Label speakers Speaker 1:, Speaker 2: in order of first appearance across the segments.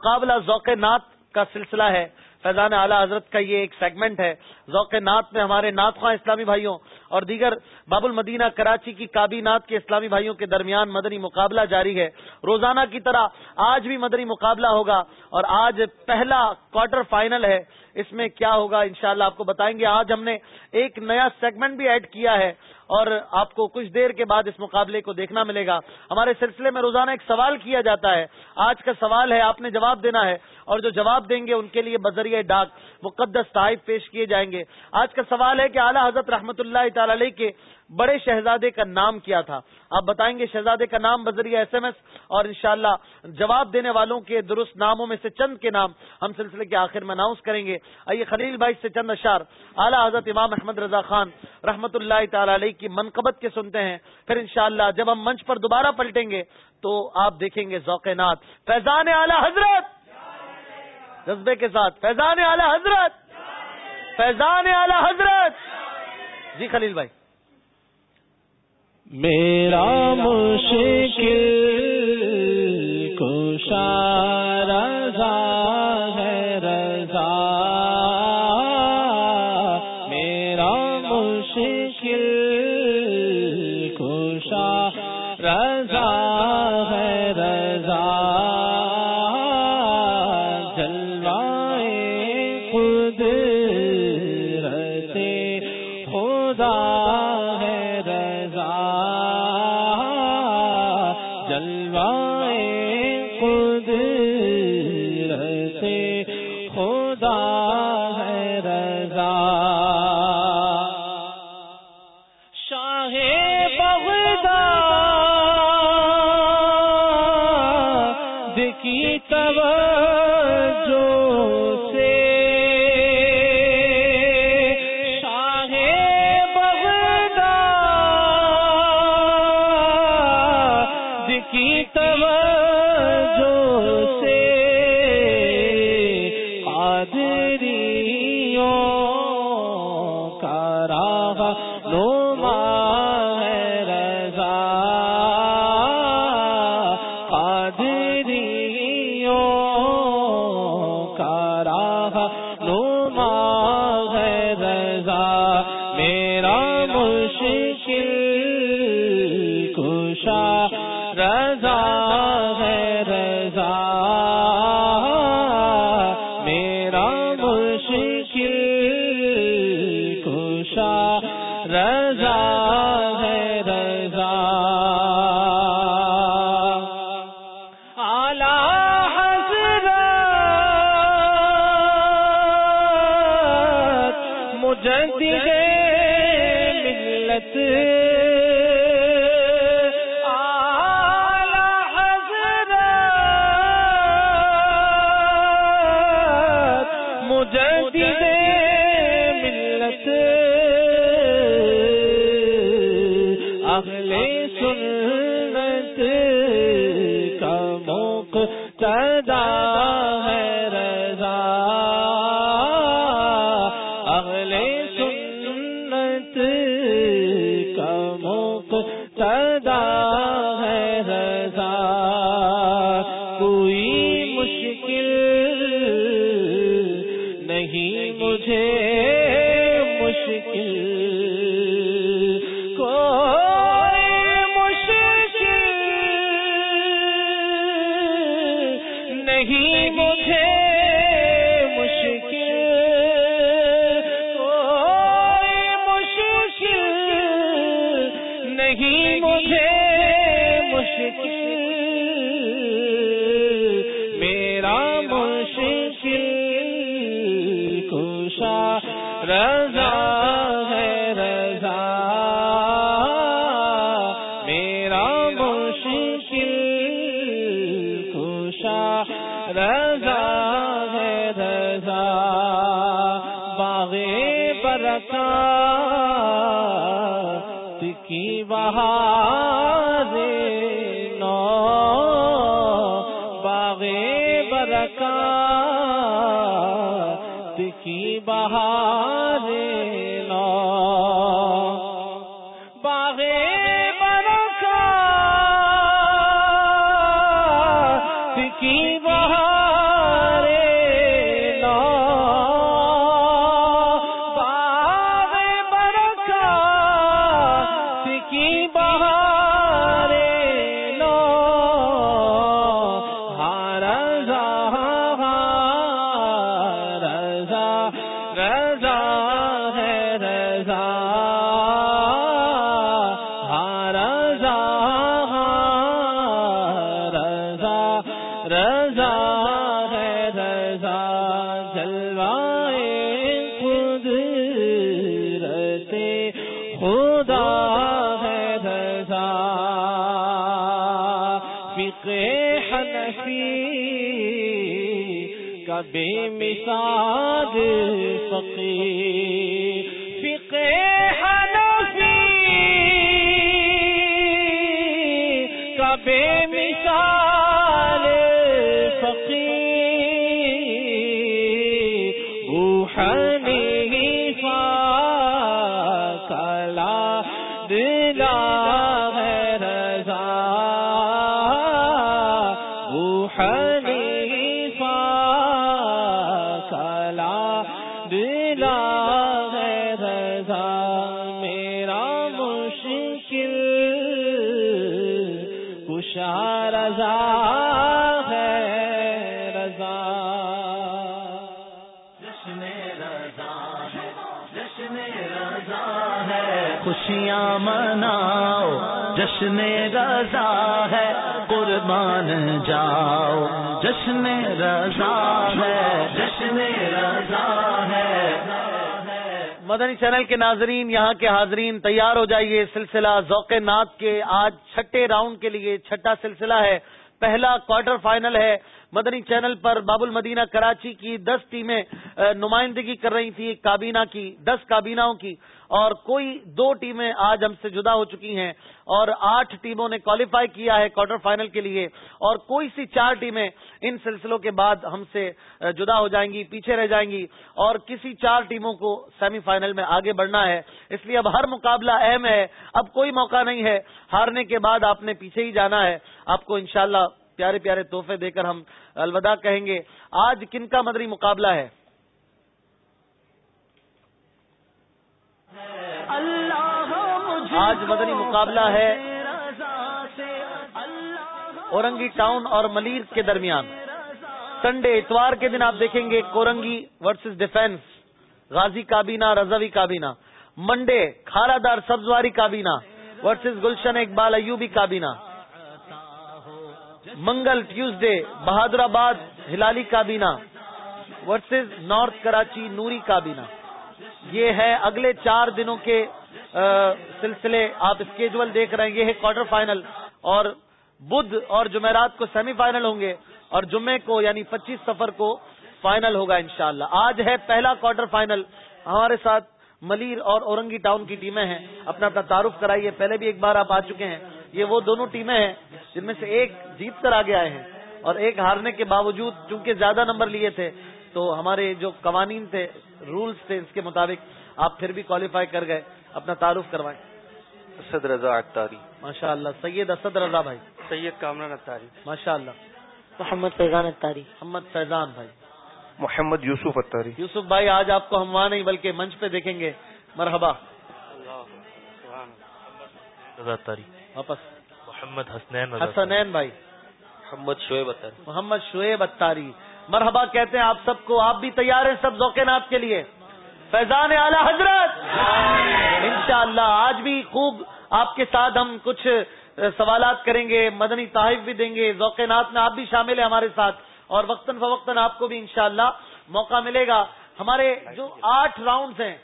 Speaker 1: مقابلہ ذوق نعت کا سلسلہ ہے۔ فیضان اعلیٰ حضرت کا یہ ایک سیگمنٹ ہے۔ ذوق نعت میں ہمارے نعت خواہ اسلامی بھائیوں اور دیگر باب المدینہ کراچی کی کابینات کے اسلامی بھائیوں کے درمیان مدنی مقابلہ جاری ہے۔ روزانہ کی طرح آج بھی مدنی مقابلہ ہوگا اور آج پہلا کوارٹر فائنل ہے۔ اس میں کیا ہوگا انشاءاللہ شاء آپ کو بتائیں گے۔ آج ہم نے ایک نیا سیگمنٹ بھی ایڈ کیا ہے۔ اور آپ کو کچھ دیر کے بعد اس مقابلے کو دیکھنا ملے گا۔ ہمارے سلسلے میں روزانہ ایک سوال کیا جاتا ہے۔ آج کا سوال ہے، آپ نے جواب دینا ہے۔ اور جو جواب دیں گے ان کے لیے بذریعہ ڈاک مقدس تحائف پیش کیے جائیں گے۔ آج کا سوال ہے کہ اعلیٰ حضرت رحمۃ اللہ تعالی علیہ کے بڑے شہزادے کا نام کیا تھا؟ آپ بتائیں گے شہزادے کا نام بذریعہ ایس ایم ایس اور انشاءاللہ جواب دینے والوں کے درست ناموں میں سے چند کے نام ہم سلسلے کے آخر میں اناؤنس کریں گے۔ آئیے خلیل بھائی سے چند اشار اعلیٰ حضرت امام احمد رضا خان رحمۃ اللہ تعالی علیہ کی منقبت کے سنتے ہیں۔ پھر انشاءاللہ جب ہم منچ پر دوبارہ پلٹیں گے تو آپ دیکھیں گے ذوق نات فیضان اعلی حضرت! جذبے کے ساتھ۔ فیضان اعلی حضرت! فیضان اعلی حضرت! جی خلیل بھائی۔
Speaker 2: میرا مشکل کشا چدا جاؤ، جشن رضا ہے، جشن رضا ہے۔
Speaker 1: مدنی چینل کے ناظرین، یہاں کے حاضرین، تیار ہو جائیے سلسلہ ذوق نات کے۔ آج چھٹے راؤنڈ کے لیے چھٹا سلسلہ ہے، پہلا کوارٹر فائنل ہے۔ مدنی چینل پر باب المدینہ کراچی کی دس ٹیمیں نمائندگی کر رہی تھی کابینہ کی، دس کابیناؤں کی۔ اور کوئی دو ٹیمیں آج ہم سے جدا ہو چکی ہیں اور آٹھ ٹیموں نے کوالیفائی کیا ہے کوارٹر فائنل کے لیے اور کوئی سی چار ٹیمیں ان سلسلوں کے بعد ہم سے جدا ہو جائیں گی، پیچھے رہ جائیں گی اور کسی چار ٹیموں کو سیمی فائنل میں آگے بڑھنا ہے۔ اس لیے اب ہر مقابلہ اہم ہے۔ اب کوئی موقع نہیں ہے۔ ہارنے کے بعد آپ نے پیچھے ہی جانا ہے۔ آپ کو انشاءاللہ پیارے پیارے تحفے دے کر ہم الوداع کہیں گے۔ آج کن کا مدری مقابلہ ہے؟ آج مدنی مقابلہ ہے اورنگی ٹاؤن اور ملیر کے درمیان۔ سنڈے اتوار کے دن آپ دیکھیں گے کورنگی ورسز ڈیفینس غازی کابینہ رضوی کابینہ۔ منڈے کھارا دار سبزواری کابینہ ورسز گلشن اقبال ایوبی کابینہ۔ منگل ٹیوزڈے بہادر آباد ہلالی کابینہ ورسز نارتھ کراچی نوری کابینہ۔ یہ ہے اگلے چار دنوں کے سلسلے آپ اسکیجول دیکھ رہے ہیں۔ یہ ہے کوارٹر فائنل اور بدھ اور جمعرات کو سیمی فائنل ہوں گے اور جمعے کو یعنی پچیس سفر کو فائنل ہوگا انشاءاللہ۔ آج ہے پہلا کوارٹر فائنل ہمارے ساتھ ملیر اور اورنگی ٹاؤن کی ٹیمیں ہیں۔ اپنا اپنا تعارف کرائیے۔ پہلے بھی ایک بار آپ آ چکے ہیں۔ یہ وہ دونوں ٹیمیں ہیں جن میں سے ایک جیت کر آگے آئے ہیں اور ایک ہارنے کے باوجود چونکہ زیادہ نمبر لیے تھے تو ہمارے جو قوانین تھے رولز تھے اس کے مطابق آپ پھر بھی کوالیفائی کر گئے اپنا تعارف کروائیں۔
Speaker 3: اسد رضا اختاری۔
Speaker 1: ماشاء اللہ سید اسد رضا بھائی۔
Speaker 3: سید کامران اختاری۔
Speaker 1: ماشاء اللہ
Speaker 4: محمد فیضان اختاری۔
Speaker 1: محمد فیضان بھائی۔
Speaker 3: محمد یوسف اختاری۔
Speaker 1: یوسف بھائی آج آپ کو ہم وہاں نہیں بلکہ منچ پہ دیکھیں گے۔ مرحبا۔ واپس۔
Speaker 3: محمد حسنین
Speaker 1: حسنین بھائی۔
Speaker 3: محمد شعیب اتاری
Speaker 1: محمد شعیب اتاری مرحبا کہتے ہیں آپ سب کو آپ بھی تیار ہیں سب ذوق نات کے لیے۔ فیضان اعلی حضرت۔ انشاءاللہ آج بھی خوب آپ کے ساتھ ہم کچھ سوالات کریں گے مدنی تحائف بھی دیں گے ذوق نات میں آپ بھی شامل ہیں ہمارے ساتھ۔ اور وقتاً فوقتاً آپ کو بھی انشاءاللہ موقع ملے گا۔ ہمارے جو آٹھ راؤنڈز ہیں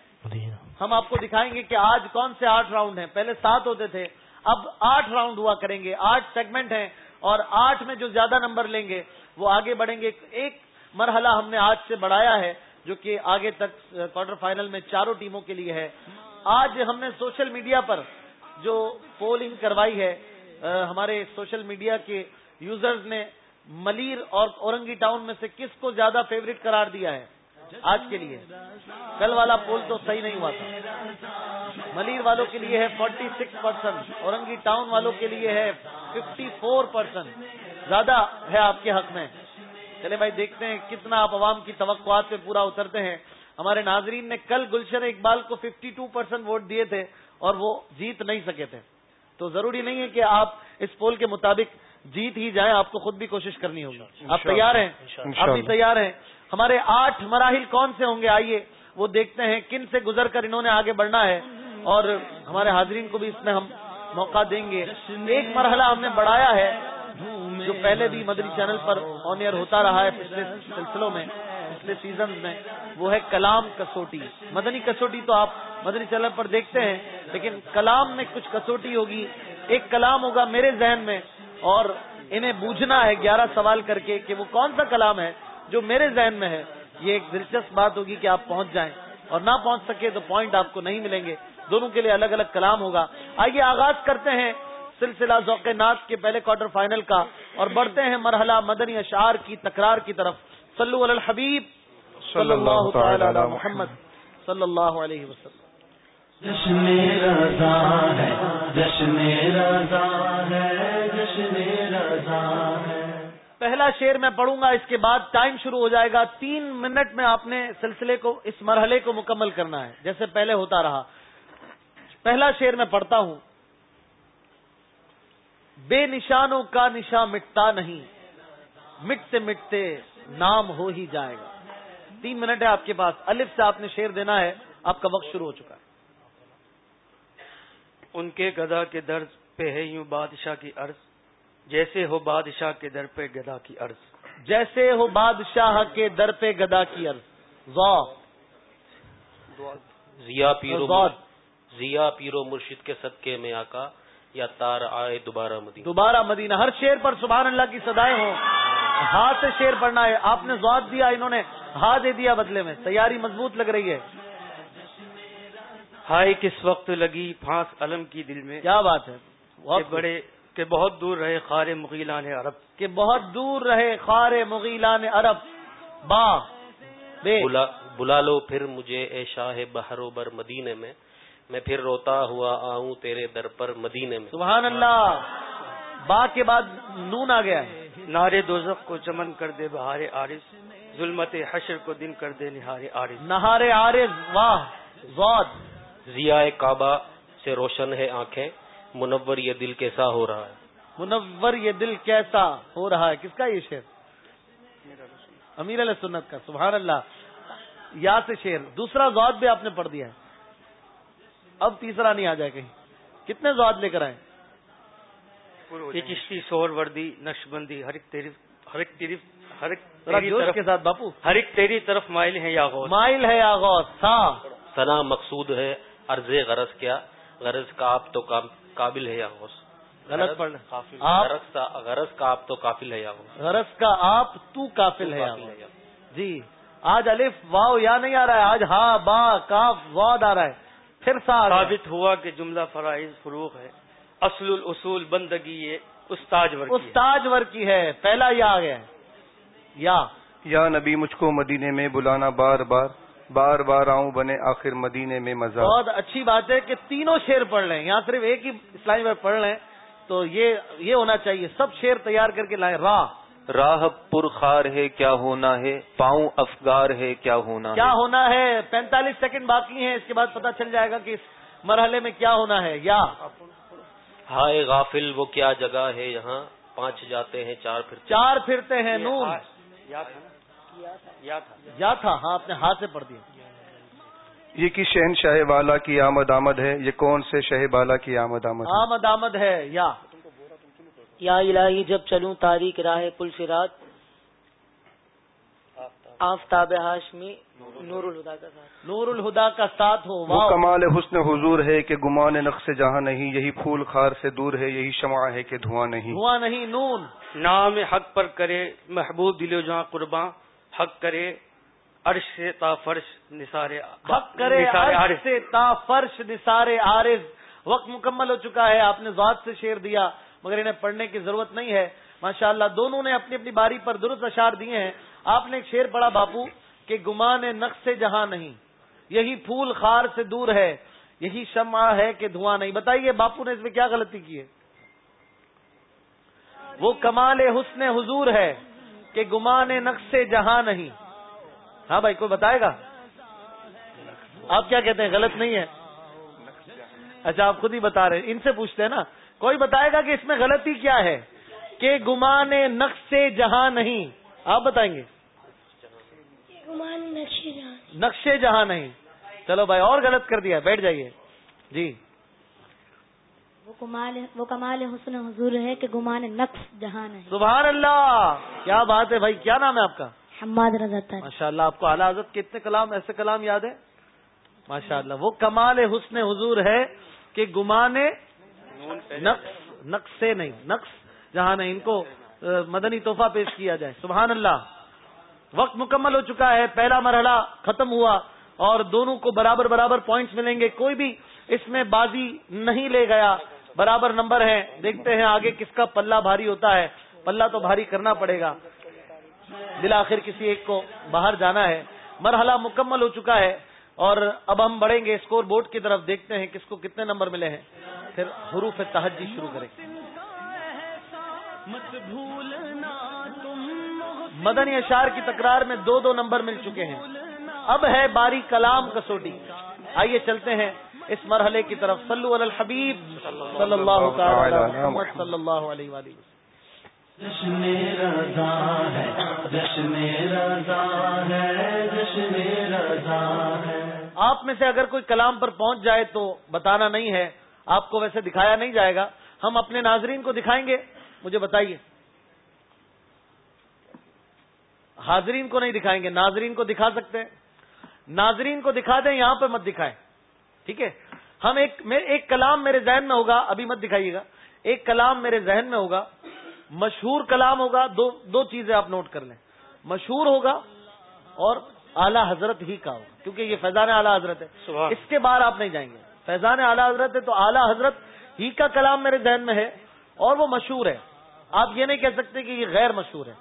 Speaker 1: ہم آپ کو دکھائیں گے کہ آج کون سے آٹھ راؤنڈ ہیں۔ پہلے سات ہوتے تھے اب آٹھ راؤنڈ ہوا کریں گے۔ آٹھ سیگمنٹ ہیں۔ اور آٹھ میں جو زیادہ نمبر لیں گے، وہ آگے بڑھیں گے۔ ایک مرحلہ ہم نے آج سے بڑھایا ہے، جو کہ آگے تک کوارٹر فائنل میں چاروں ٹیموں کے لیے ہے۔ آج ہم نے سوشل میڈیا پر جو پولنگ کروائی ہے ہمارے سوشل میڈیا کے یوزرز نے ملیر اور اورنگی ٹاؤن میں سے کس کو زیادہ فیوریٹ قرار دیا ہے؟ آج کے لیے۔ کل والا پول تو صحیح نہیں ہوا تھا۔ ملیر والوں کے لیے ہے forty six percent Orangi Town والوں کے لیے ہے ففٹی فور پرسینٹ زیادہ ہے آپ کے حق میں۔ چلے بھائی دیکھتے ہیں کتنا آپ عوام کی توقعات پہ پورا اترتے ہیں۔ ہمارے ناظرین نے کل گلشن اقبال کو ففٹی ٹو پرسینٹ ووٹ دیے تھے اور وہ جیت نہیں سکے تھے۔ تو ضروری نہیں ہے کہ آپ اس پول کے مطابق جیت ہی جائیں آپ کو خود بھی کوشش کرنی ہوگی۔ آپ۔ تیار ہیں۔ آپ بھی تیار ہیں؟ ہمارے آٹھ مراحل کون سے ہوں گے؟ آئیے، وہ دیکھتے ہیں کن سے گزر کر انہوں نے آگے بڑھنا ہے۔ اور ہمارے حاضرین کو بھی اس میں ہم موقع دیں گے۔ ایک مرحلہ ہم نے بڑھایا ہے، جو پہلے بھی مدری چینل پر آن ایئر ہوتا رہا ہے پچھلے سلسلوں میں، پچھلے سیزن میں، وہ ہے کلام کسوٹی۔ مدنی کسوٹی تو آپ مدنی چینل پر دیکھتے ہیں، لیکن کلام میں کچھ کسوٹی ہوگی۔ ایک کلام ہوگا میرے ذہن میں، اور انہیں بوجھنا ہے گیارہ سوال کر کے کہ وہ کون سا کلام ہے؟ جو میرے ذہن میں ہے یہ ایک دلچسپ بات ہوگی کہ آپ پہنچ جائیں۔ اور نہ پہنچ سکے تو پوائنٹ آپ کو نہیں ملیں گے۔ دونوں کے لیے الگ الگ کلام ہوگا۔ آئیے آغاز کرتے ہیں سلسلہ ذوق نات کے پہلے کوارٹر فائنل کا۔ اور بڑھتے ہیں مرحلہ مدنی اشعار کی تکرار کی طرف۔ صلو علی الحبیب۔ صلی اللہ تعالی علی محمد صلی اللہ علیہ وسلم۔
Speaker 2: جشن رضا ہے جشن رضا ہے جشن رضا ہے۔
Speaker 1: پہلا شعر میں پڑھوں گا، اس کے بعد ٹائم شروع ہو جائے گا۔ تین منٹ میں آپ نے سلسلے کو، اس مرحلے کو مکمل کرنا ہے، جیسے پہلے ہوتا رہا۔ پہلا شعر میں پڑھتا ہوں۔ بے نشانوں کا نشان مٹتا نہیں، مٹتے مٹتے نام ہو ہی جائے گا۔ تین منٹ ہے آپ کے پاس۔ الف سے آپ نے شعر دینا ہے، آپ کا وقت شروع ہو چکا ہے۔
Speaker 3: ان کے گدا کے درد پہ ہے یوں بادشاہ کی عرض۔ جیسے ہو بادشاہ کے در پہ گدا کی عرض۔
Speaker 1: جیسے ہو بادشاہ کے در پہ گدا کی عرض۔ ذا
Speaker 5: ضیا پیرو ضیا پیرو مرشد۔ کے صدقے میں آقا یا تار آئے دوبارہ مدینہ۔
Speaker 1: دوبارہ مدینہ۔ ہر شیر پر سبحان اللہ کی صدائیں ہوں۔ ہاں سے شیر پڑھنا ہے۔ آپ نے زواد دیا انہوں نے ہاں دے دیا بدلے میں۔ تیاری مضبوط لگ رہی ہے۔
Speaker 3: ہائے کس وقت لگی پھانس علم کی دل میں؟
Speaker 1: کیا بات ہے؟ بہت
Speaker 3: بڑے کہ بہت دور رہے خار مغیلان عرب
Speaker 1: کہ بہت دور رہے خار مغیلان عرب۔ با بے۔
Speaker 5: بلا بلا لو پھر مجھے اے شاہ بہر و بر مدینے میں میں پھر روتا ہوا آؤں تیرے در پر مدینے میں۔
Speaker 1: سبحان اللہ۔ با کے بعد نون آ گیا۔ ہے
Speaker 3: نارے دوزخ کو چمن کر دے بہار عارض ظلمت حشر کو دن کر دے نہار عارض۔
Speaker 1: نہار عارض واہ زود
Speaker 5: ضیا کعبہ سے روشن ہے آنکھیں۔ منور یہ دل کیسا ہو رہا ہے؟
Speaker 1: منور یہ دل کیسا ہو رہا ہے؟ کس کا یہ شعر؟ امیر علیہ سنت کا سبحان اللہ۔ یا سے شعر دوسرا زواد بھی آپ نے پڑھ دیا ہے۔ اب تیسرا نہیں آ جائے کہیں۔ کتنے زواد لے کر آئے؟
Speaker 3: یہ چشتی سور وردی نقش بندی ہر ایک تیری ہر ایک تیری ہر ایک طرف
Speaker 1: کے ساتھ باپو۔
Speaker 3: ہر ایک تیری طرف مائل ہیں یا غوث۔
Speaker 1: مائل ہے آغوز تھا
Speaker 5: سنا مقصود ہے عرض غرض کیا؟ غرض کا آپ تو قاب- قابل ہے یا غوث
Speaker 1: غلط پڑھ
Speaker 5: غرض کا غرض کا آپ تو قافل ہے یا غوث
Speaker 1: غرض کا آپ تو کافل ہے
Speaker 5: قافل ہے یا-
Speaker 1: جی۔ آج الف واو یا نہیں آ رہا ہے؟ آج ہا با کاف واد آ رہا ہے۔ پھر۔
Speaker 3: ثابت ہوا کہ جملہ فرائض فروغ ہے۔ اصل الاصول بندگی یہ استاج ور کی ہے۔
Speaker 1: استاج ور کی ہے۔ پہلا یا آ گیا۔ ہے یا۔
Speaker 6: یا نبی مجھ کو مدینے میں بلانا بار بار۔ بار بار آؤں بنے آخر مدینے میں مزہ۔
Speaker 1: بہت اچھی بات ہے کہ تینوں شیر پڑھ لیں یہاں صرف ایک ہی اسلامی ورڈ پڑھ لیں تو یہ یہ ہونا چاہیے۔ سب شیر تیار کر کے لائیں۔ راہ۔
Speaker 7: راہ پرخار ہے کیا ہونا ہے؟ پاؤں افگار ہے کیا ہونا
Speaker 1: کیا
Speaker 7: ہے
Speaker 1: ہونا ہے؟ پینتالیس سیکنڈ باقی ہیں اس کے بعد پتہ چل جائے گا کہ اس مرحلے میں کیا ہونا ہے۔ یا۔
Speaker 5: ہائے غافل وہ کیا جگہ ہے یہاں؟ پانچ جاتے ہیں چار پھر
Speaker 1: چار پھرتے ہیں نون۔
Speaker 3: یا تھا؟ یا تھا
Speaker 1: یا تھا ہاں اپنے ہاتھ سے پڑھ دیا۔
Speaker 6: یہ کی شہن شاہ والا کی آمد آمد ہے؟ یہ کون سے شہ بالا کی آمد آمد ہے؟
Speaker 1: آمد آمد ہے یا۔
Speaker 4: یا الہی جب چلوں تاریخ راہ پل سرات آفتاب ہاشمی نور الہدا کا ساتھ۔
Speaker 1: نور الہدا کا ساتھ ہو
Speaker 6: وہ کمال حسن حضور ہے کہ گمان نقص جہاں نہیں یہی پھول خار سے دور ہے یہی شمع ہے کہ دھواں نہیں۔
Speaker 1: دھواں نہیں نون۔
Speaker 3: نام حق پر کرے محبوب دل و جہاں قرباں۔ حق کرے عرش سے تا فرش نثار
Speaker 1: حق کرے عرش سے تا فرش نثار عارض۔ وقت مکمل ہو چکا ہے آپ نے ذات سے شیر دیا مگر انہیں پڑھنے کی ضرورت نہیں ہے۔ ماشاءاللہ دونوں نے اپنی اپنی باری پر درست اشار دیے ہیں۔ آپ نے ایک شیر پڑھا باپو کہ گمان نقش سے جہاں نہیں یہی پھول خار سے دور ہے یہی شمع ہے کہ دھواں نہیں۔ بتائیے باپو نے اس میں کیا غلطی کی ہے؟ وہ کمال حسن حضور ہے۔ کہ گمان نقش جہاں نہیں۔ ہاں بھائی کوئی بتائے گا؟ آپ کیا کہتے ہیں؟ غلط نہیں ہے۔ اچھا آپ خود ہی بتا رہے ہیں۔ ان سے پوچھتے ہیں نا۔ کوئی بتائے گا کہ اس میں غلطی کیا ہے؟ کہ گمان نقش جہاں نہیں۔ آپ بتائیں گے۔
Speaker 8: گمان نقشے
Speaker 1: نقش جہاں نہیں۔ چلو بھائی اور غلط کر دیا بیٹھ جائیے۔ جی۔
Speaker 8: وہ کمال وہ کمال حسن حضور ہے کہ گمان نقص جہاں نہیں
Speaker 1: سبحان اللہ! کیا بات ہے بھائی؟ کیا نام ہے آپ کا؟
Speaker 8: حماد رضا
Speaker 1: ماشاء اللہ آپ کو اعلیٰ حضرت کے اتنے کلام ایسے کلام یاد ہے ماشاء اللہ وہ کمال حسن حضور ہے کہ گمان نقص نقص سے نہیں نقص جہاں نہیں ان کو مدنی تحفہ پیش کیا جائے۔ سبحان اللہ وقت مکمل ہو چکا ہے پہلا مرحلہ ختم ہوا اور دونوں کو برابر برابر پوائنٹس ملیں گے۔ کوئی بھی اس میں بازی نہیں لے گیا۔ برابر نمبر ہیں۔ دیکھتے ہیں آگے کس کا پلہ بھاری ہوتا ہے۔ پلہ تو بھاری کرنا پڑے گا۔ بلاخر کسی ایک کو باہر جانا ہے۔ مرحلہ مکمل ہو چکا ہے۔ اور اب ہم بڑھیں گے اسکور بورڈ کی طرف، دیکھتے ہیں کس کو کتنے نمبر ملے ہیں۔ پھر حروف تحجی شروع کریں۔ گے مدنی اشار کی تکرار میں دو دو نمبر مل چکے ہیں۔ اب ہے باری کلام کسوٹی۔ آئیے چلتے ہیں۔ اس مرحلے کی طرف صلو علی الحبیب. صلی اللہ تعالی محمد صلی اللہ علیہ وآلہ وسلم.
Speaker 2: جشن رضا ہے جشن رضا ہے جشن رضا ہے۔
Speaker 1: آپ میں سے اگر کوئی کلام پر پہنچ جائے تو بتانا نہیں ہے آپ کو ویسے دکھایا نہیں جائے گا۔ ہم اپنے ناظرین کو دکھائیں گے۔ مجھے بتائیے۔ حاضرین کو نہیں دکھائیں گے ناظرین کو دکھا سکتے ہیں۔ ناظرین کو دکھا دیں یہاں پہ مت دکھائیں۔ ٹھیک ہے؟ ہم ایک ایک کلام میرے ذہن میں ہوگا ابھی مت دکھائیے گا۔ ایک کلام میرے ذہن میں ہوگا مشہور کلام ہوگا دو دو چیزیں آپ نوٹ کر لیں۔ مشہور ہوگا اور اعلی حضرت ہی کا ہوگا کیونکہ یہ فیضان اعلی حضرت ہے۔ اس کے بعد آپ نہیں جائیں گے۔ فیضان اعلی حضرت ہے تو اعلی حضرت ہی کا کلام میرے ذہن میں ہے اور وہ مشہور ہے۔ آپ یہ نہیں کہہ سکتے کہ یہ غیر مشہور ہے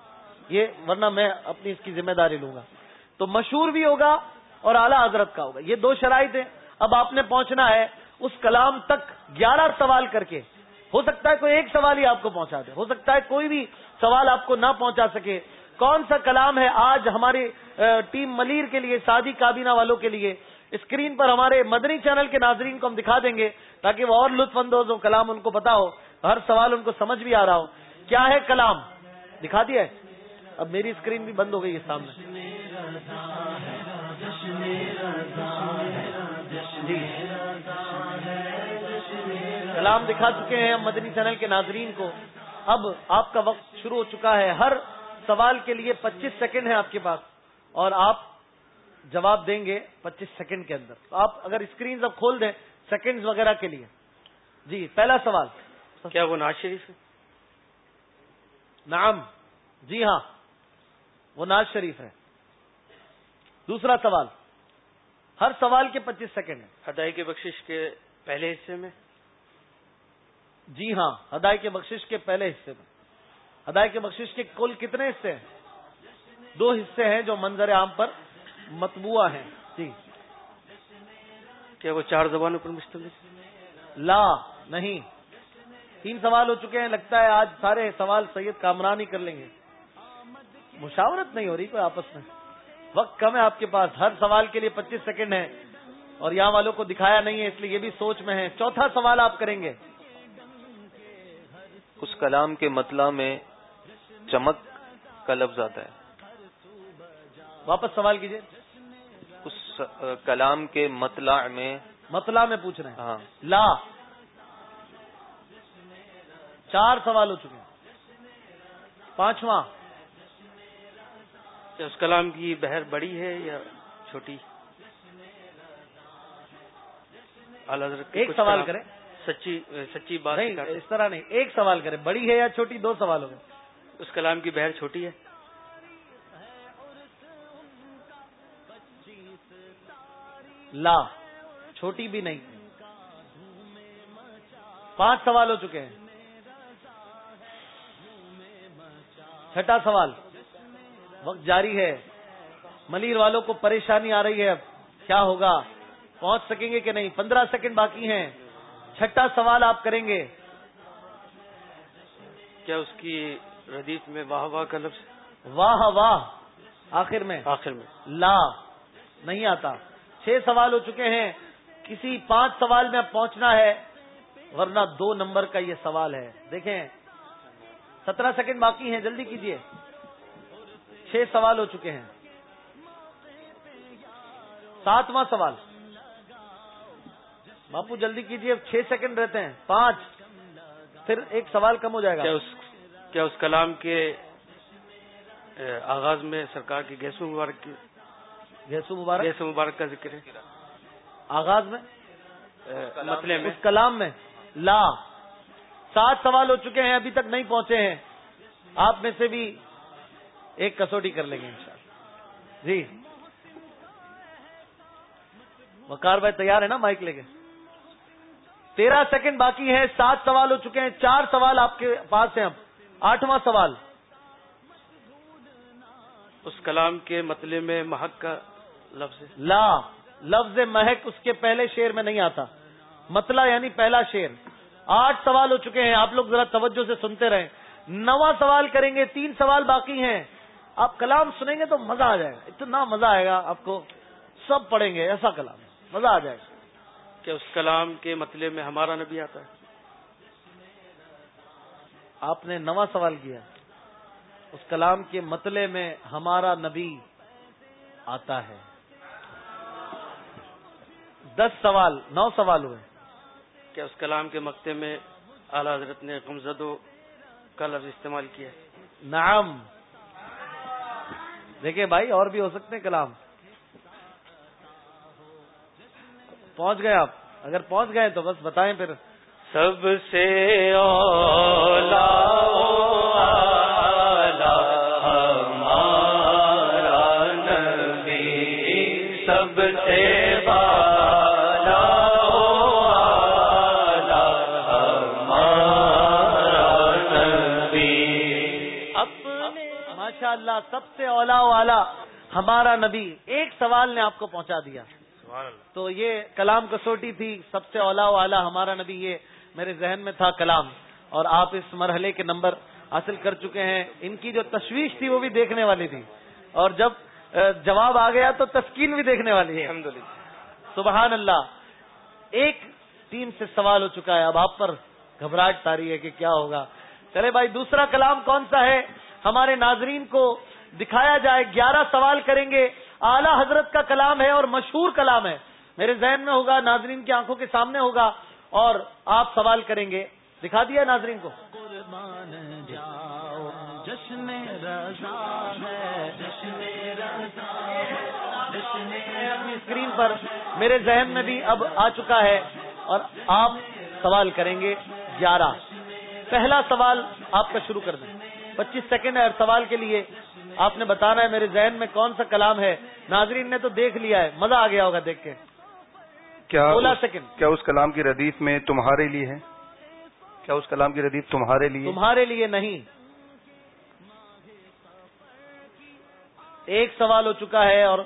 Speaker 1: یہ ورنہ میں اپنی اس کی ذمہ داری لوں گا۔ تو مشہور بھی ہوگا اور اعلی حضرت کا ہوگا۔ یہ دو شرائط ہیں۔ اب آپ نے پہنچنا ہے اس کلام تک گیارہ سوال کر کے۔ ہو سکتا ہے کوئی ایک سوال ہی آپ کو پہنچا دے۔ ہو سکتا ہے کوئی بھی سوال آپ کو نہ پہنچا سکے۔ کون سا کلام ہے آج ہماری ٹیم ملیر کے لیے، سادی کابینہ والوں کے لیے؟ اسکرین پر ہمارے مدنی چینل کے ناظرین کو ہم دکھا دیں گے تاکہ وہ اور لطف اندوز ہو کلام ان کو پتا ہو، ہر سوال ان کو سمجھ بھی آ رہا ہو۔ کیا ہے کلام؟ دکھا دیا ہے؟ اب میری اسکرین بھی بند ہو گئی ہے سامنے جی کلام دکھا چکے ہیں ہم مدنی چینل کے ناظرین کو۔ اب آپ کا وقت شروع ہو چکا ہے۔ ہر سوال کے لیے پچیس سیکنڈ ہے آپ کے پاس۔ اور آپ جواب دیں گے پچیس سیکنڈ کے اندر۔ تو آپ اگر اسکرین اب کھول دیں سیکنڈز وغیرہ کے لیے۔ جی پہلا سوال۔
Speaker 3: کیا وہ ناز شریف ہے؟
Speaker 1: نعم۔ جی ہاں وہ ناز شریف ہے۔ دوسرا سوال۔ ہر سوال کے پچیس سیکنڈ ہیں۔
Speaker 3: ہدائی کے بخشش کے پہلے حصے میں؟
Speaker 1: جی ہاں ہدائی کے بخشش کے پہلے حصے میں۔ ہدائی کے بخشش کے کل کتنے حصے ہیں؟ دو حصے ہیں جو منظر عام پر مطبوعہ ہیں۔ جی۔
Speaker 3: کیا وہ چار زبانوں پر مشتمل؟
Speaker 1: لا نہیں۔ تین سوال ہو چکے ہیں لگتا ہے آج سارے سوال سید کامران ہی کر لیں گے۔ مشاورت نہیں ہو رہی کوئی آپس میں؟ وقت کم ہے آپ کے پاس ہر سوال کے لیے پچیس سیکنڈ ہے اور یہاں والوں کو دکھایا نہیں ہے اس لیے یہ بھی سوچ میں ہے چوتھا سوال آپ کریں گے۔
Speaker 7: اس کلام کے مطلع میں چمک کا لفظ آتا ہے۔
Speaker 1: واپس سوال کیجیے
Speaker 7: اس کلام کے مطلع میں
Speaker 1: مطلع میں پوچھ رہے ہیں۔
Speaker 7: ہاں۔
Speaker 1: لا۔ چار سوال ہو چکے ہیں۔ پانچواں۔
Speaker 3: کیا اس کلام کی بہر بڑی ہے یا چھوٹی؟
Speaker 1: ایک سوال کریں۔
Speaker 3: سچی سچی بات
Speaker 1: نہیں۔ اس طرح نہیں۔ ایک سوال کریں۔ بڑی ہے یا چھوٹی؟ دو سوال ہو گئے۔
Speaker 3: اس کلام کی بہر چھوٹی ہے؟
Speaker 1: لا چھوٹی بھی نہیں۔ پانچ سوال ہو چکے ہیں۔ چھٹا سوال۔ وقت جاری ہے۔ ملیر والوں کو پریشانی آ رہی ہے۔ اب کیا ہوگا؟ پہنچ سکیں گے کہ نہیں؟ پندرہ سیکنڈ باقی ہیں۔ چھٹا سوال آپ کریں گے۔
Speaker 3: کیا اس کی ردیف میں واہ واہ کا لفظ؟
Speaker 1: واہ واہ۔ آخر میں۔
Speaker 3: آخر میں۔
Speaker 1: لا۔ نہیں آتا۔ چھ سوال ہو چکے ہیں۔ کسی پانچ سوال میں اب پہنچنا ہے۔ ورنہ دو نمبر کا یہ سوال ہے۔ دیکھیں۔ سترہ سیکنڈ باقی ہیں۔ جلدی کیجیے چھ سوال ہو چکے ہیں۔ ساتواں سوال۔ باپو جلدی کیجیے چھ سیکنڈ رہتے ہیں۔ پانچ۔ پھر ایک سوال کم ہو جائے
Speaker 3: کیا
Speaker 1: گا
Speaker 3: اس کیا اس کلام کے آغاز میں سرکار کی گیسو مبارک کی
Speaker 1: گیسو مبارک؟
Speaker 3: گیس مبارک کا ذکر ہے۔
Speaker 1: آغاز میں؟
Speaker 3: مطلب میں۔
Speaker 1: اس کلام میں۔ لا۔ سات سوال ہو چکے ہیں ابھی تک نہیں پہنچے ہیں۔ آپ میں سے بھی ایک کسوٹی کر لیں گے انشاءاللہ جی۔ وقار بھائی تیار ہے نا مائک لے کے؟ تیرہ سیکنڈ باقی ہے سات سوال ہو چکے ہیں چار سوال آپ کے پاس ہیں اب۔ آٹھواں سوال۔
Speaker 3: اس کلام کے مطلب میں محق کا لفظ
Speaker 1: لا لفظ مہک اس کے پہلے شیر میں نہیں آتا۔ مطلع یعنی پہلا شیر آٹھ سوال ہو چکے ہیں آپ لوگ ذرا توجہ سے سنتے رہیں۔ نواں سوال کریں گے تین سوال باقی ہیں۔ آپ کلام سنیں گے تو مزہ آ جائے گا۔ اتنا مزہ آئے گا آپ کو سب پڑھیں گے ایسا کلام مزہ آ جائے گا۔
Speaker 3: کیا اس کلام کے مطلب میں ہمارا نبی آتا ہے۔
Speaker 1: آپ نے نواں سوال کیا۔ اس کلام کے مطلع میں ہمارا نبی آتا ہے۔ دس سوال نو سوال ہوئے۔
Speaker 3: کیا اس کلام کے مقتے میں اعلی حضرت نے غمزدوں کا لفظ استعمال کیا
Speaker 1: نعم۔ دیکھیں بھائی، اور بھی ہو سکتے ہیں کلام۔ پہنچ گئے آپ۔ اگر پہنچ گئے تو بس بتائیں پھر۔
Speaker 3: سب سے اولا سب سے
Speaker 1: اولا والا ہمارا نبی ایک سوال نے آپ کو پہنچا دیا۔ تو یہ کلام کسوٹی تھی سب سے اولا والا ہمارا نبی یہ میرے ذہن میں تھا کلام۔ اور آپ اس مرحلے کے نمبر حاصل کر چکے ہیں۔ ان کی جو تشویش تھی وہ بھی دیکھنے والی تھی۔ اور جب جواب آ گیا تو تسکین بھی دیکھنے والی ہے۔ سبحان اللہ۔ ایک ٹیم سے سوال ہو چکا ہے۔ اب آپ پر گھبراہٹ تاری ہے کہ کیا ہوگا۔ چلے بھائی دوسرا کلام کون سا ہے؟ ہمارے ناظرین کو دکھایا جائے گیارہ سوال کریں گے۔ اعلی حضرت کا کلام ہے اور مشہور کلام ہے۔ میرے ذہن میں ہوگا ناظرین کی آنکھوں کے سامنے ہوگا اور آپ سوال کریں گے۔ دکھا دیا ناظرین کو۔
Speaker 2: جشن رضا ہے جشن رضا
Speaker 1: اسکرین پر میرے ذہن میں بھی اب آ چکا ہے اور آپ سوال کریں گے۔ گیارہ۔ پہلا سوال آپ کا شروع کر دیں۔ پچیس سیکنڈ ہے سوال کے لیے آپ نے بتانا ہے میرے ذہن میں کون سا کلام ہے؟ ناظرین نے تو دیکھ لیا ہے مزہ آ گیا ہوگا دیکھ کے۔
Speaker 6: کیا
Speaker 1: سولہ سیکنڈ۔
Speaker 6: کیا اس کلام کی ردیف میں تمہارے لیے ہے؟ کیا اس کلام کی ردیف تمہارے لیے؟
Speaker 1: تمہارے لیے نہیں۔ ایک سوال ہو چکا ہے اور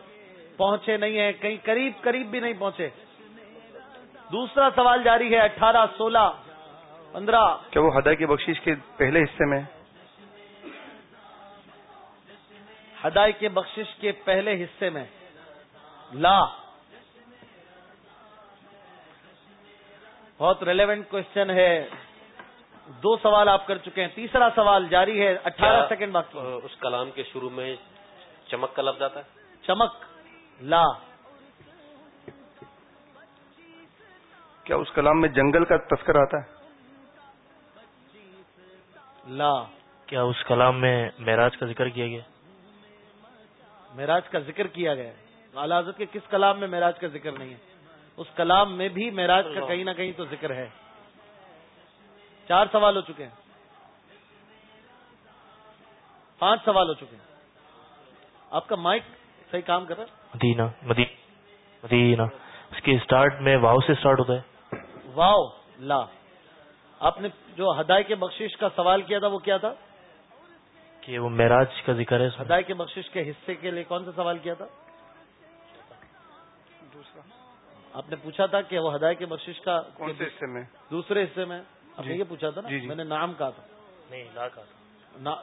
Speaker 1: پہنچے نہیں ہیں کہیں قریب قریب بھی نہیں پہنچے۔ دوسرا سوال جاری ہے اٹھارہ سولہ پندرہ۔
Speaker 6: کیا وہ ہدا کی بخشش کے پہلے حصے میں
Speaker 1: ہدای کے بخشش کے پہلے حصے میں۔ لا۔ بہت ریلیونٹ کوشچن ہے۔ دو سوال آپ کر چکے ہیں۔ تیسرا سوال جاری ہے۔ اٹھارہ سیکنڈ باقی
Speaker 5: اس کلام کے شروع میں چمک کا لفظ آتا ہے؟
Speaker 1: چمک۔ لا۔
Speaker 6: کیا اس کلام میں جنگل کا تذکر آتا ہے؟
Speaker 1: لا۔
Speaker 9: کیا اس کلام میں معراج کا ذکر کیا گیا؟
Speaker 1: معراج کا ذکر کیا گیا ہے۔ اعلی حضرت کے کس کلام میں معراج کا ذکر نہیں ہے؟ اس کلام میں بھی معراج کا کہیں نہ کہیں تو ذکر ہے۔ چار سوال ہو چکے ہیں۔ پانچ سوال ہو چکے ہیں۔ آپ کا مائک صحیح کام کر رہا ہے؟
Speaker 9: مدینہ مدینہ مدینہ۔ اس کے اسٹارٹ میں واؤ سے اسٹارٹ ہوتا ہے۔
Speaker 1: واؤ لا۔ آپ نے جو ہدای کے بخشش کا سوال کیا تھا وہ کیا تھا؟
Speaker 9: کہ وہ معراج کا ذکر ہے اس میں۔
Speaker 1: ہدای کے بخشش کے حصے کے لیے کون سا سوال کیا تھا؟ آپ نے پوچھا تھا کہ وہ ہدای کے بخشش کا
Speaker 6: کون سے حصے میں؟
Speaker 1: دوسرے حصے میں۔ آپ نے
Speaker 6: جی۔
Speaker 1: یہ پوچھا تھا نا؟
Speaker 6: جی، جی۔
Speaker 1: میں نے نام کہا تھا۔
Speaker 9: نہیں لا کا تھا۔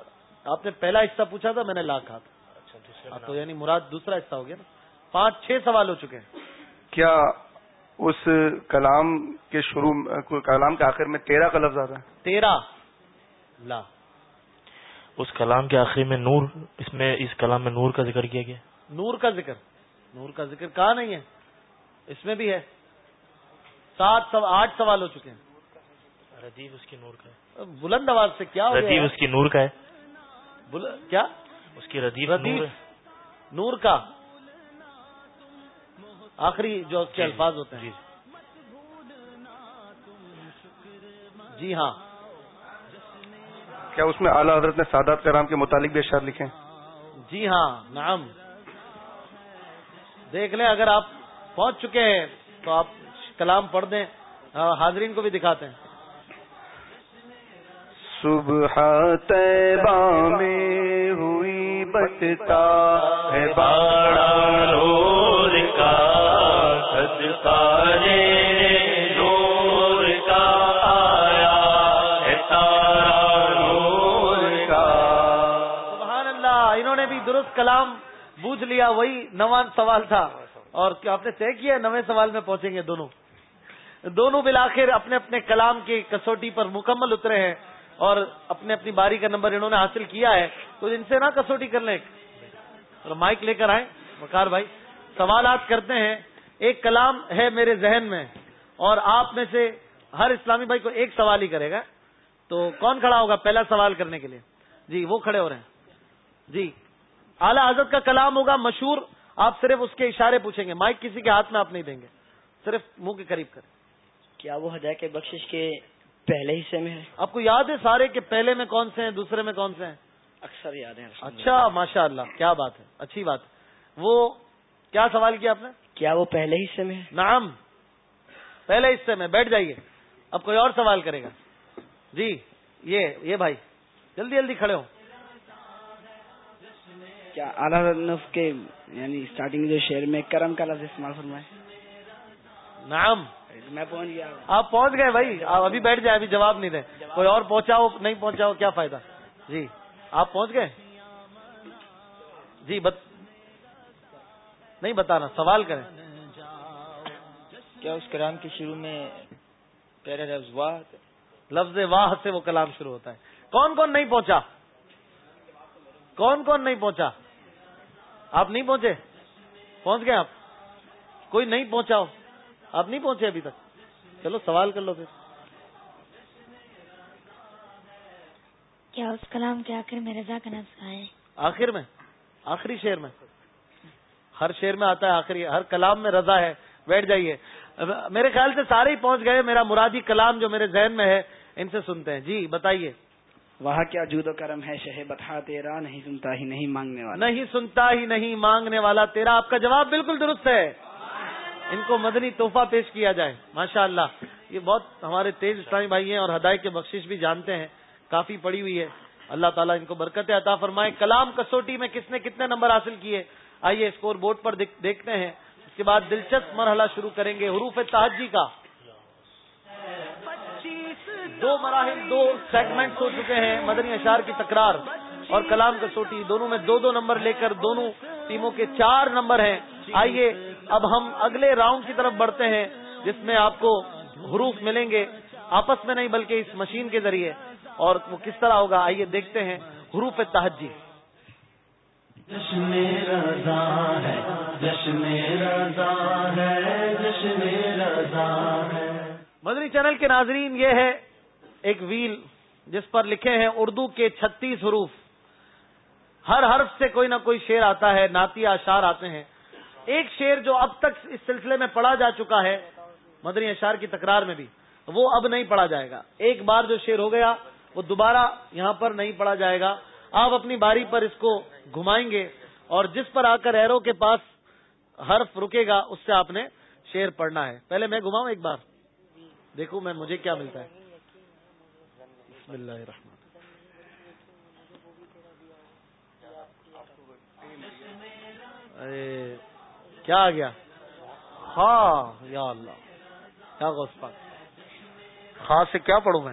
Speaker 1: آپ نے پہلا حصہ پوچھا تھا میں نے لا کہا تھا۔
Speaker 9: اچھا
Speaker 1: ہاں، تو یعنی مراد دوسرا حصہ ہو گیا نا۔ پانچ چھ سوال ہو چکے ہیں۔
Speaker 6: کیا اس کلام کے شروع کلام کے آخر میں تیرہ کا لفظ آتا ہے؟
Speaker 1: تیرہ۔ لا۔
Speaker 9: اس کلام کے آخری میں نور اس میں اس کلام میں نور کا ذکر کیا گیا؟
Speaker 1: نور کا ذکر۔ نور کا ذکر کہاں نہیں ہے؟ اس میں بھی ہے۔ سات سو آٹھ سوال ہو چکے ہیں۔
Speaker 9: ردیف اس کی نور کا ہے۔
Speaker 1: بلند آواز سے کیا
Speaker 9: ردیف؟ اس کی نور کا ہے۔
Speaker 1: بل- کیا؟
Speaker 9: اس کی ردیف نور ہے۔
Speaker 1: نور کا۔ آخری جو اس کے الفاظ ہوتے ہیں۔ جی ہاں۔
Speaker 6: کیا اس میں اعلیٰ حضرت نے سادات کرام کے متعلق بھی اشار لکھے
Speaker 1: جی ہاں نعم۔ دیکھ لیں اگر آپ پہنچ چکے ہیں تو آپ کلام پڑھ دیں ہاں، حاضرین کو بھی دکھاتے ہیں۔
Speaker 6: صبح طیبہ میں ہوئی بچتا ہے باڑا نور کا
Speaker 1: کلام، بوجھ لیا، وہی نواں سوال تھا۔ اور کیا آپ نے طے کیا نویں سوال میں پہنچیں گے دونوں۔ دونوں بلاخر اپنے اپنے کلام کی کسوٹی پر مکمل اترے ہیں اور اپنے اپنی باری کا نمبر انہوں نے حاصل کیا ہے۔ تو ان سے نہ کسوٹی کر لیں۔ اور مائک لے کر آئیں۔ وقار بھائی، سوالات کرتے ہیں۔ ایک کلام ہے میرے ذہن میں اور آپ میں سے ہر اسلامی بھائی کو ایک سوال ہی کرے گا۔ تو کون کھڑا ہوگا پہلا سوال کرنے کے لیے؟ جی وہ کھڑے ہو رہے ہیں۔ جی اعلی حضرت کا کلام ہوگا مشہور آپ صرف اس کے اشارے پوچھیں گے۔ مائک کسی کے ہاتھ میں آپ نہیں دیں گے۔ صرف منہ کے قریب کریں۔
Speaker 10: کیا وہ ہدایت کے بخشش کے پہلے حصے میں ہے؟
Speaker 1: آپ کو یاد ہے سارے کہ پہلے میں کون سے ہیں دوسرے میں کون سے ہیں؟
Speaker 10: اکثر یاد ہے
Speaker 1: اچھا ماشاء اللہ کیا بات ہے اچھی بات۔ ہے وہ کیا سوال کیا آپ نے؟
Speaker 10: کیا وہ پہلے حصے میں ہے؟
Speaker 1: نعم پہلے حصے میں بیٹھ جائیے۔ اب کوئی اور سوال کرے گا۔ جی یہ یہ بھائی جلدی جلدی کھڑے ہو
Speaker 10: کیا اعلیٰ نف کے یعنی اسٹارٹنگ جو شعر میں کرم کا لفظ استعمال فرمائے۔
Speaker 1: نعم۔
Speaker 10: میں پہنچ گیا۔
Speaker 1: آپ پہنچ گئے بھائی۔ آپ ابھی بیٹھ جائیں ابھی جواب نہیں دیں۔ کوئی اور پہنچاؤ نہیں پہنچاؤ کیا فائدہ؟ جی آپ پہنچ گئے؟ جی بت نہیں بتانا سوال کریں۔
Speaker 10: کیا اس کلام کے شروع میں پہلا لفظ واہ
Speaker 1: لفظ واہ سے وہ کلام شروع ہوتا ہے۔ کون کون نہیں پہنچا؟ کون کون نہیں پہنچا؟ آپ نہیں پہنچے؟ پہنچ گئے آپ؟ کوئی نہیں پہنچا؟ ہو آپ نہیں پہنچے ابھی تک؟ چلو سوال کر لو پھر۔
Speaker 8: کیا اس کلام کے آخر میں رضا کا نفس آئے
Speaker 1: آخر میں آخری شعر میں۔ ہر شعر میں آتا ہے آخری ہر کلام میں رضا ہے۔ بیٹھ جائیے۔ میرے خیال سے سارے ہی پہنچ گئے میرا مرادی کلام جو میرے ذہن میں ہے ان سے سنتے ہیں۔ جی بتائیے۔
Speaker 10: وہاں کیا جود و کرم ہے شہ بتا تیرا؟ نہیں سنتا ہی نہیں مانگنے والا۔
Speaker 1: نہیں سنتا ہی نہیں مانگنے والا تیرا۔ آپ کا جواب بالکل درست ہے۔ ان کو مدنی تحفہ پیش کیا جائے۔ ماشاء اللہ یہ بہت ہمارے تیز اسلامی بھائی ہیں اور ہدایت کے بخشش بھی جانتے ہیں۔ کافی پڑی ہوئی ہے۔ اللہ تعالیٰ ان کو برکت عطا فرمائے۔ کلام کسوٹی میں کس نے کتنے نمبر حاصل کیے؟ آئیے اسکور بورڈ پر دیکھ- دیکھتے ہیں۔ اس کے بعد دلچسپ مرحلہ شروع کریں گے حروف تحجی کا۔ دو مراحل دو سیگمنٹ ہو چکے ہیں مدنی اشار کی تکرار اور کلام کسوٹی دونوں میں دو دو نمبر لے کر دونوں ٹیموں کے چار نمبر ہیں۔ آئیے اب ہم اگلے راؤنڈ کی طرف بڑھتے ہیں جس میں آپ کو حروف ملیں گے۔ آپس میں نہیں بلکہ اس مشین کے ذریعے۔ اور وہ کس طرح ہوگا؟ آئیے دیکھتے ہیں حروف تحجی
Speaker 2: جشن رضا ہے جشن رضا ہے جشن رضا ہے۔
Speaker 1: مدنی چینل کے ناظرین یہ ہے ایک ویل جس پر لکھے ہیں اردو کے چھتیس حروف۔ ہر حرف سے کوئی نہ کوئی شعر آتا ہے نعتیہ اشار آتے ہیں۔ ایک شعر جو اب تک اس سلسلے میں پڑھا جا چکا ہے، مدنی اشار کی تکرار میں بھی، وہ اب نہیں پڑھا جائے گا۔ ایک بار جو شعر ہو گیا، وہ دوبارہ یہاں پر نہیں پڑھا جائے گا۔ آپ اپنی باری پر اس کو گھمائیں گے اور جس پر آ کر ایرو کے پاس حرف رکے گا، اس سے آپ نے شعر پڑھنا ہے۔ پہلے میں گھماؤں ایک بار۔ دیکھوں میں، مجھے کیا ملتا ہے۔ بسم اللہ الرحمن ارے، کیا آ گیا؟ ہاں یا اللہ، کیا غوث پاک۔ سے کیا پڑھوں میں؟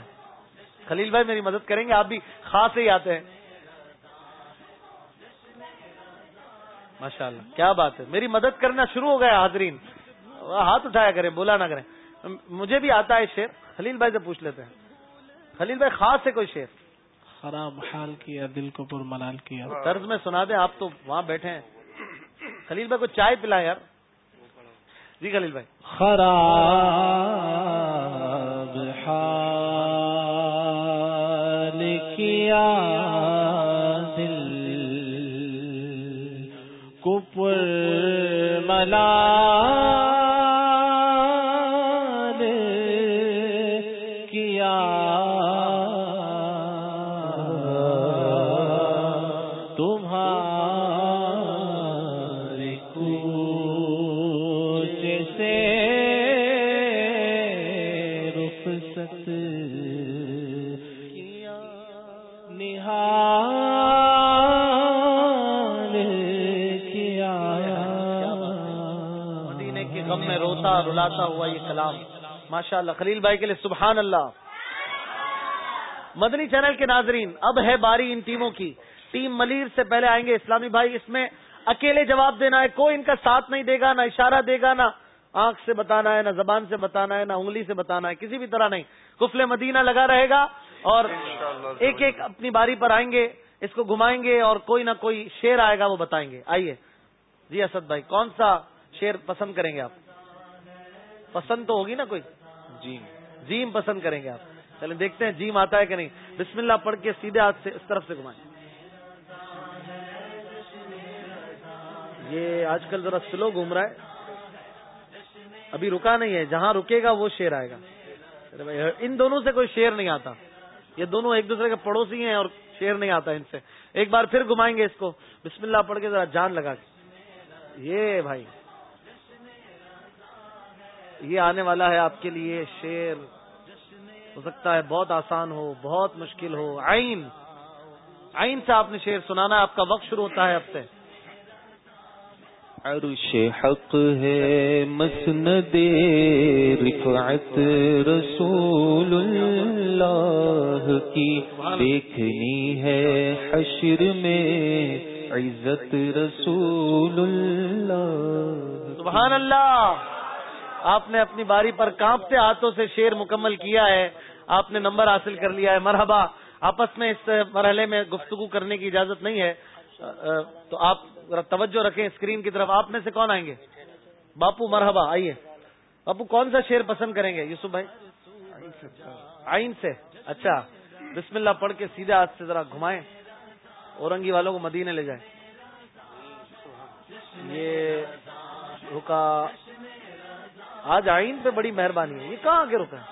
Speaker 1: خلیل بھائی میری مدد کریں گے؟ آپ بھی خاص سے ہی آتے ہیں۔ ماشاء اللہ کیا بات ہے؟ میری مدد کرنا شروع ہو گیا، حاضرین۔ ہاتھ اٹھایا کریں، بولا نہ کریں۔ مجھے بھی آتا ہے شیر خلیل بھائی سے پوچھ لیتے ہیں۔ خلیل بھائی خاص سے کوئی شیر
Speaker 2: خراب حال کیا دل کو پر ملال کیا
Speaker 1: طرز میں سنا دیں آپ تو وہاں بیٹھے ہیں۔ خلیل بھائی کو چائے پلا یار؟ جی خلیل بھائی۔
Speaker 2: خراب حال کیا دل کو پر ملال
Speaker 1: ماشاء اللہ خلیل بھائی کے لیے سبحان اللہ مدنی چینل کے ناظرین اب ہے باری ان ٹیموں کی۔ ٹیم ملیر سے پہلے آئیں گے اسلامی بھائی اس میں اکیلے جواب دینا ہے کوئی ان کا ساتھ نہیں دے گا نہ اشارہ دے گا نہ آنکھ سے بتانا ہے نہ زبان سے بتانا ہے نہ انگلی سے بتانا ہے کسی بھی طرح نہیں۔ کفل مدینہ لگا رہے گا اور ایک ایک اپنی باری پر آئیں گے اس کو گھمائیں گے اور کوئی نہ کوئی شیر آئے گا وہ بتائیں گے۔ آئیے۔ جی اسد بھائی کون سا شیر پسند کریں گے آپ؟ پسند تو ہوگی نا کوئی؟
Speaker 11: جی
Speaker 1: جیم پسند کریں گے آپ۔ چلیں دیکھتے ہیں جیم آتا ہے کہ نہیں۔ بسم اللہ پڑھ کے سیدھے ہاتھ سے اس طرف سے گھمائیں۔ یہ آج کل ذرا سلو گھوم رہا ہے۔ ابھی رکا نہیں ہے۔ جہاں رکے گا وہ شیر آئے گا۔ ان دونوں سے کوئی شیر نہیں آتا۔ یہ دونوں ایک دوسرے کے پڑوسی ہیں اور شیر نہیں آتا ان سے۔ ایک بار پھر گھمائیں گے اس کو۔ بسم اللہ پڑھ کے ذرا جان لگا کے۔ یہ بھائی یہ آنے والا ہے آپ کے لیے شیر ہو سکتا ہے بہت آسان ہو بہت مشکل ہو۔ آئین آئین سے آپ نے شیر سنانا ہے آپ کا وقت شروع ہوتا ہے اب سے۔
Speaker 6: عرش حق ہے مسند رفعت رسول اللہ کی۔ دیکھنی ہے حشر میں عزت رسول اللہ
Speaker 1: سبحان اللہ۔ آپ نے اپنی باری پر کانپتے ہاتھوں سے شیر مکمل کیا ہے۔ آپ نے نمبر حاصل کر لیا ہے۔ مرحبا، آپس میں اس مرحلے میں گفتگو کرنے کی اجازت نہیں ہے۔ تو آپ توجہ رکھیں اسکرین کی طرف۔ آپ میں سے کون آئیں گے؟ باپو، مرحبا، آئیے۔ باپو، کون سا شیر پسند کریں گے؟ یوسف بھائی۔ آئین سے۔ اچھا۔ بسم اللہ پڑھ کے سیدھے ہاتھ سے ذرا گھمائیں۔ اورنگی والوں کو مدینے لے جائیں۔ یہ رکا آج آئین پہ بڑی مہربانی ہے۔ یہ کہاں آ کے رکا ہے؟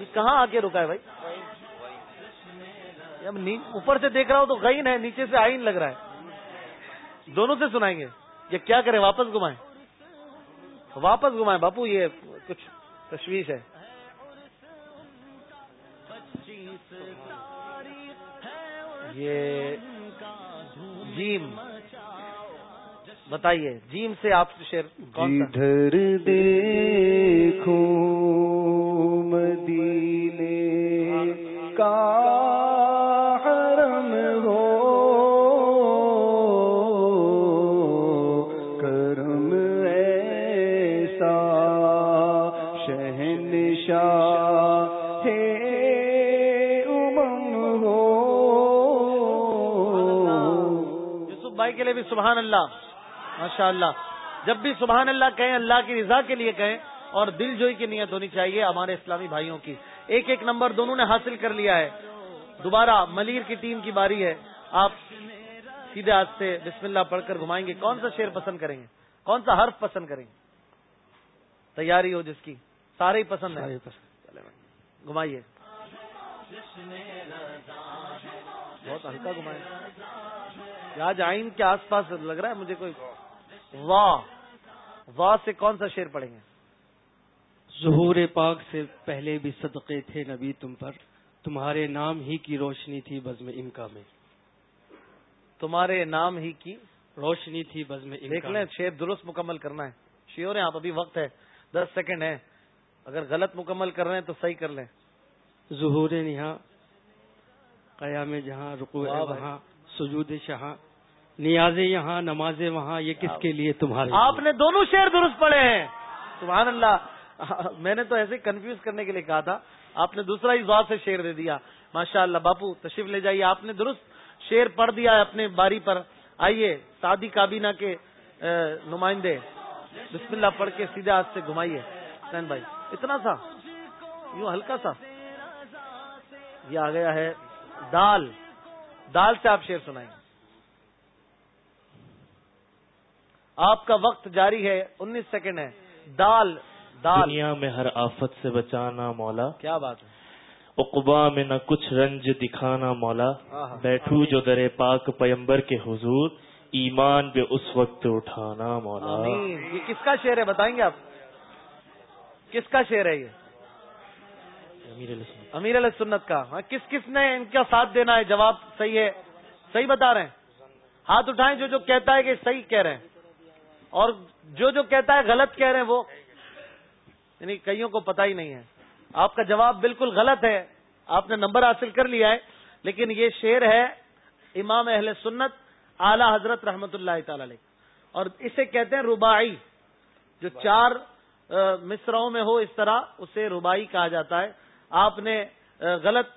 Speaker 1: یہ کہاں آ کے رکا ہے بھائی؟ اب اوپر سے دیکھ رہا ہوں تو غین ہے، نیچے سے آئین لگ رہا ہے۔ دونوں سے سنائیں گے۔ یہ کیا کریں، واپس گھمائیں۔ واپس گھمائیں۔ باپو، یہ کچھ تشویش ہے۔ یہ جیم۔ بتائیے جیم سے آپ شیر کون
Speaker 6: دیکھو مدینے کا حرم ہو کرم ایسا شہنشاہ ہے امم ہو۔
Speaker 1: یوسف بھائی کے لیے بھی سبحان اللہ۔ ماشاء اللہ جب بھی سبحان اللہ کہیں اللہ کی رضا کے لیے کہیں اور دل جوئی کی نیت ہونی چاہیے ہمارے اسلامی بھائیوں کی۔ ایک ایک نمبر دونوں نے حاصل کر لیا ہے۔ دوبارہ ملیر کی ٹیم کی باری ہے۔ آپ سیدھے ہاتھ سے بسم اللہ پڑھ کر گھمائیں گے۔ کون سا شیر پسند کریں گے؟ کون سا حرف پسند کریں گے؟ تیاری ہو جس کی۔ سارے ہی پسند ہے گھمائیے۔ بہت ہلکا گھمائے آج آئین کے آس پاس لگ رہا ہے مجھے کوئی واہ واہ سے کون سا شیر پڑیں گے؟
Speaker 3: ظہور پاک سے پہلے بھی صدقے تھے نبی تم پر تمہارے نام ہی کی روشنی تھی بزم امکا میں۔
Speaker 1: تمہارے نام ہی کی
Speaker 3: روشنی تھی بزم
Speaker 1: دیکھ لیں شیر درست مکمل کرنا ہے۔ شیور ہیں آپ ابھی وقت ہے۔ دس سیکنڈ ہے اگر غلط مکمل کر رہے ہیں تو صحیح کر لیں۔
Speaker 3: ظہور نہا قیام جہاں رکو وہاں سجود شہاں نیاز یہاں نماز وہاں یہ کس کے لیے تمہارے
Speaker 1: آپ نے دونوں شیر درست پڑے ہیں۔ سبحان اللہ۔ میں نے تو ایسے کنفیوز کرنے کے لیے کہا تھا۔ آپ نے دوسرا ہی ذات سے شیر دے دیا۔ ماشاء اللہ باپو تشریف لے جائیے۔ آپ نے درست شیر پڑھ دیا ہے اپنے باری پر۔ آئیے سادی کابینہ کے نمائندے۔ بسم اللہ پڑھ کے سیدھے ہاتھ سے گھمائیے۔ حسین بھائی اتنا سا؟ یوں ہلکا سا؟ یہ آ گیا ہے دال۔ دال سے آپ شیر سنائیں۔ آپ کا وقت جاری ہے انیس سیکنڈ ہے۔ دال دال۔
Speaker 9: دنیا میں ہر آفت سے بچانا مولا۔
Speaker 1: کیا بات ہے؟
Speaker 9: اقبا میں نہ کچھ رنج دکھانا مولا۔ بیٹھو جو در پاک پیمبر کے حضور۔ ایمان پہ اس وقت اٹھانا مولا۔
Speaker 1: یہ کس کا شعر ہے؟ بتائیں گے آپ۔ کس کا شعر ہے یہ؟ امیر علیہ سنت کا۔ ہاں کس کس نے ان کا ساتھ دینا ہے؟ جواب صحیح ہے۔ صحیح بتا رہے ہیں۔ ہاتھ اٹھائیں جو جو کہتا ہے کہ صحیح کہہ رہے ہیں۔ اور جو جو کہتا ہے غلط کہہ رہے ہیں وہ یعنی کئیوں کو پتا ہی نہیں ہے۔ آپ کا جواب بالکل غلط ہے۔ آپ نے نمبر حاصل کر لیا ہے، لیکن یہ شعر ہے امام اہل سنت اعلی حضرت رحمت اللہ تعالی علیہ۔ اور اسے کہتے ہیں ربائی جو چار مصروں میں ہو، اس طرح اسے ربائی کہا جاتا ہے۔ آپ نے غلط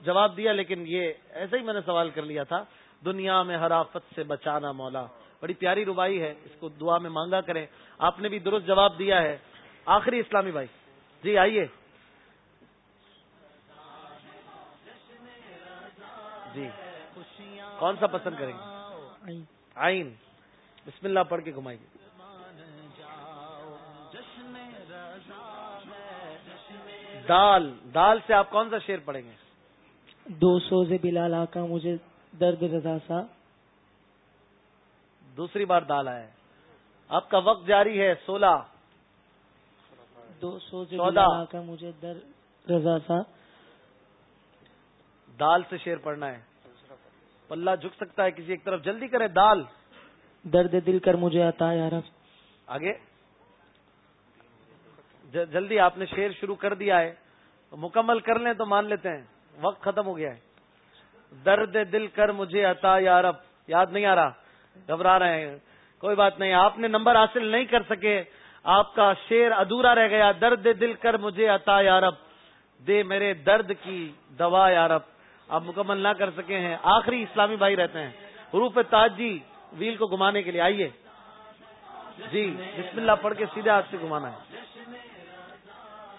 Speaker 1: جواب دیا، لیکن یہ ایسا ہی میں نے سوال کر لیا تھا۔ دنیا میں ہر آفت سے بچانا مولا۔ بڑی پیاری ربائی ہے، اس کو دعا میں مانگا کریں۔ آپ نے بھی درست جواب دیا ہے۔ آخری اسلامی بھائی۔ جی آئیے۔ جی۔ کون سا پسند کریں گے؟ آئین بسم اللہ پڑھ کے گھمائیے۔ دال۔ دال سے آپ کون سا شیر پڑھیں گے؟
Speaker 4: دو سو سے بلال آقا، مجھے درد رضا سا۔
Speaker 1: دوسری بار دال آیا آپ کا وقت جاری ہے سولہ۔
Speaker 4: دو سو
Speaker 1: چودہ۔
Speaker 4: آقا مجھے درد رضا سا
Speaker 1: دال سے شیر پڑھنا ہے۔ پلہ جھک سکتا ہے کسی ایک طرف۔ جلدی کرے دال۔
Speaker 4: درد دل کر مجھے آتا ہے یار
Speaker 1: آگے۔ جلدی آپ نے شیر شروع کر دیا ہے۔ مکمل کر لیں تو مان لیتے ہیں۔ وقت ختم ہو گیا ہے۔ درد دل کر مجھے عطا یا رب یاد نہیں آ رہا۔ گھبرا رہے ہیں۔ کوئی بات نہیں، آپ نے نمبر حاصل نہیں کر سکے۔ آپ کا شیر ادھورا رہ گیا۔ درد دل کر مجھے عطا یا رب۔ دے میرے درد کی دوا یا رب۔ آپ مکمل نہ کر سکے ہیں۔ آخری اسلامی بھائی رہتے ہیں۔ حروف تاجی ویل کو گھمانے کے لیے۔ آئیے۔ جی بسم اللہ پڑھ کے سیدھے ہاتھ سے گھمانا ہے۔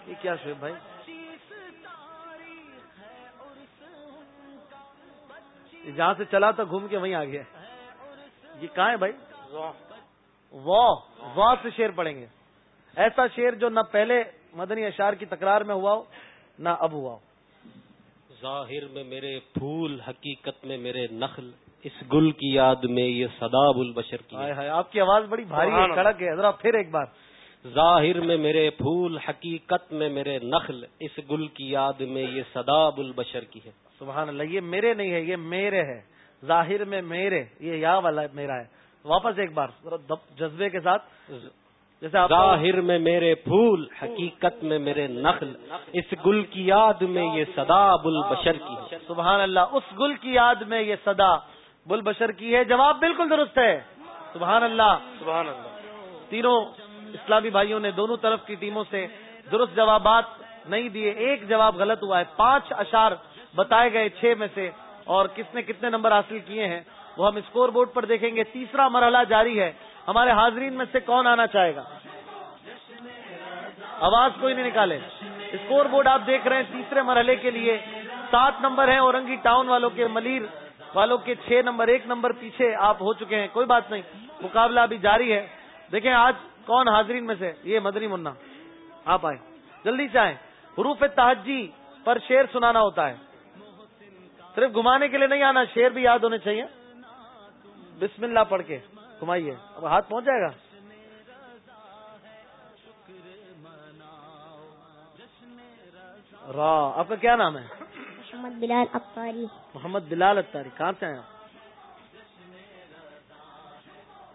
Speaker 1: یہ کیا شعیب بھائی؟ جہاں سے چلا تھا گھوم کے وہیں آ گیا۔ یہ کہاں ہے بھائی؟ واہ. سے شیر پڑیں گے. ایسا شیر جو نہ پہلے مدنی اشار کی تکرار میں ہوا ہو نہ اب ہوا ہو.
Speaker 5: ظاہر میں میرے پھول حقیقت میں میرے نخل اس گل کی یاد میں یہ صداب البشر کی
Speaker 1: آپ کی آواز بڑی بھاری ہے کڑک ہے. ذرا پھر ایک بار.
Speaker 5: ظاہر میں میرے پھول حقیقت میں میرے نخل اس گل کی یاد میں یہ صداب البشر کی ہے.
Speaker 1: سبحان اللہ یہ میرے نہیں ہے یہ میرے ہے. ظاہر میں میرے یہ یا والا میرا ہے۔ واپس ایک بار جذبے کے ساتھ۔
Speaker 5: جیسے ظاہر میں میرے پھول حقیقت میں میرے نخل۔ اس گل کی یاد میں یہ صدا بل بشر کی ہے۔
Speaker 1: سبحان اللہ اس گل کی یاد میں یہ صدا بل بشر کی ہے۔ جواب بالکل درست ہے۔ سبحان اللہ۔
Speaker 3: سبحان اللہ۔
Speaker 1: تینوں اسلامی بھائیوں نے دونوں طرف کی ٹیموں سے درست جوابات نہیں دیے۔ ایک جواب غلط ہوا ہے۔ پانچ اشار بتائے گئے چھ میں سے۔ اور کس نے کتنے نمبر حاصل کیے ہیں، وہ ہم اسکور بورڈ پر دیکھیں گے۔ تیسرا مرحلہ جاری ہے۔ ہمارے حاضرین میں سے کون آنا چاہے گا؟ آواز کوئی نہیں نکالے۔ اسکور بورڈ آپ دیکھ رہے ہیں تیسرے مرحلے کے لیے۔ سات نمبر ہیں اورنگی ٹاؤن والوں کے، ملیر والوں کے چھ نمبر۔ ایک نمبر پیچھے آپ ہو چکے ہیں، کوئی بات نہیں۔ مقابلہ ابھی جاری ہے۔ دیکھیں آج کون حاضرین میں سے؟ یہ مدنی منا۔ آپ آئے جلدی سے آئیں۔ حروف تحجی پر شیر سنانا ہوتا ہے۔ صرف گھمانے کے لیے نہیں آنا شیر بھی یاد ہونے چاہیے۔ بسم اللہ پڑھ کے گھمائیے۔ اب ہاتھ پہنچ جائے گا۔ را آپ کا کیا نام ہے؟
Speaker 8: محمد بلال اختاری۔
Speaker 1: محمد بلال اختاری کہاں سے آئے آپ؟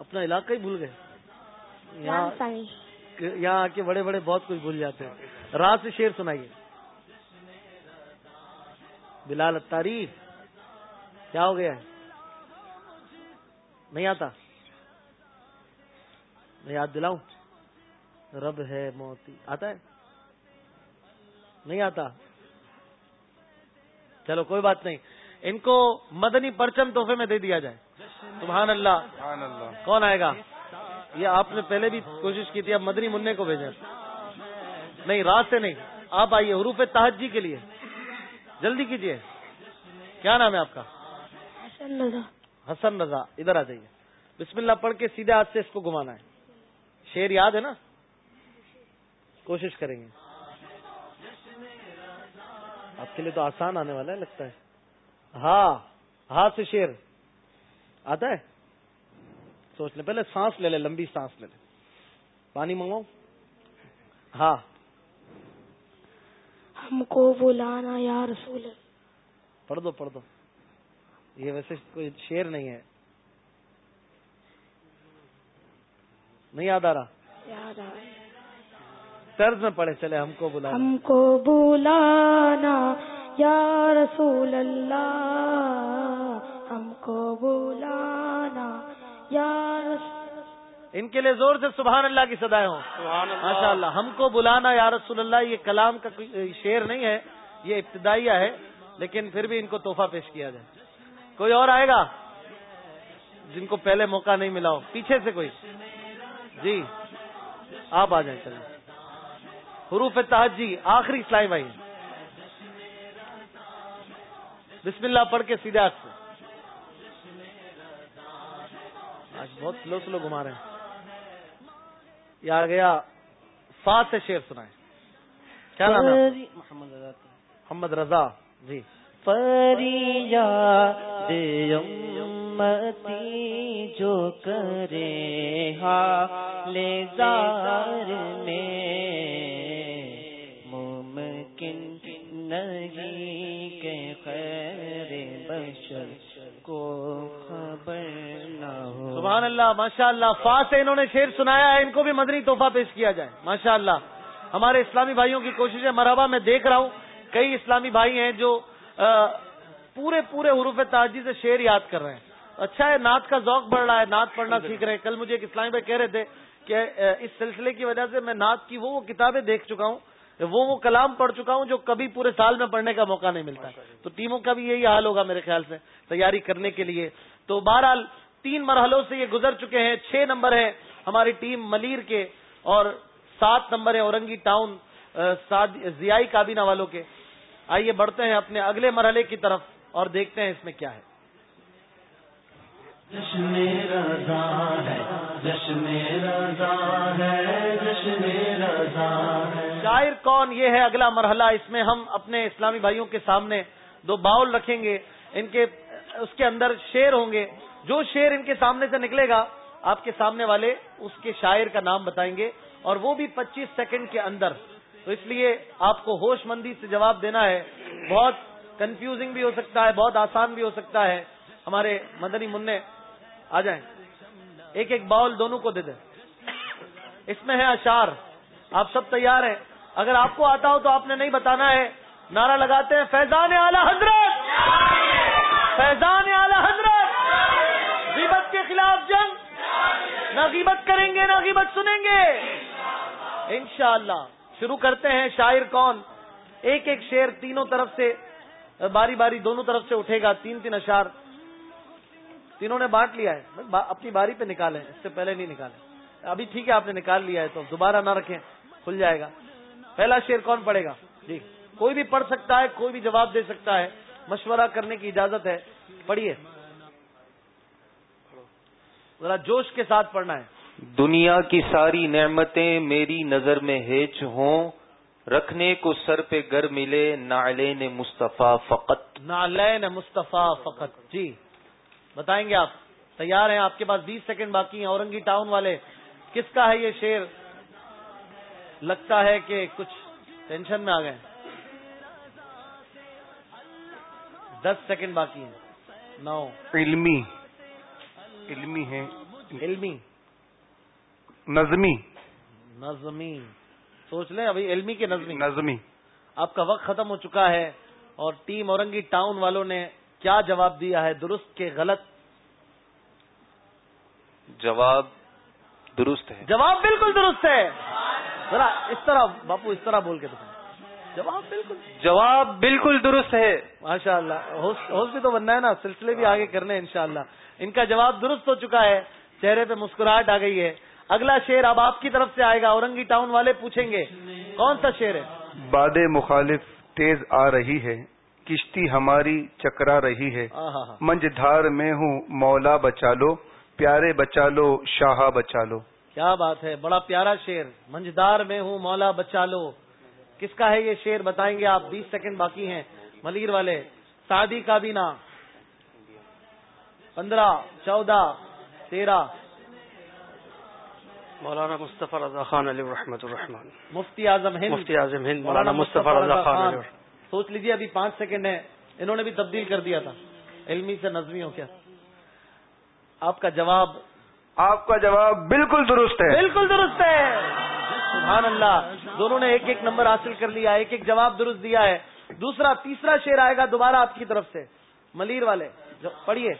Speaker 1: اپنا علاقہ ہی بھول گئے۔ یہاں یہاں آ کے بڑے بڑے بہت کچھ بھول جاتے ہیں۔ رات سے شیر سنائیے۔ بلال اتاری کیا ہو گیا ہے؟ نہیں آتا؟ میں یاد دلاؤں؟ رب ہے موتی۔ آتا ہے؟ نہیں آتا۔ چلو کوئی بات نہیں۔ ان کو مدنی پرچم تحفے میں دے دیا جائے۔ سبحان اللہ۔
Speaker 6: سبحان اللہ۔
Speaker 1: کون آئے گا؟ یہ آپ نے پہلے بھی کوشش کی تھی اب مدنی منع کو بھیجیں۔ نہیں رات سے نہیں۔ آپ آئیے حروف تحجی کے لیے۔ جلدی کیجیے کیا نام ہے آپ کا؟
Speaker 8: حسن رضا۔
Speaker 1: حسن رضا ادھر آ جائیے۔ بسم اللہ پڑھ کے سیدھے ہاتھ سے اس کو گھمانا ہے۔ شیر یاد ہے نا؟ کوشش کریں گے۔ آپ کے لیے تو آسان آنے والا ہے لگتا ہے۔ ہاں ہاتھ سے شیر آتا ہے؟ سوچ لیں پہلے سانس لے لے لمبی سانس لے لے پانی منگاؤ ہاں۔
Speaker 8: ہم کو بلانا یا رسول۔
Speaker 1: پڑھ دو پڑھ دو۔ یہ ویسے کوئی شیر نہیں ہے۔ نہیں یاد آ رہا؟
Speaker 8: یاد آ
Speaker 1: طرز میں پڑھے چلے ہم کو بلا
Speaker 8: ہم کو بلانا یا رسول اللہ۔ ہم کو بلانا یا رسول
Speaker 1: ان کے لیے زور سے سبحان اللہ کی سدائے ہوں۔ ماشاء اللہ۔ ہم کو بلانا یا رسول اللہ یہ کلام کا کوئی شعر نہیں ہے یہ ابتدائیہ ہے لیکن پھر بھی ان کو تحفہ پیش کیا جائے۔ کوئی اور آئے گا؟ جن کو پہلے موقع نہیں ملا ہو۔ پیچھے سے کوئی؟ جی آپ آ جائیں چلیں۔ حروف تحجی آخری اسلائی بھائی۔ بسم اللہ پڑھ کے سیدھے ہاتھ سے آج بہت سلو سلو گھما رہے ہیں۔ یہ آ گیا فا سے شیر سنائے۔ کیا نام ہے؟
Speaker 12: محمد رضا
Speaker 1: محمد رضا جی۔
Speaker 12: فریاد امتی جو کرے حال زار میں ممکن نہیں کہ خیر بشر کو خبر
Speaker 1: سبحان اللہ ماشاء اللہ فا سے انہوں نے شیر سنایا ہے ان کو بھی مدنی تحفہ پیش کیا جائے۔ ماشاء اللہ۔ ہمارے اسلامی بھائیوں کی کوشش ہے مرحبا میں دیکھ رہا ہوں۔ کئی اسلامی بھائی ہیں جو پورے پورے حروف تاجی سے شعر یاد کر رہے ہیں۔ اچھا ہے نعت کا ذوق بڑھ رہا ہے نعت پڑھنا سیکھ رہے ہیں۔ کل مجھے ایک اسلامی بھائی کہہ رہے تھے کہ اس سلسلے کی وجہ سے میں نعت کی وہ وہ کتابیں دیکھ چکا ہوں وہ وہ کلام پڑھ چکا ہوں جو کبھی پورے سال میں پڑھنے کا موقع نہیں ملتا۔ تو ٹیموں کا بھی یہی حال ہوگا میرے خیال سے تیاری کرنے کے لیے۔ تو بہرحال تین مرحلوں سے یہ گزر چکے ہیں چھ نمبر ہیں ہماری ٹیم ملیر کے اور سات نمبر ہیں اورنگی ٹاؤن ضیائی کابینہ والوں کے۔ آئیے بڑھتے ہیں اپنے اگلے مرحلے کی طرف اور دیکھتے ہیں اس میں کیا ہے۔
Speaker 2: جشن رضا ہے جشن رضا ہے جشن رضا ہے۔
Speaker 1: شاعر کون؟ یہ ہے اگلا مرحلہ۔ اس میں ہم اپنے اسلامی بھائیوں کے سامنے دو باؤل رکھیں گے۔ ان کے، اس کے اندر شیر ہوں گے۔ جو شیر ان کے سامنے سے نکلے گا، آپ کے سامنے والے اس کے شاعر کا نام بتائیں گے اور وہ بھی پچیس سیکنڈ کے اندر۔ تو اس لیے آپ کو ہوش مندی سے جواب دینا ہے۔ بہت کنفیوزنگ بھی ہو سکتا ہے، بہت آسان بھی ہو سکتا ہے۔ ہمارے مدنی منع، آ جائیں۔ ایک ایک باؤل دونوں کو دے دیں۔ اس میں ہے اشار آپ سب تیار ہیں۔ اگر آپ کو آتا ہو تو آپ نے نہیں بتانا ہے۔ نعرہ لگاتے ہیں، فیضان اعلی حضرت! فیضان اعلی حضرت۔ غیبت کے خلاف جنگ۔ نہ غیبت کریں گے، نہ غیبت سنیں گے۔ انشاءاللہ۔ شروع کرتے ہیں۔ شاعر کون؟ ایک ایک شعر تینوں طرف سے، باری باری دونوں طرف سے اٹھے گا۔ تین تین اشار تینوں نے بانٹ لیا ہے۔ اپنی باری پہ نکالیں۔ اس سے پہلے نہیں نکالیں۔ ابھی ٹھیک ہے، آپ نے نکال لیا ہے تو دوبارہ نہ رکھیں۔ کھل جائے گا۔ پہلا شیر کون پڑے گا؟ جی۔ کوئی بھی پڑھ سکتا ہے، کوئی بھی جواب دے سکتا ہے۔ مشورہ کرنے کی اجازت ہے۔ پڑھیے۔ ذرا جوش کے ساتھ پڑھنا ہے۔
Speaker 7: دنیا کی ساری نعمتیں میری نظر میں ہیچ ہوں رکھنے کو سر پہ گر ملے نعلین مصطفیٰ فقط۔
Speaker 1: نالین مصطفیٰ فقط۔ جی۔ بتائیں گے آپ۔ تیار ہیں؟ آپ کے پاس بیس سیکنڈ باقی ہیں۔ اورنگی ٹاؤن والے کس کا ہے یہ شیر لگتا ہے کہ کچھ ٹینشن میں آ گئے۔ دس سیکنڈ باقی ہیں۔ نو۔
Speaker 6: علمی۔ علمی ہے
Speaker 1: علمی۔
Speaker 6: نظمی۔
Speaker 1: نظمی۔ سوچ لیں ابھی علمی کے نظمی۔
Speaker 6: نظمی۔
Speaker 1: آپ کا وقت ختم ہو چکا ہے اور ٹیم اورنگی ٹاؤن والوں نے کیا جواب دیا ہے؟ درست کے غلط۔
Speaker 7: جواب درست ہے۔
Speaker 1: جواب بالکل درست ہے۔ ذرا اس طرح باپو اس طرح بول کے دکھائیں۔ جواب بالکل
Speaker 7: جواب بالکل درست ہے۔
Speaker 1: ماشاء اللہ ہوسٹ بھی تو بننا ہے نا سلسلے بھی آگے کرنے ہیں انشاءاللہ۔ ان کا جواب درست ہو چکا ہے چہرے پہ مسکراہٹ آ گئی ہے۔ اگلا شیر اب آپ کی طرف سے آئے گا اورنگی ٹاؤن والے پوچھیں گے کون سا شیر ہے؟
Speaker 6: باد مخالف تیز آ رہی ہے کشتی ہماری چکرا رہی ہے۔ منج دھار میں ہوں مولا بچا لو پیارے بچا لو شاہ بچا لو۔
Speaker 1: کیا بات ہے بڑا پیارا شیر منجدار میں ہوں مولا بچا لو۔ کس کا ہے یہ شیر بتائیں گے آپ بیس سیکنڈ باقی ہیں۔ ملیر والے سعدی کابینہ پندرہ چودہ تیرہ۔
Speaker 3: مولانا مصطفیٰ رضا خان علی رحمت الرحمان
Speaker 1: مفتی اعظم ہند۔
Speaker 3: مفتی اعظم ہند مولانا مصطفیٰ رضا خان
Speaker 1: سوچ لیجیے ابھی پانچ سیکنڈ ہے انہوں نے بھی تبدیل کر دیا تھا۔ علمی سے نظمی ہو کیا۔ آپ کا جواب؟
Speaker 6: آپ کا جواب بالکل درست ہے۔
Speaker 1: بالکل درست ہے۔ سبحان اللہ۔ دونوں نے ایک ایک نمبر حاصل کر لیا ایک ایک جواب درست دیا ہے۔ دوسرا تیسرا شیر آئے گا دوبارہ آپ کی طرف سے۔ ملیر والے پڑھیے۔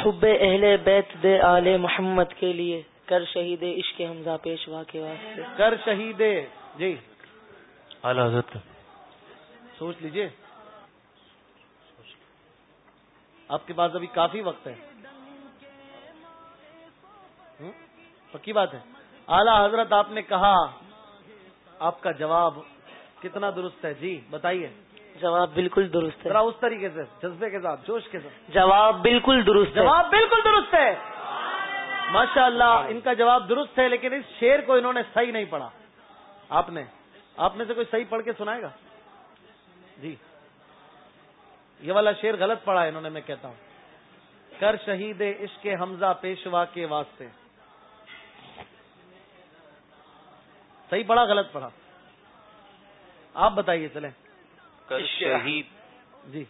Speaker 4: حب اہل بیت دے آل محمد کے لیے کر شہید عشق حمزہ پیشوا کے واسطے۔
Speaker 1: کر شہید جی۔
Speaker 9: حضرت۔
Speaker 1: سوچ لیجیے۔ آپ کے پاس ابھی کافی وقت ہے۔ پکی بات ہے۔ اعلی حضرت آپ نے کہا آپ کا جواب کتنا درست ہے؟ جی بتائیے۔
Speaker 4: جواب بالکل درست ہے۔
Speaker 1: ذرا اس طریقے سے جذبے کے ساتھ جوش کے ساتھ۔
Speaker 4: جواب بالکل درست
Speaker 1: جواب بالکل درست ہے۔ ماشاء اللہ۔ ان کا جواب درست ہے لیکن اس شیر کو انہوں نے صحیح نہیں پڑھا۔ آپ نے آپ میں سے کوئی صحیح پڑھ کے سنائے گا؟ جی۔ یہ والا شیر غلط پڑھا ہے انہوں نے میں کہتا ہوں۔ کر شہید عشق حمزہ پیشوا کے واسطے۔ صحیح پڑھا غلط پڑھا آپ بتائیے چلیں
Speaker 7: کر شہید
Speaker 1: جی۔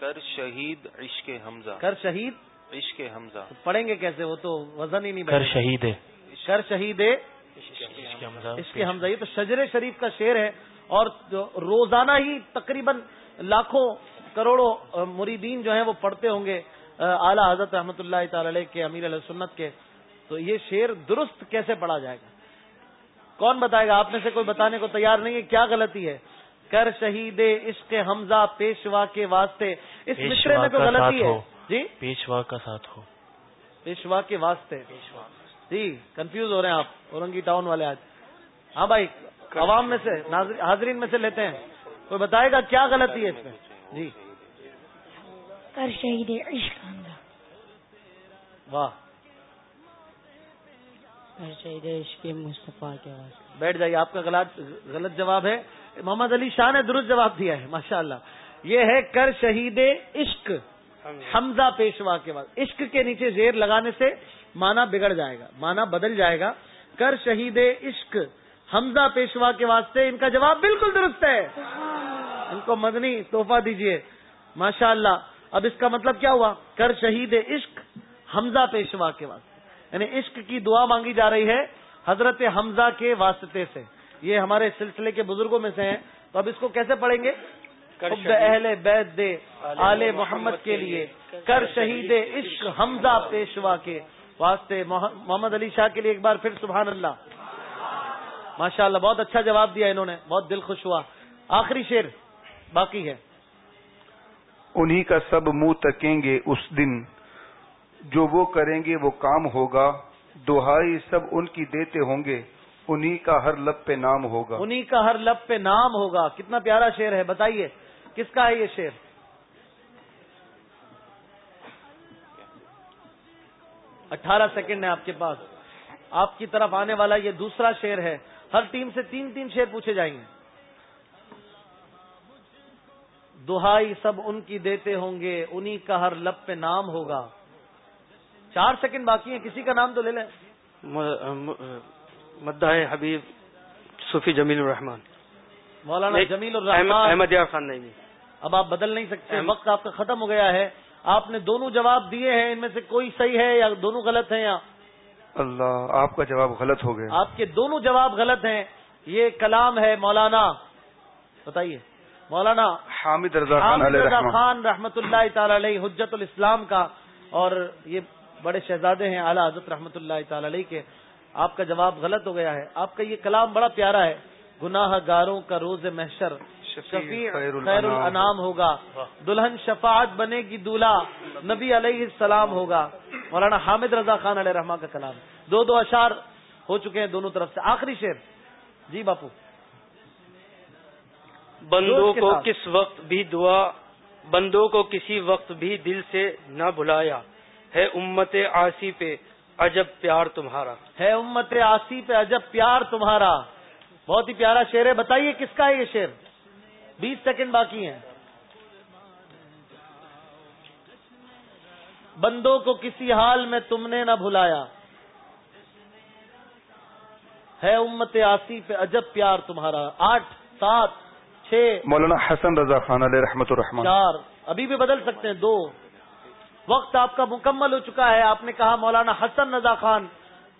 Speaker 7: کر شہید عشق حمزہ۔
Speaker 1: کر شہید
Speaker 7: عشق حمزہ۔
Speaker 1: پڑھیں گے کیسے؟ وہ تو وزن ہی نہیں
Speaker 9: کر شہید
Speaker 1: کر شہید عشق حمزہ۔ یہ تو شجر شریف کا شعر ہے۔ اور روزانہ ہی تقریباً لاکھوں کروڑوں مریدین جو ہیں وہ پڑھتے ہوں گے اعلیٰ حضرت رحمۃ اللہ تعالی کے امیر علیہ سنت کے۔ تو یہ شعر درست کیسے پڑھا جائے گا؟ کون بتائے گا؟ آپ میں سے کوئی بتانے کو تیار نہیں ہے کیا غلطی ہے؟ کر شہید عشق حمزہ پیشوا کے واسطے۔ اس مشرے میں تو غلطی ہے؟ جی؟
Speaker 9: پیشوا کا ساتھ ہو۔
Speaker 1: پیشوا کے واسطے۔ جی کنفیوز ہو رہے ہیں آپ۔ اورنگی ٹاؤن والے آج۔ ہاں بھائی عوام میں سے حاضرین میں سے لیتے ہیں۔ کوئی بتائے گا کیا غلطی ہے اس میں؟ جی۔
Speaker 8: کر شہید عشق حمزہ۔
Speaker 1: واہ۔
Speaker 4: عشق مصطفیٰ کے واسطے
Speaker 1: بیٹھ جائیے آپ کا غلط غلط جواب ہے۔ محمد علی شاہ نے درست جواب دیا ہے ماشاء اللہ یہ ہے کر شہید عشق۔ حمزہ پیشوا کے بعد۔ عشق کے نیچے زیر لگانے سے مانا بگڑ جائے گا مانا بدل جائے گا۔ کر شہید عشق۔ حمزہ پیشوا کے واسطے ان کا جواب بالکل درست ہے۔ ان کو مدنی تحفہ دیجیے ماشاء اللہ اب اس کا مطلب کیا ہوا؟ کر شہید عشق حمزہ پیشوا کے واسطے۔ یعنی عشق کی دعا مانگی جا رہی ہے حضرت حمزہ کے واسطے سے۔ یہ ہمارے سلسلے کے بزرگوں میں سے ہیں۔ تو اب اس کو کیسے پڑھیں گے؟ اہل بیت دے آل محمد کے لیے۔ کر شہید۔ عشق حمزہ پیشوا کے واسطے۔ محمد علی شاہ کے لیے ایک بار پھر سبحان اللہ۔ ماشاء اللہ بہت اچھا جواب دیا انہوں نے۔ بہت دل خوش ہوا۔ آخری شیر باقی ہے۔
Speaker 6: انہی کا سب منہ تکیں گے اس دن۔ جو وہ کریں گے وہ کام ہوگا۔ دہائی سب ان کی دیتے ہوں گے۔ انہی کا ہر لب پہ نام ہوگا۔
Speaker 1: انہی کا ہر لب پہ نام ہوگا۔ کتنا پیارا شعر ہے، بتائیے۔ کس کا ہے یہ شعر؟ اٹھارہ سیکنڈ ہے آپ کے پاس۔ آپ کی طرف آنے والا یہ دوسرا شعر ہے۔ ہر ٹیم سے تین تین شعر پوچھے جائیں گے۔ دہائی سب ان کی دیتے ہوں گے۔ انہی کا ہر لب پہ نام ہوگا۔ چار سیکنڈ باقی ہیں کسی کا نام تو لے لیں۔
Speaker 3: مدہ حبیب صوفی جمیل الرحمان
Speaker 1: مولانا جمیل الرحمان
Speaker 3: احمد یار خان نہیں۔
Speaker 1: اب آپ بدل نہیں سکتے وقت آپ کا ختم ہو گیا ہے۔ آپ نے دونوں جواب دیے ہیں ان میں سے کوئی صحیح ہے یا دونوں غلط ہیں یا؟
Speaker 6: اللہ آپ کا جواب غلط ہو گیا۔
Speaker 1: آپ کے دونوں جواب غلط ہیں۔ یہ کلام ہے مولانا بتائیے۔ مولانا
Speaker 6: حامد رضا خان
Speaker 1: حامد رضا خان رحمت اللہ تعالی علیہ حجت الاسلام کا اور یہ بڑے شہزادے ہیں اعلیٰ حضرت رحمۃ اللہ تعالی علیہ کے۔ آپ کا جواب غلط ہو گیا ہے۔ آپ کا یہ کلام بڑا پیارا ہے۔ گناہ گاروں کا روز محشر۔ شفیع خیر الانام ہوگا۔ دلہن شفاعت بنے گی دولہا نبی علیہ السلام ہوگا۔ مولانا حامد رضا خان علیہ رحمان کا کلام۔ دو دو اشار ہو چکے ہیں دونوں طرف سے۔ آخری شیر جی باپو۔
Speaker 3: بندوں کو کس وقت بھی دعا بندوں کو کسی وقت بھی دل سے نہ بلایا۔ ہے امت آسی پہ عجب پیار تمہارا۔
Speaker 1: ہے امت آسی پہ عجب پیار تمہارا۔ بہت ہی پیارا شعر ہے۔ بتائیے کس کا ہے یہ شعر؟ بیس سیکنڈ باقی ہیں۔ بندوں کو کسی حال میں تم نے نہ بھلایا۔ ہے امت آسی پہ عجب پیار تمہارا۔ آٹھ سات چھ
Speaker 6: مولانا حسن رضا خان علیہ رحمت الرحمان
Speaker 1: چار۔ ابھی بھی بدل سکتے ہیں۔ دو۔ وقت آپ کا مکمل ہو چکا ہے۔ آپ نے کہا مولانا حسن رضا خان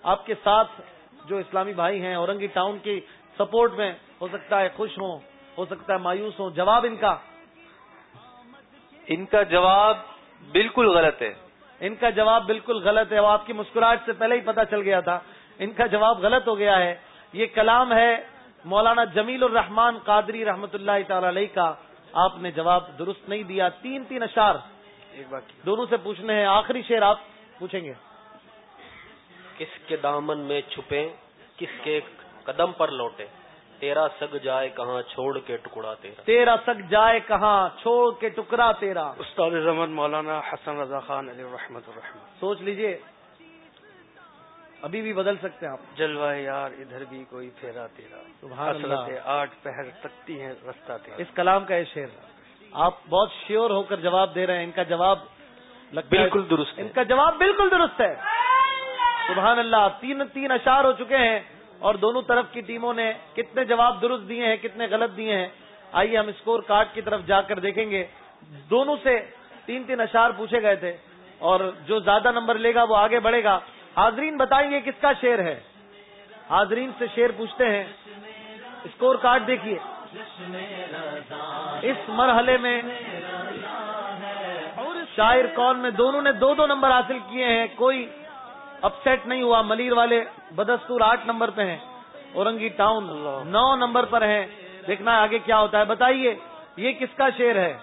Speaker 1: آپ کے ساتھ جو اسلامی بھائی ہیں اورنگی ٹاؤن کی سپورٹ میں ہو سکتا ہے خوش ہوں ہو سکتا ہے مایوس ہوں۔ جواب ان کا؟
Speaker 7: ان کا جواب بالکل غلط ہے۔
Speaker 1: ان کا جواب بالکل غلط ہے۔ وہ آپ کی مسکراہٹ سے پہلے ہی پتا چل گیا تھا۔ ان کا جواب غلط ہو گیا ہے۔ یہ کلام ہے مولانا جمیل الرحمان قادری رحمت اللہ تعالی علیہ کا۔ آپ نے جواب درست نہیں دیا۔ تین تین اشار دونوں سے پوچھنے ہیں آخری شعر آپ پوچھیں گے۔
Speaker 5: کس کے دامن میں چھپے کس کے قدم پر لوٹے تیرا سگ جائے کہاں چھوڑ کے ٹکڑا تیرا؟
Speaker 1: تیرا سگ جائے کہاں چھوڑ کے ٹکڑا تیرا؟
Speaker 3: استاد زمن مولانا حسن رضا خان علیہ رحمت الرحمت
Speaker 1: سوچ لیجیے ابھی بھی بدل سکتے ہیں آپ۔
Speaker 3: جلوہ یار ادھر بھی کوئی پھیرا تیرا۔
Speaker 1: سبحان اللہ۔
Speaker 3: آٹھ پہر سکتی ہیں رستہ تیرا۔
Speaker 1: اس کلام کا یہ شعر آپ بہت شیور ہو کر جواب دے رہے ہیں ان کا جواب
Speaker 7: بالکل درست
Speaker 1: ان کا جواب بالکل درست ہے۔ سبحان اللہ تین تین اشار ہو چکے ہیں اور دونوں طرف کی ٹیموں نے کتنے جواب درست دیے ہیں کتنے غلط دیے ہیں۔ آئیے ہم اسکور کارڈ کی طرف جا کر دیکھیں گے۔ دونوں سے تین تین اشار پوچھے گئے تھے اور جو زیادہ نمبر لے گا وہ آگے بڑھے گا۔ حاضرین بتائیں گے کس کا شیر ہے؟ حاضرین سے شیر پوچھتے ہیں۔ اسکور کارڈ دیکھیے۔ اس مرحلے میں شاعر کون میں دونوں نے دو دو نمبر حاصل کیے ہیں کوئی اپ سیٹ نہیں ہوا ملیر والے بدستور آٹھ نمبر پہ ہیں اورنگی ٹاؤن نو نمبر پر ہیں۔ دیکھنا آگے کیا ہوتا ہے۔ بتائیے یہ کس کا شیر ہے؟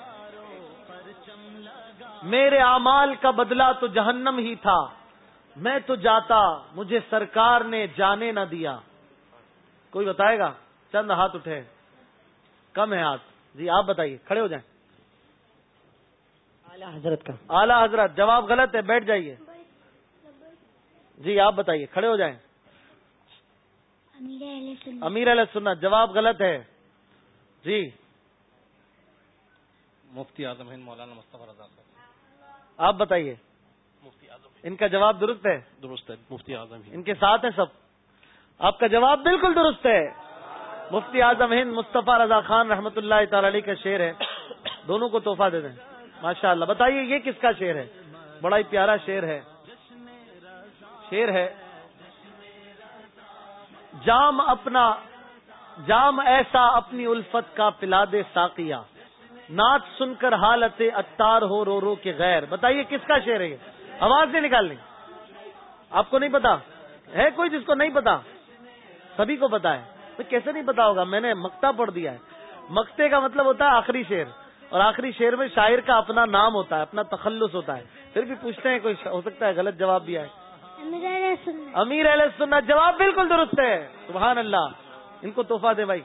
Speaker 1: میرے اعمال کا بدلہ تو جہنم ہی تھا میں تو جاتا مجھے سرکار نے جانے نہ دیا۔ کوئی بتائے گا؟ چند ہاتھ اٹھے کم ہے ہاتھ۔ جی آپ بتائیے کھڑے ہو جائیں۔
Speaker 10: اعلیٰ حضرت کا۔
Speaker 1: اعلیٰ حضرت جواب غلط ہے بیٹھ جائیے۔ جی آپ بتائیے کھڑے ہو جائیں۔ امیر علیہ سنت جواب غلط ہے۔ جی۔
Speaker 13: مفتی اعظم ہند مولانا مصطفیٰ رضا
Speaker 1: آپ بتائیے۔
Speaker 13: مفتی اعظم
Speaker 1: ان کا جواب درست ہے؟
Speaker 13: درست ہے مفتی اعظم
Speaker 1: ان کے ساتھ ہیں سب۔ آپ کا جواب بالکل درست ہے۔ مفتی اعظم ہند مصطفیٰ رضا خان رحمۃ اللہ تعالی علیہ کا شعر ہے۔ دونوں کو تحفہ دے دیں۔ ماشاء اللہ بتائیے، یہ کس کا شعر ہے؟ بڑا ہی پیارا شعر ہے۔ شیر ہے، جام اپنا، جام ایسا اپنی الفت کا پلا دے ساقیہ۔ نعت سن کر حالت اتار ہو رو رو کے غیر۔ بتائیے، کس کا شعر ہے یہ؟ آواز نہیں نکالنی آپ کو نہیں پتا؟ ہے کوئی جس کو نہیں پتا؟ سبھی کو پتا ہے۔ کیسے نہیں پتا ہوگا؟ میں نے مکتا پڑھ دیا ہے۔ مکتے کا مطلب ہوتا ہے آخری شعر۔ اور آخری شعر میں شاعر کا اپنا نام ہوتا ہے اپنا تخلص ہوتا ہے۔ پھر بھی پوچھتے ہیں کوئی ہو سکتا ہے غلط جواب بھی آئے امیر علیہ سنت۔ جواب بالکل درست ہے۔ سبحان اللہ۔ ان کو تحفہ دے بھائی۔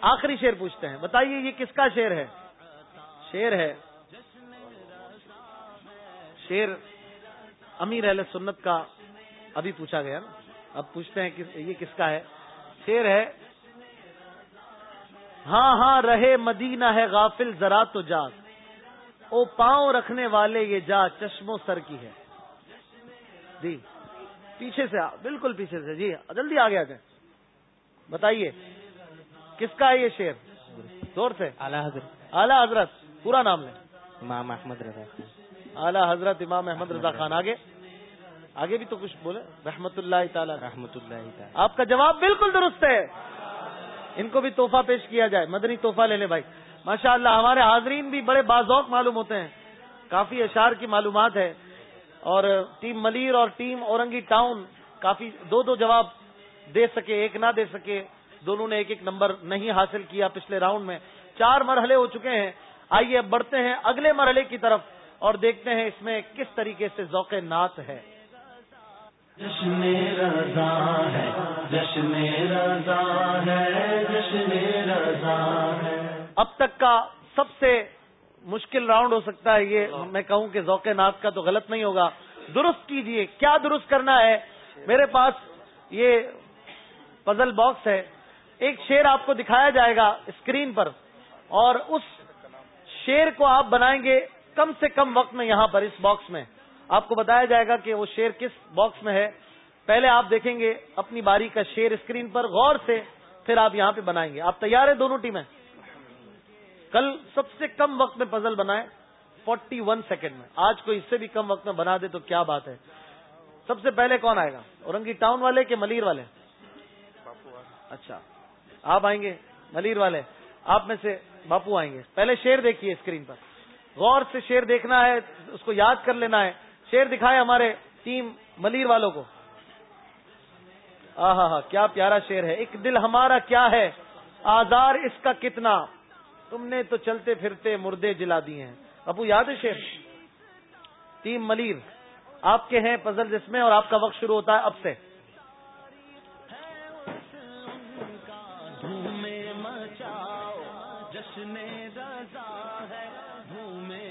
Speaker 1: آخری شیر پوچھتے ہیں۔ بتائیے یہ کس کا شیر ہے؟ شیر ہے۔ شیر امیر علیہ سنت کا ابھی پوچھا گیا نا۔ اب پوچھتے ہیں یہ کس کا ہے؟ شیر ہے۔ ہاں ہاں رہے مدینہ ہے غافل ذرا تو جاگ۔ او پاؤں رکھنے والے یہ جا چشموں سر کی ہے۔ جی پیچھے سے بالکل پیچھے سے۔ جی جلدی آگے آ جائیں۔ بتائیے کس کا ہے یہ شیر؟ زور سے۔
Speaker 14: اعلیٰ حضرت۔
Speaker 1: اعلیٰ حضرت پورا نام لیں۔
Speaker 14: امام احمد رضا
Speaker 1: خان۔ اعلیٰ حضرت امام احمد رضا خان آگے۔ آگے بھی تو کچھ بولے؟ رحمت اللہ تعالی۔
Speaker 14: رحمت اللہ تعالی۔
Speaker 1: آپ کا جواب بالکل درست ہے۔ ان کو بھی تحفہ پیش کیا جائے۔ مدنی تحفہ لے لے بھائی۔ ماشاء اللہ ہمارے حاضرین بھی بڑے باذوق معلوم ہوتے ہیں۔ کافی اشار کی معلومات ہے۔ اور ٹیم ملیر اور ٹیم اورنگی ٹاؤن کافی دو دو جواب دے سکے ایک نہ دے سکے۔ دونوں نے ایک ایک نمبر نہیں حاصل کیا پچھلے راؤنڈ میں۔ چار مرحلے ہو چکے ہیں۔ آئیے اب بڑھتے ہیں اگلے مرحلے کی طرف اور دیکھتے ہیں اس میں کس طریقے سے ذوق نعت ہے۔
Speaker 2: جشن رضا ہے، جشن رضا ہے، جشن رضا ہے۔
Speaker 1: اب تک کا سب سے مشکل راؤنڈ ہو سکتا ہے یہ، میں کہوں کہ ذوق نعت کا تو غلط نہیں ہوگا۔ درست کیجیے، کیا درست کرنا ہے؟ میرے پاس یہ پزل باکس ہے۔ ایک شیر آپ کو دکھایا جائے گا اسکرین پر، اور اس شیر کو آپ بنائیں گے کم سے کم وقت میں یہاں پر اس باکس میں۔ آپ کو بتایا جائے گا کہ وہ شیر کس باکس میں ہے۔ پہلے آپ دیکھیں گے اپنی باری کا شیر اسکرین پر غور سے، پھر آپ یہاں پہ بنائیں گے۔ آپ تیار ہیں؟ دونوں ٹیمیں۔ کل سب سے کم وقت میں پزل بنائے فورٹی ون سیکنڈ میں۔ آج کوئی اس سے بھی کم وقت میں بنا دے تو کیا بات ہے۔ سب سے پہلے کون آئے گا؟ اورنگی ٹاؤن والے کہ ملیر والے؟ اچھا۔ آپ آئیں گے، ملیر والے۔ آپ میں سے باپو آئیں گے۔ پہلے شیر دیکھیے اسکرین پر۔ غور سے شیر دیکھنا ہے، اس کو یاد کر لینا ہے۔ شیر دکھائے ہمارے ٹیم ملیر والوں کو۔ ہاں ہاں ہاں کیا پیارا شیر ہے۔ ایک دل ہمارا کیا ہے؟ آزار اس کا کتنا؟ تم نے تو چلتے پھرتے مردے جلا دیے ہیں۔ ابو، یاد ہے شیر؟ ٹیم ملیر، آپ کے ہیں پزل جس میں اور آپ کا وقت شروع ہوتا ہے اب سے۔
Speaker 2: جشن رضا ہے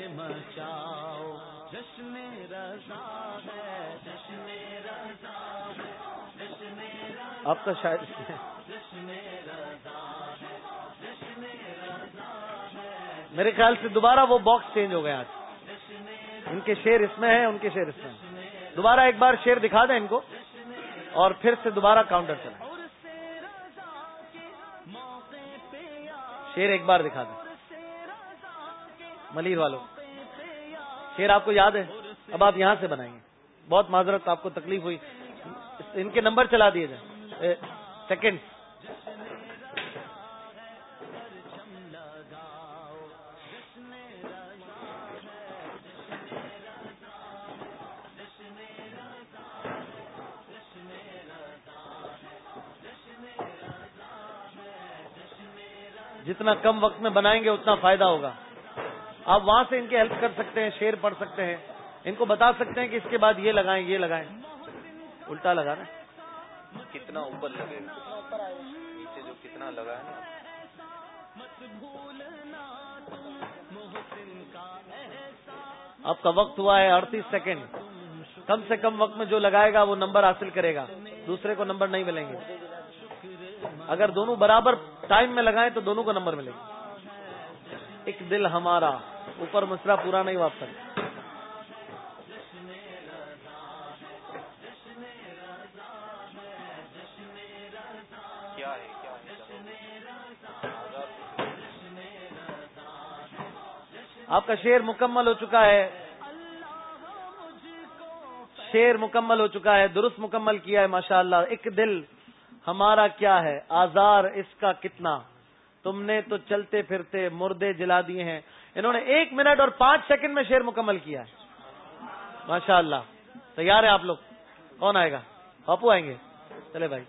Speaker 2: مچاؤ۔ جشن رضا ہے جشن رضا ہے جشن
Speaker 1: آپ کا شاید
Speaker 2: جشن رضا ہے جشن رضا ہے۔
Speaker 1: میرے خیال سے دوبارہ وہ باکس چینج ہو گیا آج۔ ان کے شیر اس میں ہیں ان کے شیر اس میں ہیں۔ دوبارہ ایک بار شیر دکھا دیں ان کو۔ اور پھر سے دوبارہ کاؤنٹر چلیں۔ شیر ایک بار دکھا دیں۔ ملیر والوں۔ شیر آپ کو یاد ہے؟ اب آپ یہاں سے بنائیں گے۔ بہت معذرت، آپ کو تکلیف ہوئی۔ ان کے نمبر چلا دیے جائیں۔ سیکنڈ جتنا کم وقت میں بنائیں گے، اتنا فائدہ ہوگا۔ آپ وہاں سے ان کی ہیلپ کر سکتے ہیں شیر پڑھ سکتے ہیں۔ ان کو بتا سکتے ہیں کہ اس کے بعد یہ لگائیں یہ لگائیں۔ الٹا لگانا
Speaker 7: کتنا اوپر لگے؟ نیچے جو کتنا لگا ہے
Speaker 1: آپ کا وقت ہوا ہے اڑتیس سیکنڈ۔ کم سے کم وقت میں جو لگائے گا وہ نمبر حاصل کرے گا۔ دوسرے کو نمبر نہیں ملیں گے۔ اگر دونوں برابر ٹائم میں لگائیں تو دونوں کو نمبر ملے گا ایک دل ہمارا۔ اوپر مسئلہ پورا نہیں واپس آپ کا شیر مکمل ہو چکا ہے۔ شیر مکمل ہو چکا ہے درست مکمل کیا ہے ماشاءاللہ۔ ایک دل ہمارا کیا ہے؟ آزار اس کا کتنا؟ تم نے تو چلتے پھرتے مردے جلا دیے ہیں۔ انہوں نے ایک منٹ اور پانچ سیکنڈ میں شیر مکمل کیا ہے۔ ماشاء اللہ تیار ہے آپ لوگ؟ کون آئے گا؟ باپو آئیں گے۔ چلے بھائی۔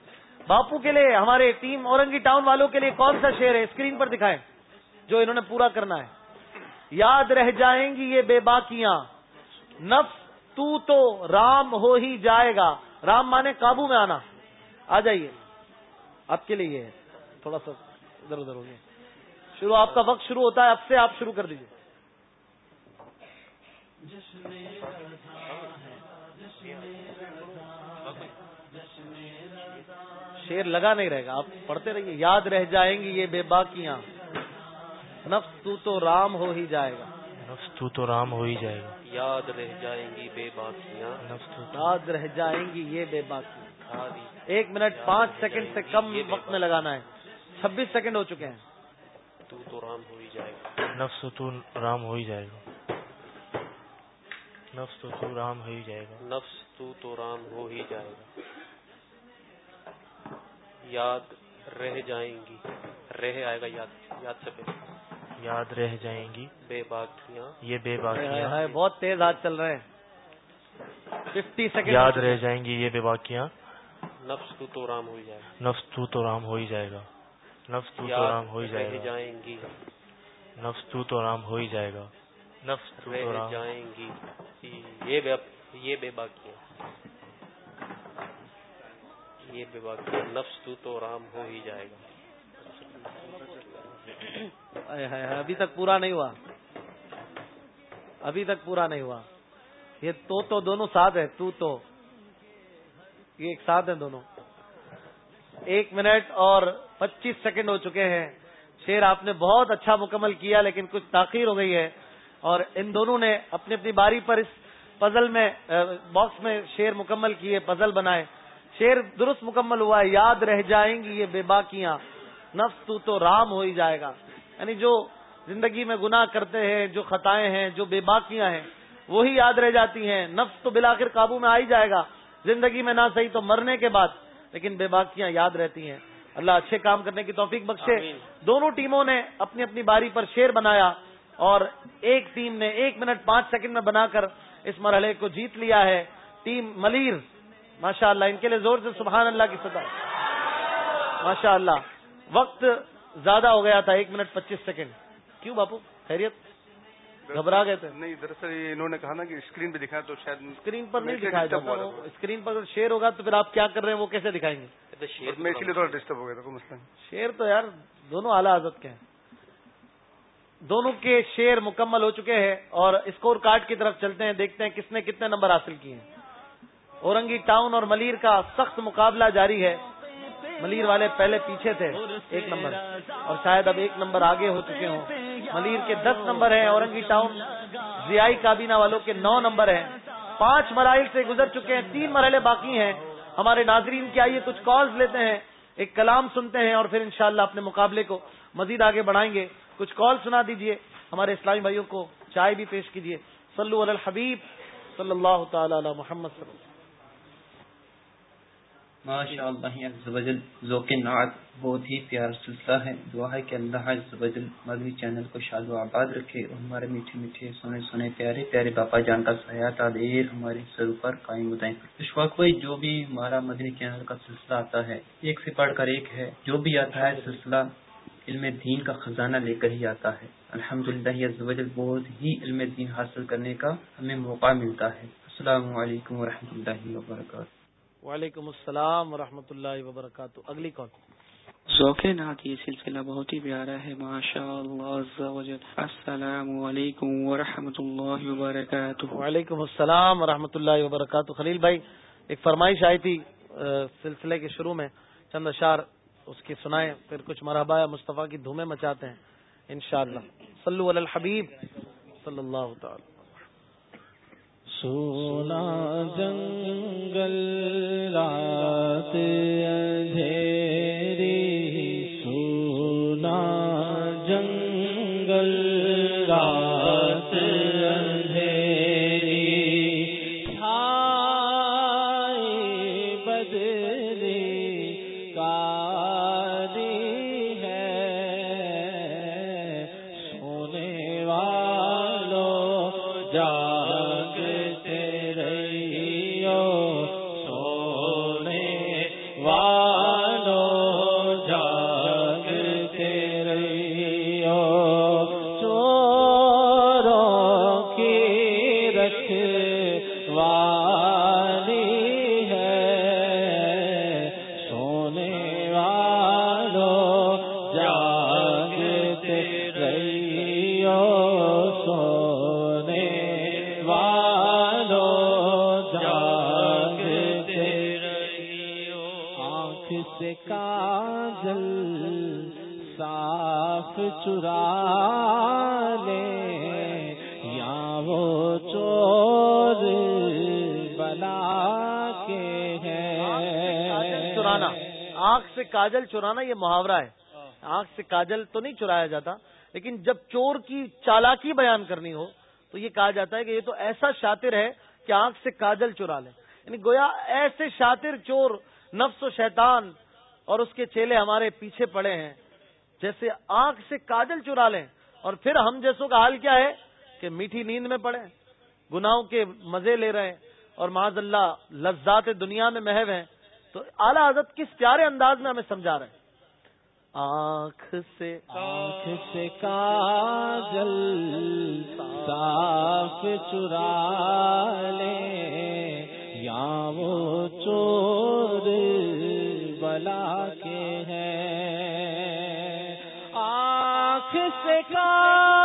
Speaker 1: باپو کے لیے ہمارے ٹیم اورنگی ٹاؤن والوں کے لیے کون سا شیر ہے؟ اسکرین پر دکھائیں۔ جو انہوں نے پورا کرنا ہے۔ یاد رہ جائیں گی یہ بے باکیاں۔ نفس تو تو رام ہو ہی جائے گا۔ رام مانے قابو میں آنا۔ آ جائیے۔ آپ کے لیے یہ ہے۔ تھوڑا سا ادھر ادھر ہو گیا شروع آپ کا وقت شروع ہوتا ہے اب سے آپ شروع کر دیجیے شیر لگا نہیں رہے گا آپ پڑھتے رہیے۔ یاد رہ جائیں گی یہ بے باکیاں۔ نفس تو تو رام ہو ہی جائے گا۔
Speaker 9: نفس تو تو رام ہو ہی جائے گا۔
Speaker 5: یاد رہ جائیں گی بے باکیاں۔
Speaker 9: نفس تو
Speaker 1: یاد رہ جائیں گی یہ بے باکیاں ایک منٹ پانچ سیکنڈ سے کم وقت میں لگانا ہے۔ چھبیس سیکنڈ ہو چکے ہیں۔
Speaker 5: تو تو رام ہو ہی جائے گا۔
Speaker 9: نفس تو رام ہو ہی جائے گا۔ نفس تو تو رام ہو ہی جائے گا۔
Speaker 5: نفس تو تو رام ہو ہی جائے گا۔ یاد رہ جائیں گی۔ رہ آئے گا یاد یاد سے پہلے۔
Speaker 9: یاد رہ جائیں گی۔
Speaker 5: بے باکیاں۔
Speaker 9: یہ بے باکیاں۔
Speaker 1: بہت تیز ہاتھ چل رہے ہیں۔ ففٹی سیکنڈ
Speaker 9: یاد رہ جائیں گی یہ بے باکیاں۔
Speaker 5: نفس تو تو رام ہو جائے
Speaker 9: نفس تو تو رام ہو ہی جائے گا۔ نفس تو تو
Speaker 5: یاد
Speaker 9: رام ہو ہی جائے گا۔
Speaker 5: جائیں گی۔
Speaker 9: نفس تو تو رام ہو ہی جائے گا۔ نفس تو تو
Speaker 5: رہ
Speaker 9: رام
Speaker 5: جائیں گی۔ یہ بے یہ بے باکی یہ بے باکی نفس تو تو رام ہو ہی جائے گا۔
Speaker 1: ابھی تک پورا نہیں ہوا۔ ابھی تک پورا نہیں ہوا۔ یہ تو تو دونوں ساتھ ہے تو تو۔ یہ ایک ساتھ ہیں دونوں۔ ایک منٹ اور پچیس سیکنڈ ہو چکے ہیں۔ شیر، آپ نے بہت اچھا مکمل کیا، لیکن کچھ تاخیر ہو گئی ہے۔ اور ان دونوں نے اپنی اپنی باری پر اس پزل میں باکس میں شیر مکمل کیے، پزل بنائے۔ شیر درست مکمل ہوا ہے یاد رہ جائیں گی یہ بے باکیاں۔ نفس تو تو رام ہو ہی جائے گا۔ یعنی جو زندگی میں گناہ کرتے ہیں، جو خطائیں ہیں، جو بے باکیاں ہیں، وہی یاد رہ جاتی ہیں۔ نفس تو بلاخر قابو میں آ ہی جائے گا۔ زندگی میں نہ صحیح تو مرنے کے بعد۔ لیکن بے باکیاں یاد رہتی ہیں۔ اللہ اچھے کام کرنے کی توفیق بخشے۔ دونوں ٹیموں نے اپنی اپنی باری پر شیر بنایا اور ایک ٹیم نے ایک منٹ پانچ سیکنڈ میں بنا کر اس مرحلے کو جیت لیا ہے۔ ٹیم ملیر ماشاء اللہ ان کے لیے زور سے سبحان اللہ کی سطح ماشاء اللہ وقت زیادہ ہو گیا تھا ایک منٹ پچیس سیکنڈ۔ کیوں باپو؟ خیریت؟ گھبرا گئے تھے؟
Speaker 6: نہیں دراصل یہ انہوں نے کہا نا کہ اسکرین پہ دکھایا تو شاید
Speaker 1: اسکرین پر نہیں دکھایا اسکرین پر اگر شیر ہوگا تو پھر آپ کیا کر رہے ہیں؟ وہ کیسے دکھائیں گے؟
Speaker 6: بس میں اسی لیے تھوڑا ڈسٹرب ہو گیا تھا کوئی مسئلہ
Speaker 1: شیر تو یار دونوں اعلیٰ حضرت کے ہیں۔ دونوں کے شیر مکمل ہو چکے ہیں اور اسکور کارڈ کی طرف چلتے ہیں دیکھتے ہیں کس نے کتنے نمبر حاصل کیے ہیں۔ اورنگی ٹاؤن اور ملیر کا سخت مقابلہ جاری ہے۔ ملیر والے پہلے پیچھے تھے، ایک نمبر۔ اور شاید اب ایک نمبر آگے ہو چکے ہوں۔ ملیر کے دس نمبر ہیں، اورنگی ٹاؤن ضیائی کابینہ والوں کے نو نمبر ہیں۔ پانچ مراحل سے گزر چکے ہیں، تین مرحلے باقی ہیں۔ ہمارے ناظرین کے آئیے کچھ کالز لیتے ہیں، ایک کلام سنتے ہیں اور پھر انشاءاللہ اپنے مقابلے کو مزید آگے بڑھائیں گے۔ کچھ کال سنا دیجیے، ہمارے اسلامی بھائیوں کو چائے بھی پیش کیجیے صلو علی الحبیب، صلی اللہ تعالی علی محمد صلی اللہ
Speaker 15: ماشاء اللہ عز و جل ذوق نعت بہت ہی پیارا سلسلہ ہے۔ دعا ہے کہ اللہ عز و جل مدنی چینل کو شاد و آباد رکھے اور ہمارے میٹھے میٹھے سونے سونے پیارے پیارے باپا جان کا سیاحت دیر ہمارے سر پر قائم بتائیں اشفاق بھائی جو بھی ہمارا مدنی چینل کا سلسلہ آتا ہے، ایک سے پڑھ کر ایک ہے۔ جو بھی آتا ہے، سلسلہ علم دین کا خزانہ لے کر ہی آتا ہے۔ الحمد للہ بہت ہی علم دین حاصل کرنے کا ہمیں موقع ملتا ہے۔ السلام علیکم ورحمۃ اللہ وبرکاتہ۔
Speaker 1: وعلیکم السلام ورحمۃ اللہ وبرکاتہ۔ اگلی کال۔
Speaker 16: ذوق نعت یہ سلسلہ بہت ہی پیارا ہے۔ ماشاء اللہ السلام علیکم ورحمۃ اللہ وبرکاتہ۔
Speaker 1: وعلیکم السلام ورحمۃ اللہ وبرکاتہ۔ خلیل بھائی ایک فرمائش آئی تھی سلسلے کے شروع میں۔ چند اشار اس کی سنائیں پھر کچھ مرحبا مصطفیٰ کی دھومیں مچاتے ہیں انشاءاللہ۔ صلو علی الحبیب۔ صلی اللہ تعالی۔
Speaker 2: سونا جنگل رات اندھیرا کاجل
Speaker 1: چرانا یہ محاورہ ہے۔ آنکھ سے کاجل تو نہیں چرایا جاتا لیکن جب چور کی چالاکی بیان کرنی ہو تو یہ کہا جاتا ہے کہ یہ تو ایسا شاطر ہے کہ آنکھ سے کاجل چرا لے۔ یعنی گویا ایسے شاطر چور نفس و شیطان اور اس کے چیلے ہمارے پیچھے پڑے ہیں جیسے آنکھ سے کاجل چرا لیں۔ اور پھر ہم جیسوں کا حال کیا ہے کہ میٹھی نیند میں پڑے گناہوں کے مزے لے رہے ہیں اور معاذ اللہ لذات دنیا میں محو ہیں۔ تو اعلی حضرت کس پیارے انداز میں ہمیں سمجھا رہے ہیں؟ آنکھ سے
Speaker 2: آنکھ سے کاجل صاف چرا لے، یا وہ چور بلا کے ہیں آنکھ سے کاجل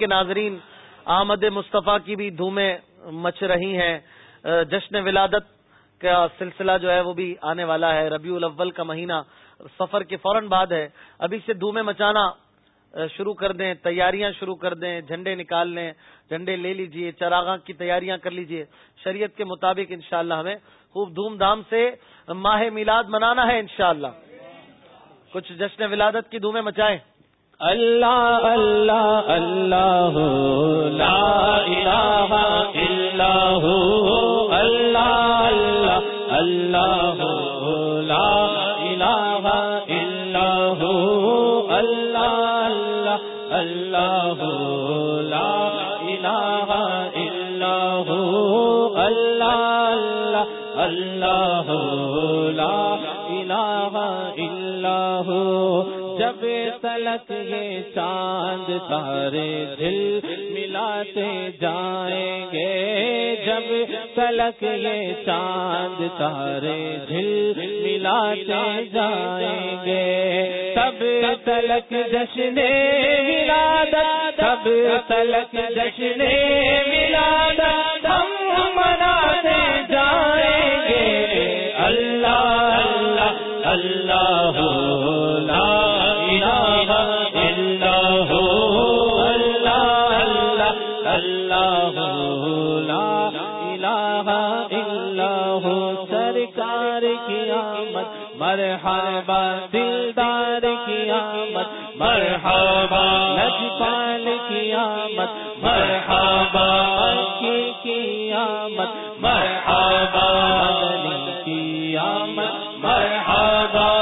Speaker 2: کے ناظرین آمد مصطفیٰ کی بھی دھومیں مچ رہی ہیں۔ جشن ولادت کا سلسلہ جو ہے وہ بھی آنے والا ہے۔ ربیع الاول کا مہینہ سفر کے فوراً بعد ہے۔ ابھی سے دھومیں مچانا شروع کر دیں، تیاریاں شروع کر دیں، جھنڈے نکال لیں، جھنڈے لے لیجیے، چراغاں کی تیاریاں کر لیجیے۔ شریعت کے مطابق انشاءاللہ ہمیں خوب دھوم دھام سے ماہ میلاد منانا ہے انشاءاللہ۔ کچھ جشن ولادت کی دھومیں مچائیں۔ اللہ اللہ اللہ، لا الہ الا ہو اللہ اللہ اللہ، لا الہ الا ہو اللہ اللہ اللہ، لا الہ الا ہو اللہ اللہ اللہ، لا الہ الا ہو جب تلک یہ چاند تارے دل ملاتے جائیں گے، جب تلک یہ چاند تارے دل ملاتے جائیں گے۔ تب تلک جشن ملادا تب تلک جشن ملادا ہم مناتے جائیں گے۔ اللہ اللہ اللہ لا الہ ہو اللہ اللہ اللہ لا الہ ہو سرکار کی آمد، مرحبا دلدار کی آمد، مرحبا لجپال کی آمد، مرحبا کی قیامت مرحبا مرحبا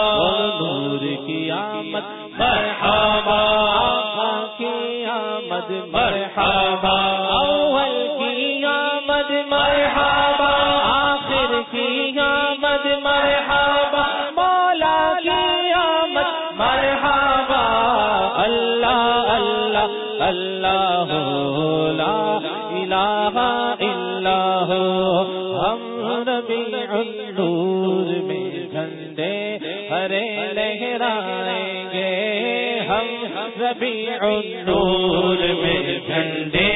Speaker 2: شفیع نور میں جھنڈے،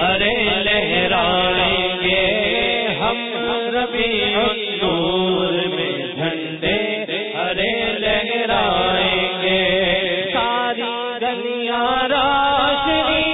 Speaker 2: ارے لہرائیں گے ہم۔ ربیع نور میں جھنڈے، ارے لہرائیں گے۔ ساری گلیاں راشنی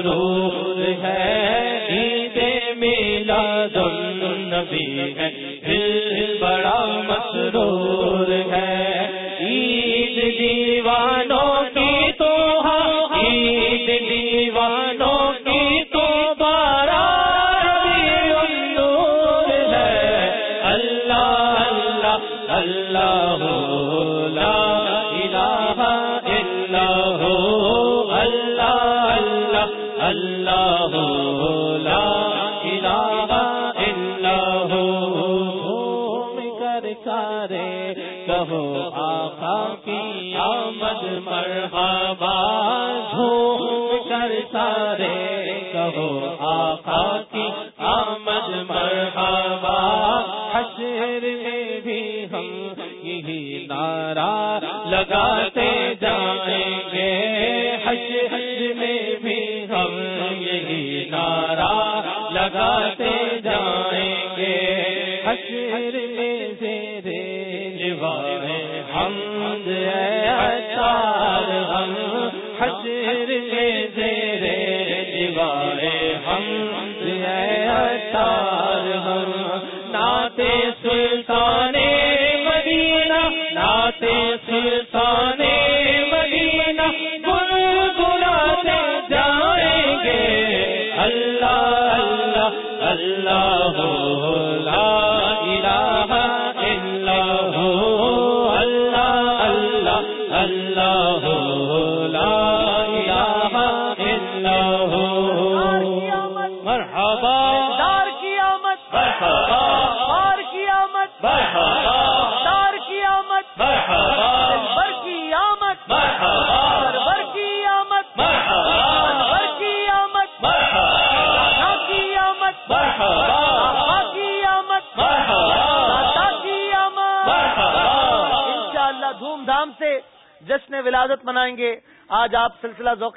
Speaker 2: رہو سارے کہو آقا کی آمد مرحبا، جھوم کر سارے کہو آقا
Speaker 1: کی آمد مرحبا۔ حشر میں بھی ہم یہی نعرہ لگا عطا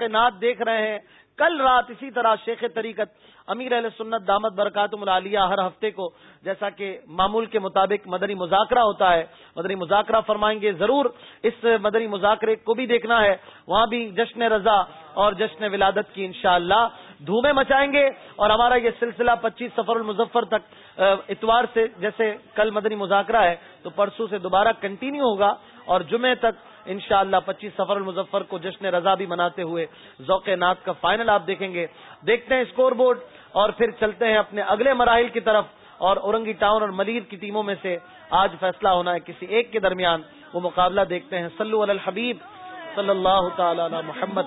Speaker 1: نات دیکھ رہے ہیں۔ کل رات اسی طرح شیخ طریقت امیر علیہ سنت دامت برکاتم العالیہ ہر ہفتے کو جیسا کہ معمول کے مطابق مدنی مذاکرہ ہوتا ہے، مدنی مذاکرہ فرمائیں گے ضرور۔ اس مدنی مذاکرے کو بھی دیکھنا ہے، وہاں بھی جشن رضا اور جشن ولادت کی انشاءاللہ دھومے مچائیں گے۔ اور ہمارا یہ سلسلہ پچیس سفر المظفر تک اتوار سے جیسے کل مدنی مذاکرہ ہے، تو پرسوں سے دوبارہ کنٹینیو ہوگا۔ اور جمعے تک انشاءاللہ اللہ پچیس سفر المظفر کو جشن رضا بھی مناتے ہوئے ذوق نات کا فائنل آپ دیکھیں گے۔ دیکھتے ہیں اسکور بورڈ اور پھر چلتے ہیں اپنے اگلے مراحل کی طرف اور اورنگی ٹاؤن اور ملیر کی ٹیموں میں سے آج فیصلہ ہونا ہے کسی ایک کے درمیان۔ وہ مقابلہ دیکھتے ہیں۔ سلو الحبیب صلی اللہ تعالی محمد۔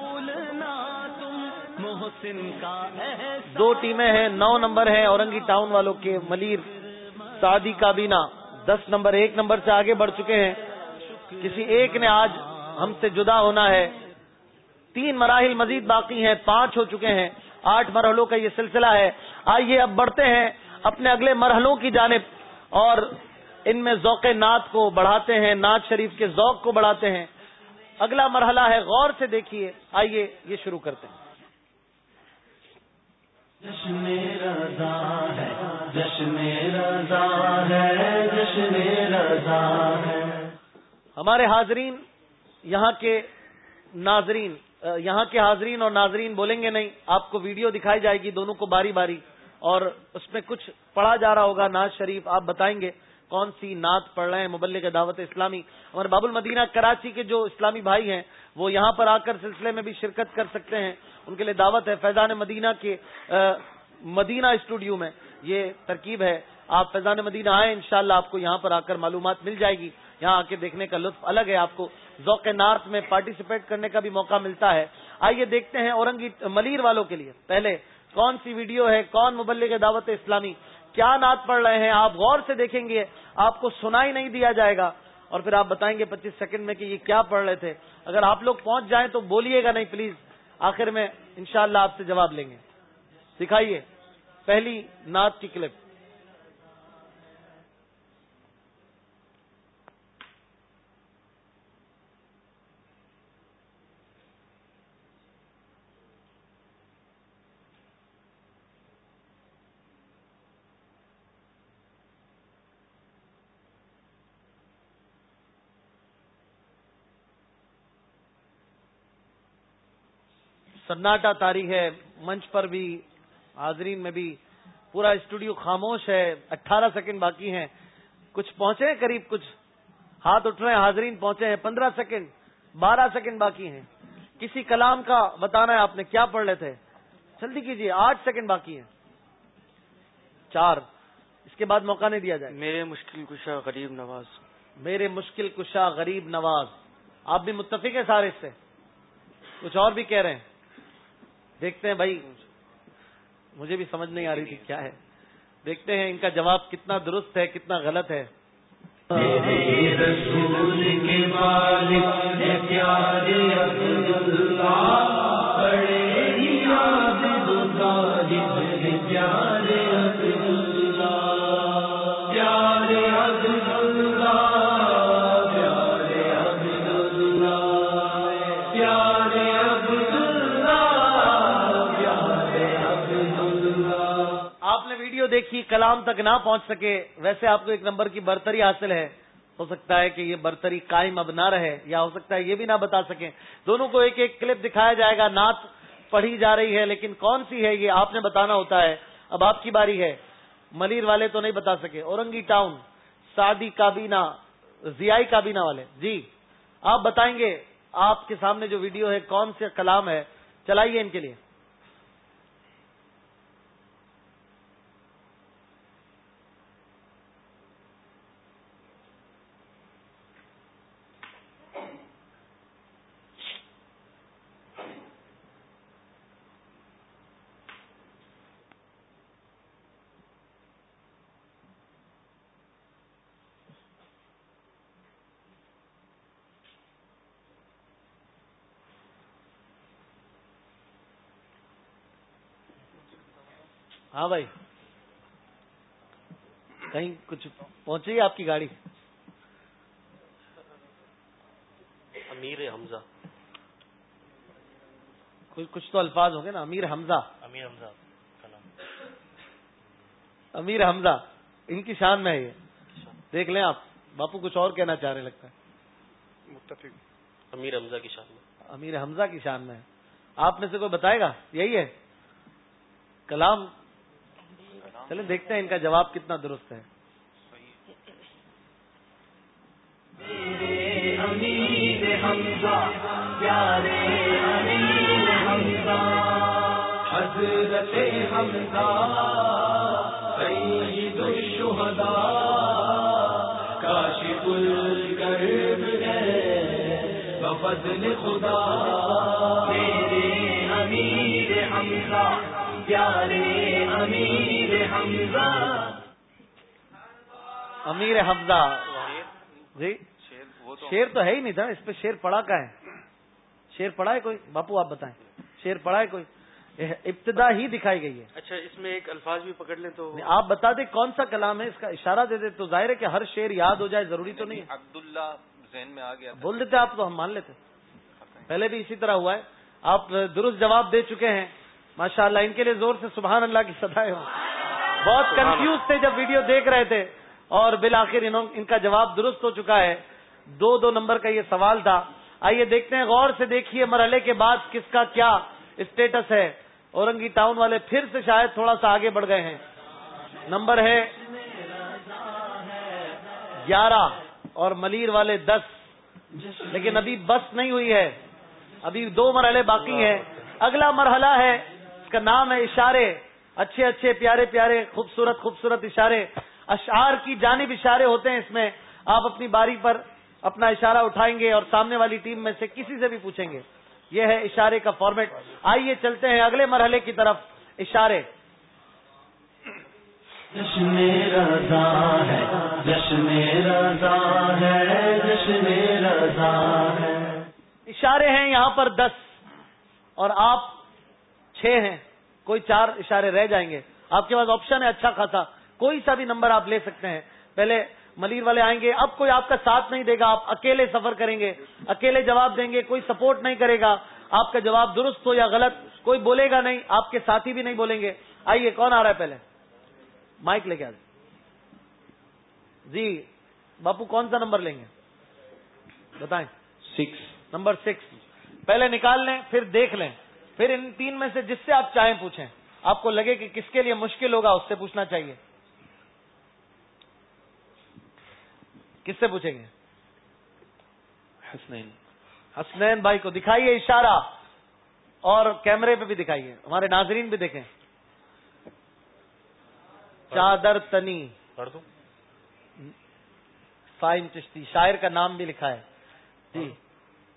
Speaker 1: دو ٹیمیں ہیں، نو نمبر ہیں اورنگی ٹاؤن والوں کے ملیر سعدی کابینہ۔ دس نمبر، ایک نمبر سے آگے بڑھ چکے ہیں۔ کسی ایک نے آج ہم سے جدا ہونا ہے۔ تین مراحل مزید باقی ہیں، پانچ ہو چکے ہیں، آٹھ مرحلوں کا یہ سلسلہ ہے۔ آئیے اب بڑھتے ہیں اپنے اگلے مرحلوں کی جانب اور ان میں ذوق نعت کو بڑھاتے ہیں، نعت شریف کے ذوق کو بڑھاتے ہیں۔ اگلا مرحلہ ہے، غور سے دیکھیے۔ آئیے یہ شروع کرتے ہیں۔ جشن رضا ہے، جشن رضا ہے، جشن رضا ہے۔ ہمارے حاضرین یہاں کے ناظرین یہاں کے حاضرین اور ناظرین بولیں گے نہیں، آپ کو ویڈیو دکھائی جائے گی، دونوں کو باری باری، اور اس میں کچھ پڑھا جا رہا ہوگا ناز شریف آپ بتائیں گے، کون سی نعت پڑھ رہے ہیں مبلغ دعوت اسلامی؟ ہمارے باب المدینہ کراچی کے جو اسلامی بھائی ہیں، وہ یہاں پر آ کر سلسلے میں بھی شرکت کر سکتے ہیں، ان کے لیے دعوت ہے، فیضان مدینہ کے مدینہ اسٹوڈیو میں یہ ترکیب ہے، آپ فیضان مدینہ آئیں، انشاءاللہ آپ کو یہاں پر آ کر معلومات مل جائے گی۔ یہاں آ کے دیکھنے کا لطف الگ ہے، آپ کو ذوق نارت میں پارٹیسپیٹ کرنے کا بھی موقع ملتا ہے۔ آئیے دیکھتے ہیں اورنگی ملیر والوں کے لیے۔ پہلے، کون سی ویڈیو ہے؟ کون مبلغ دعوت اسلامی؟ کیا نعت پڑھ رہے ہیں؟ آپ غور سے دیکھیں گے، آپ کو سنا ہی نہیں دیا جائے گا۔ اور پھر آپ بتائیں گے پچیس سیکنڈ میں کہ یہ کیا پڑھ رہے تھے۔ اگر آپ لوگ پہنچ جائیں تو بولیے گا، نہیں پلیز۔ آخر میں انشاءاللہ اللہ آپ سے جواب لیں گے۔ دکھائیے پہلی نعت کی کلپ۔ سناٹا تاریخ ہے منچ پر بھی حاضرین میں بھی پورا اسٹوڈیو خاموش ہے اٹھارہ سیکنڈ باقی ہیں۔ کچھ پہنچے ہیں قریب کچھ ہاتھ اٹھ رہے ہیں حاضرین پہنچے ہیں۔ پندرہ سیکنڈ بارہ سیکنڈ باقی ہیں۔ کسی کلام کا بتانا ہے آپ نے کیا پڑھ تھے؟ جلدی کیجیے آٹھ سیکنڈ باقی ہیں۔ چار اس کے بعد موقع نہیں دیا جائے۔
Speaker 3: میرے مشکل کشا غریب نواز۔
Speaker 1: میرے مشکل کشا غریب نواز۔ آپ بھی متفق ہیں سارے اس سے؟ کچھ اور بھی کہہ رہے ہیں؟ دیکھتے ہیں بھائی، مجھے بھی سمجھ نہیں آ رہی تھی کیا ہے۔ دیکھتے ہیں ان کا جواب کتنا درست ہے، کتنا غلط ہے۔ دیکھی کلام تک نہ پہنچ سکے، ویسے آپ کو ایک نمبر کی برتری حاصل ہے۔ ہو سکتا ہے کہ یہ برتری قائم اب نہ رہے یا ہو سکتا ہے یہ بھی نہ بتا سکیں۔ دونوں کو ایک ایک کلپ دکھایا جائے گا، نعت پڑھی جا رہی ہے، لیکن کون سی ہے یہ آپ نے بتانا ہوتا ہے۔ اب آپ کی باری ہے۔ ملیر والے تو نہیں بتا سکے۔ اورنگی ٹاؤن سعدی کابینہ زیائی کابینہ والے۔ جی آپ بتائیں گے، آپ کے سامنے جو ویڈیو ہے، کون سے کلام ہے؟ چلائیے ان کے لیے۔ ہاں بھائی۔ کہیں کچھ پہنچی آپ کی گاڑی؟
Speaker 5: امیر حمزہ۔
Speaker 1: کچھ کچھ تو الفاظ ہوں گے نا امیر حمزہ۔
Speaker 9: امیر حمزہ
Speaker 1: امیر حمزہ ان کی شان میں ہے یہ۔ دیکھ لیں آپ باپو کچھ اور کہنا چاہ رہے لگتا ہے۔
Speaker 5: متفق۔ امیر حمزہ کی شان میں۔
Speaker 1: امیر حمزہ کی شان میں ہے۔ آپ میں سے کوئی بتائے گا؟ یہی ہے۔ کلام چلیں دیکھتے ہیں ان کا جواب کتنا درست ہے۔
Speaker 2: حضرت حمزہ، سید الشہداء، کاشف الکرب ہے، بفضل خدا۔ میرے امیر حمزہ، پیارے امیر حمزہ.
Speaker 1: امیر حمزہ. جی؟ شیر تو ہے ہی نہیں تھا اس پہ شیر پڑا کا ہے؟ شیر پڑا ہے کوئی؟ باپو آپ بتائیں۔ شیر پڑا ہے کوئی؟ ابتدا ہی دکھائی گئی ہے۔
Speaker 3: اچھا اس میں ایک الفاظ بھی پکڑ لیں تو۔
Speaker 1: آپ بتا دیں کون سا کلام ہے اس کا اشارہ دے دیں تو ظاہر ہے کہ ہر شیر یاد ہو جائے ضروری تو نہیں ہے۔
Speaker 7: عبداللہ ذہن میں آ گیا
Speaker 1: بول دیتے آپ تو ہم مان لیتے۔ پہلے بھی اسی طرح ہوا ہے۔ آپ درست جواب دے چکے ہیں۔ ماشاء اللہ ان کے لیے زور سے سبحان اللہ کی سدائے ہوں۔ بہت کنفیوز تھے جب ویڈیو دیکھ رہے تھے اور بالآخر ان کا جواب درست ہو چکا ہے۔ دو دو نمبر کا یہ سوال تھا۔ آئیے دیکھتے ہیں غور سے دیکھیے مرحلے کے بعد کس کا کیا اسٹیٹس ہے۔ اورنگی ٹاؤن والے پھر سے شاید تھوڑا سا آگے بڑھ گئے ہیں۔ نمبر ہے گیارہ اور ملیر والے دس۔ لیکن ابھی بس نہیں ہوئی ہے۔ ابھی دو مرحلے باقی ہیں۔ اگلا مرحلہ ہے اس کا نام ہے اشارے۔ اچھے اچھے پیارے پیارے خوبصورت خوبصورت اشارے اشعار کی جانب اشارے ہوتے ہیں اس میں۔ آپ اپنی باری پر اپنا اشارہ اٹھائیں گے اور سامنے والی ٹیم میں سے کسی سے بھی پوچھیں گے۔ یہ ہے اشارے کا فارمیٹ آئیے چلتے ہیں اگلے مرحلے کی طرف۔ اشارے۔
Speaker 2: جشن رضا ہے جشن رضا ہے جشن رضا ہے۔
Speaker 1: اشارے ہیں یہاں پر دس اور آپ چھ ہیں۔ کوئی چار اشارے رہ جائیں گے۔ آپ کے پاس آپشن ہے اچھا خاصا۔ کوئی سا بھی نمبر آپ لے سکتے ہیں۔ پہلے ملیر والے آئیں گے۔ اب کوئی آپ کا ساتھ نہیں دے گا۔ آپ اکیلے سفر کریں گے۔ اکیلے جواب دیں گے۔ کوئی سپورٹ نہیں کرے گا۔ آپ کا جواب درست ہو یا غلط کوئی بولے گا نہیں۔ آپ کے ساتھی بھی نہیں بولیں گے۔ آئیے کون آ رہا ہے پہلے؟ مائک لے کے آ جی باپو کون سا نمبر لیں گے؟ بتائیں۔
Speaker 9: سکس
Speaker 1: نمبر سکس پہلے نکال لیں پھر دیکھ لیں۔ پھر ان تین میں سے جس سے آپ چاہیں پوچھیں۔ آپ کو لگے کہ کس کے لیے مشکل ہوگا اس سے پوچھنا چاہیے۔ کس سے پوچھیں گے؟
Speaker 9: حسنین۔
Speaker 1: حسنین بھائی کو دکھائیے اشارہ۔ اور کیمرے پہ بھی دکھائیے۔ ہمارے ناظرین بھی دیکھیں۔ چادر تنی۔
Speaker 9: پڑھ دوں؟
Speaker 1: فائن چشتی۔ شاعر کا نام بھی لکھا ہے۔ جی۔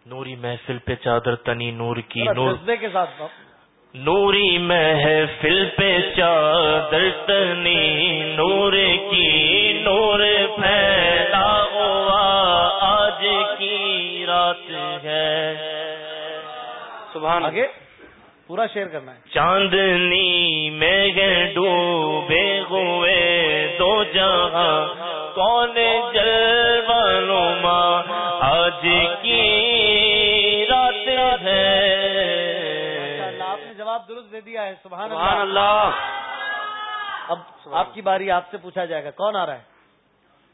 Speaker 9: نوری محفل پہ چادر تنی نور کی نور
Speaker 1: کے ساتھ
Speaker 9: نوری محفل پہ چادر تنی نور کی نور پھیلا ہوا آج کی رات ہے۔
Speaker 1: سبحان آگے؟ پورا شیئر کرنا ہے۔
Speaker 9: چاندنی میں ڈوبے ہوئے دو جہاں۔ کون جلوانو ماں آج کی
Speaker 1: دے دیا ہے سبحان
Speaker 3: سبحان
Speaker 1: اللہ۔
Speaker 3: اللہ
Speaker 1: اب آپ کی باری آپ سے پوچھا جائے گا کون آ رہا ہے؟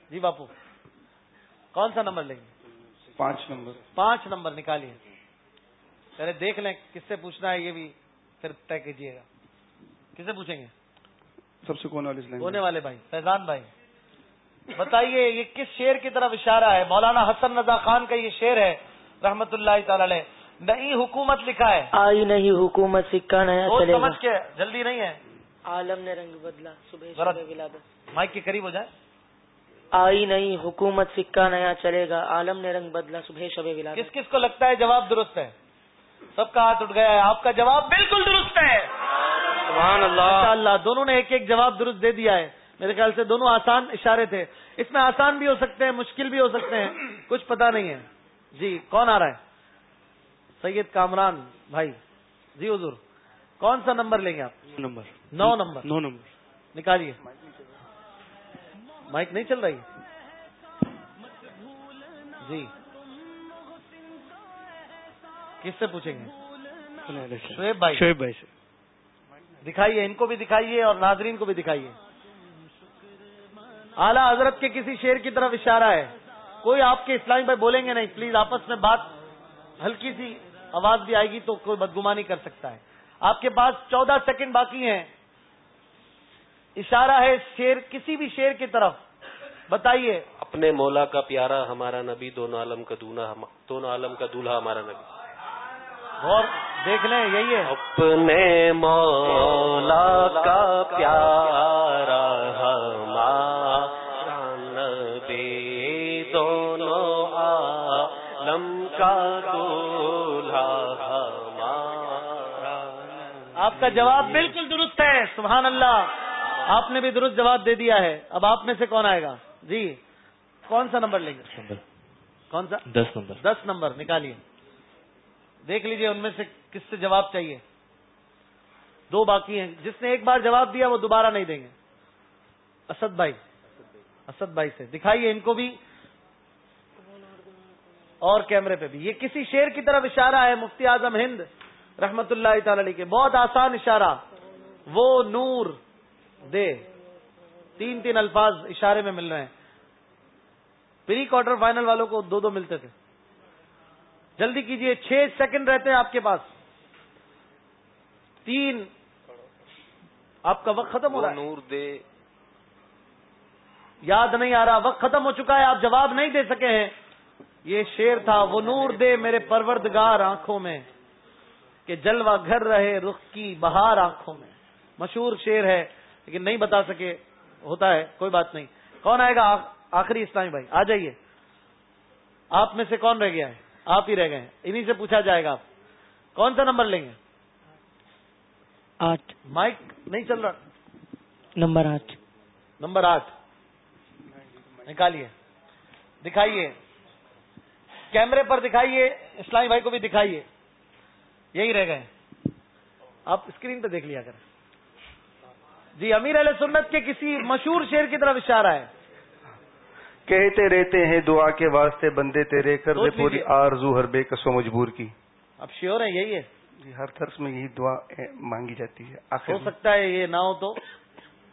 Speaker 1: جی باپو کون سا نمبر لیں گے؟
Speaker 6: پانچ نمبر۔
Speaker 1: پانچ نمبر نکالیے۔ پہلے دیکھ لیں کس سے پوچھنا ہے یہ بھی پھر طے کیجیے گا۔ کس سے پوچھیں گے؟
Speaker 6: سب سے کونے والی
Speaker 1: ہونے والے بھائی فیضان بھائی۔ بتائیے یہ کس شعر کی طرف اشارہ ہے؟ مولانا حسن رضا خان کا یہ شعر ہے رحمت اللہ تعالی علیہ۔ نئی حکومت لکھا ہے۔
Speaker 4: آئی نہیں حکومت سکہ نیا چلے گا۔
Speaker 1: سمجھ کے جلدی نہیں ہے۔
Speaker 4: عالم نے رنگ بدلا صبح
Speaker 1: مائک کے قریب ہو جائے۔
Speaker 4: آئی نہیں حکومت سکہ نیا چلے گا۔ عالم نے رنگ بدلا صبح شب ولادت
Speaker 1: کس کس کو لگتا ہے جواب درست ہے؟ سب کا ہاتھ اٹھ گیا ہے۔ آپ کا جواب بالکل درست ہے۔
Speaker 3: سبحان اللہ۔
Speaker 1: اللہ دونوں نے ایک ایک جواب درست دے دیا ہے۔ میرے خیال سے دونوں آسان اشارے تھے۔ اس میں آسان بھی ہو سکتے ہیں مشکل بھی ہو سکتے ہیں۔ کچھ پتا نہیں ہے۔ جی کون آ رہا ہے؟ سید کامران بھائی جی حضور کون سا نمبر لیں گے آپ؟
Speaker 17: نمبر.
Speaker 1: نو نمبر.
Speaker 17: نو نمبر.
Speaker 1: نکالیے. مائک نہیں چل رہی؟ جی. کس سے پوچھیں گے؟ شعیب بھائی.
Speaker 17: شعیب بھائی سے
Speaker 1: دکھائیے ان کو بھی دکھائیے اور ناظرین کو بھی دکھائیے. اعلیٰ حضرت کے کسی شیر کی طرف اشارہ ہے. کوئی آپ کے اسلامی بھائی بولیں گے نہیں؟ پلیز آپس میں بات ہلکی سی آواز بھی آئے گی تو کوئی بدگمانی کر سکتا ہے۔ آپ کے پاس چودہ سیکنڈ باقی ہیں۔ اشارہ ہے شیر کسی بھی شیر کی طرف۔ بتائیے۔
Speaker 5: اپنے مولا کا پیارا ہمارا نبی دونوں عالم کا دولہا دونوں عالم کا دولہا ہمارا نبی۔
Speaker 1: اور دیکھ لیں یہی ہے۔
Speaker 5: اپنے مولا کا پیارا ہمارا نبی دونوں عالم کا دولہا۔
Speaker 1: آپ کا جواب بالکل درست ہے سبحان اللہ۔ آپ نے بھی درست جواب دے دیا ہے۔ اب آپ میں سے کون آئے گا؟ جی کون سا نمبر لیں گے؟ کون سا؟
Speaker 9: دس نمبر۔
Speaker 1: دس نمبر نکالیے۔ دیکھ لیجیے ان میں سے کس سے جواب چاہیے۔ دو باقی ہیں۔ جس نے ایک بار جواب دیا وہ دوبارہ نہیں دیں گے۔ اسد بھائی۔ اسد بھائی سے۔ دکھائیے ان کو بھی۔ اور کیمرے پہ بھی۔ یہ کسی شیر کی طرف اشارہ ہے مفتی اعظم ہند۔ رحمت اللہ تعالی علیہ کے بہت آسان اشارہ وہ نور دے۔ تین تین الفاظ اشارے میں مل رہے ہیں۔ پری کوارٹر فائنل والوں کو دو دو ملتے تھے۔ جلدی کیجیے چھ سیکنڈ رہتے ہیں آپ کے پاس۔ تین آپ کا وقت ختم ہو رہا ہے۔
Speaker 5: نور دے۔
Speaker 1: یاد نہیں آ رہا وقت ختم ہو چکا ہے آپ جواب نہیں دے سکے ہیں۔ یہ شیر تھا وہ نور دے میرے پروردگار آنکھوں میں۔ کہ جلوہ گھر رہے رخ کی بہار آنکھوں میں۔ مشہور شیر ہے لیکن نہیں بتا سکے ہوتا ہے کوئی بات نہیں۔ کون آئے گا؟ آخری اسلامی بھائی آ جائیے۔ آپ میں سے کون رہ گیا ہے؟ آپ ہی رہ گئے انہی سے پوچھا جائے گا آپ۔ کون سا نمبر لیں گے؟
Speaker 4: آٹھ۔
Speaker 1: مائک نہیں چل رہا۔
Speaker 4: نمبر آٹھ۔
Speaker 1: نمبر آٹھ۔ نکالیے۔ دکھائیے۔ کیمرے پر دکھائیے اسلامی بھائی کو بھی دکھائیے۔ یہی رہ گئے آپ اسکرین پہ دیکھ لیا کریں۔ جی امیر علیہ سنت کے کسی مشہور شیر کی طرف اشارہ ہے۔
Speaker 6: کہتے رہتے ہیں دعا کے واسطے بندے تیرے کر دے پوری۔ آرزو ہر بے کسو مجبور کی۔
Speaker 1: اب شیور ہیں یہی ہے۔
Speaker 6: جی ہر طرف میں یہی دعا مانگی جاتی ہے آخر
Speaker 1: ہو سکتا ہے یہ نہ ہو تو۔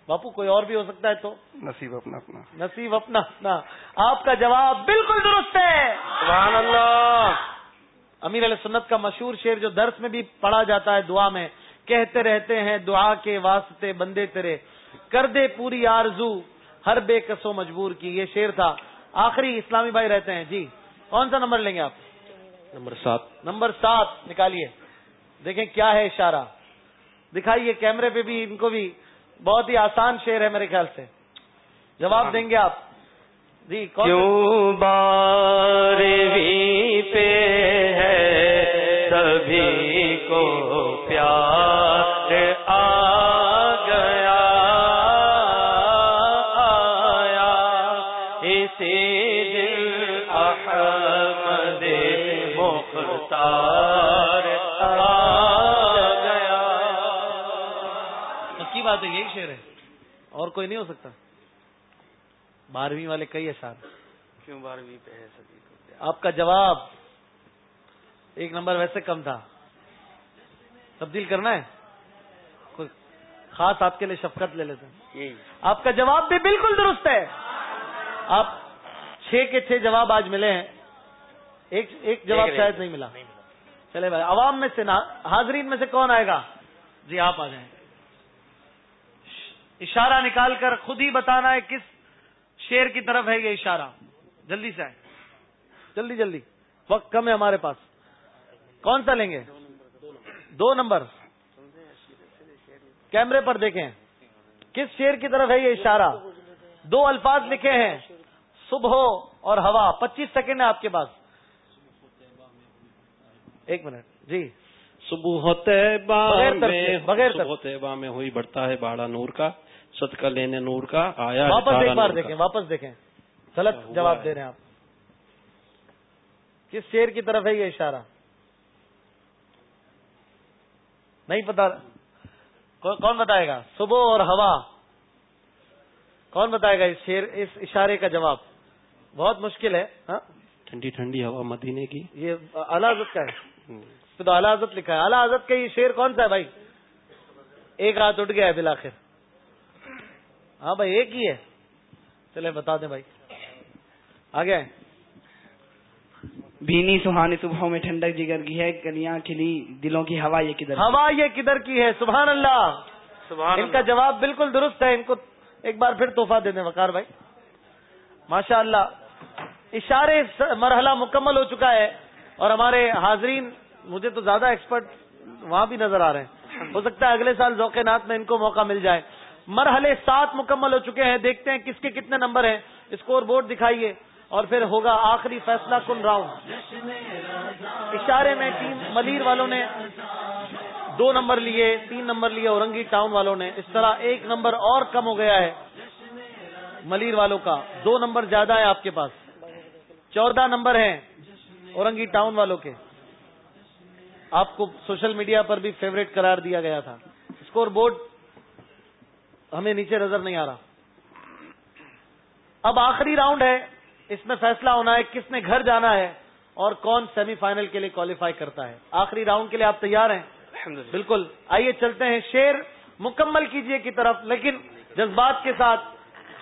Speaker 1: باپو کوئی اور بھی ہو سکتا ہے تو۔
Speaker 6: نصیب اپنا اپنا۔
Speaker 1: نصیب اپنا اپنا۔ آپ کا جواب بالکل درست ہے۔
Speaker 5: سبحان اللہ۔
Speaker 1: امیر علیہ سنت کا مشہور شعر جو درس میں بھی پڑھا جاتا ہے دعا میں کہتے رہتے ہیں دعا کے واسطے بندے تیرے کر دے پوری آرزو ہر بے کسو مجبور کی۔ یہ شعر تھا۔ آخری اسلامی بھائی رہتے ہیں۔ جی کون سا نمبر لیں گے آپ؟
Speaker 5: نمبر سات۔
Speaker 1: نمبر سات نکالیے۔ دیکھیں کیا ہے اشارہ۔ دکھائیے کیمرے پہ بھی ان کو بھی بہت ہی آسان شعر ہے میرے خیال سے۔ جواب دیں گے آپ۔ جی کون
Speaker 3: ہے
Speaker 1: یہی شعر ہے۔ اور کوئی نہیں ہو سکتا۔ بارہویں والے کئی اشار
Speaker 3: کیوں بارہویں پہ ہے
Speaker 1: آپ کا جواب ایک نمبر ویسے کم تھا۔ تبدیل کرنا ہے؟ کوئی خاص آپ کے لیے شفقت لے لیتے ہیں۔ آپ کا جواب بھی بالکل درست ہے۔ آپ چھ کے چھ جواب آج ملے ہیں۔ ایک ایک جواب شاید نہیں ملا۔ چلے بھائی عوام میں سے نا حاضرین میں سے کون آئے گا؟ جی آپ آ جائیں۔ اشارہ نکال کر خود ہی بتانا ہے کس شیر کی طرف ہے یہ اشارہ۔ جلدی سے آئے۔ جلدی جلدی۔ وقت کم ہے ہمارے پاس۔ کون سا لیں گے؟ دو نمبر۔ کیمرے پر دیکھیں۔ کس شیر کی طرف ہے یہ اشارہ؟ دو الفاظ لکھے ہیں۔ صبح اور ہوا۔ پچیس سیکنڈ ہے آپ کے پاس۔ ایک منٹ۔ جی۔
Speaker 13: صبح طیبہ
Speaker 1: بغیر
Speaker 13: میں ہوئی بڑھتا ہے باڑا نور کا۔ صدقہ لینے نور کا آیا
Speaker 1: واپس ایک بار۔ دیکھیں واپس دیکھیں۔ غلط جواب دے رہے ہیں آپ۔ کس شیر کی طرف ہے یہ اشارہ؟ نہیں پتا۔ کو- کون بتائے گا؟ صبح اور ہوا۔ کون بتائے گا اس شیر اس اشارے کا جواب؟ بہت مشکل ہے ہاں؟
Speaker 13: ٹھنڈی ٹھنڈی ہوا مدینے کی۔
Speaker 1: یہ اعلیٰ حضرت کا ہے۔ تو اعلیٰ حضرت لکھا ہے۔ اعلیٰ حضرت کا یہ شیر کون سا ہے بھائی؟ ایک ہاتھ اٹھ گیا ہے بلاخر ہاں بھائی ایک ہی ہے۔ چلے بتا دیں بھائی۔ آگے۔
Speaker 10: بھینی سہانی صبحوں میں ٹھنڈک جگر کی ہے کلیاں کھلی دلوں کی ہوا یہ کدھر؟
Speaker 1: ہوا یہ کدھر کی ہے؟ سبحان اللہ۔
Speaker 3: سبحان
Speaker 1: ان کا جواب بالکل درست ہے۔ ان کو ایک بار پھر تحفہ دے دیں وقار بھائی۔ ماشاء اللہ اشارے مرحلہ مکمل ہو چکا ہے۔ اور ہمارے حاضرین مجھے تو زیادہ ایکسپرٹ وہاں بھی نظر آ رہے ہیں۔ ہو سکتا ہے اگلے سال ذوق نات میں ان کو موقع مل جائے۔ مرحلے سات مکمل ہو چکے ہیں۔ دیکھتے ہیں کس کے کتنے نمبر ہیں۔ اسکور بورڈ دکھائیے۔ اور پھر ہوگا آخری فیصلہ کن راؤنڈ۔ اشارے میں ٹیم ملیر والوں نے دو نمبر لیے، تین نمبر لیے اورنگی ٹاؤن والوں نے۔ اس طرح ایک نمبر اور کم ہو گیا ہے ملیر والوں کا۔ دو نمبر زیادہ ہے آپ کے پاس۔ چودہ نمبر ہیں اورنگی ٹاؤن والوں کے۔ آپ کو سوشل میڈیا پر بھی فیوریٹ قرار دیا گیا تھا۔ اسکور بورڈ ہمیں نیچے نظر نہیں آ رہا۔ اب آخری راؤنڈ ہے۔ اس میں فیصلہ ہونا ہے کس نے گھر جانا ہے اور کون سیمی فائنل کے لیے کوالیفائی کرتا ہے۔ آخری راؤنڈ کے لیے آپ تیار ہیں؟ بالکل۔ آئیے چلتے ہیں شیر مکمل کیجیے کی طرف۔ لیکن جذبات کے ساتھ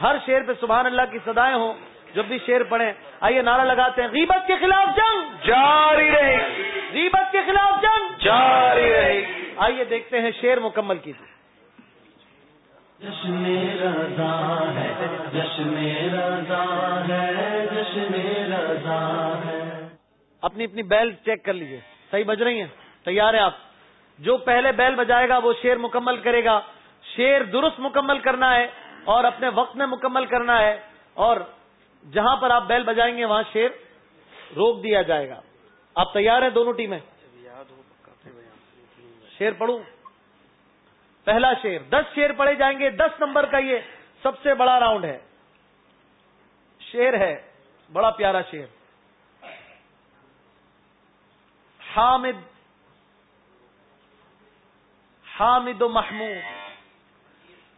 Speaker 1: ہر شیر پہ سبحان اللہ کی سدائیں ہوں۔ جب بھی شیر پڑھیں۔ آئیے نعرہ لگاتے ہیں۔ غیبت کے خلاف جنگ!
Speaker 7: جاری رہے۔
Speaker 1: غیبت کے خلاف جنگ!
Speaker 7: جاری رہے۔
Speaker 1: آئیے دیکھتے ہیں شیر مکمل کیجیے
Speaker 2: جشن رضا ہے، جشن رضا ہے، جشن رضا ہے۔
Speaker 1: اپنی اپنی بیل چیک کر لیجیے۔ صحیح بج رہی ہیں؟ تیار ہیں آپ؟ جو پہلے بیل بجائے گا وہ شیر مکمل کرے گا۔ شیر درست مکمل کرنا ہے اور اپنے وقت میں مکمل کرنا ہے اور جہاں پر آپ بیل بجائیں گے وہاں شیر روک دیا جائے گا۔ آپ تیار ہیں دونوں ٹیمیں؟ شیر پڑھوں؟ پہلا شیر دس شیر پڑے جائیں گے دس نمبر کا یہ سب سے بڑا راؤنڈ ہے۔ شیر ہے بڑا پیارا شیر۔ حامد حامد و محمود۔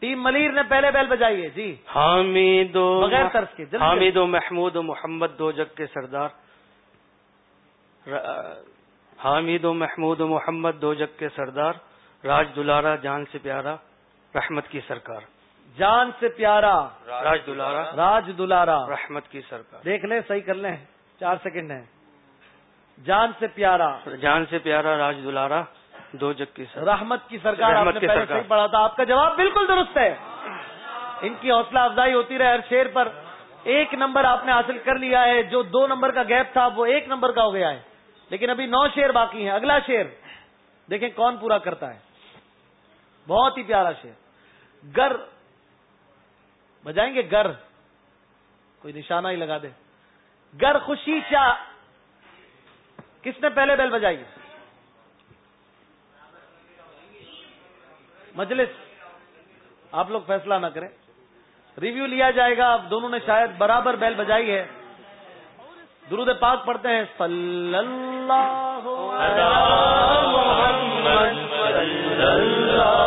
Speaker 1: ٹیم ملیر نے پہلے بیل بجائی ہے جی۔
Speaker 3: حامد و
Speaker 1: بغیر ترس کے
Speaker 3: حامد و محمود و محمد دو جگ کے سردار۔ حامد و محمود و محمد دو جگ کے سردار۔ راج دلارا جان سے پیارا رحمت کی سرکار۔
Speaker 1: جان سے پیارا۔
Speaker 3: راج دلارا
Speaker 1: راج دلارا۔
Speaker 3: رحمت کی سرکار۔
Speaker 1: دیکھ لیں صحیح کر لیں۔ چار سیکنڈ ہیں۔ جان سے پیارا۔
Speaker 3: جان سے پیارا راج دلارا دو جگ کی سرکار۔
Speaker 1: رحمت کی سرکار آپ
Speaker 3: رحمت
Speaker 1: نے
Speaker 3: کی
Speaker 1: پہلے
Speaker 3: سرکار۔
Speaker 1: صحیح پڑھا تھا۔ آپ کا جواب بالکل درست ہے۔ ان کی حوصلہ افزائی ہوتی رہے ہر شیر پر۔ ایک نمبر آپ نے حاصل کر لیا ہے۔ جو دو نمبر کا گیپ تھا وہ ایک نمبر کا ہو گیا ہے۔ لیکن ابھی نو شیر باقی ہیں۔ اگلا شیر۔ دیکھیں کون پورا کرتا ہے۔ بہت ہی پیارا شیر گر۔ بجائیں گے گر۔ کوئی نشانہ ہی لگا دے۔ گر خوشی چا۔ کس نے پہلے بیل بجائی؟ مجلس۔ آپ لوگ فیصلہ نہ کریں۔ ریویو لیا جائے گا۔ اب دونوں نے شاید برابر بیل بجائی ہے۔ درود پاک پڑھتے ہیں۔ صلی اللہ علی محمد صلی اللہ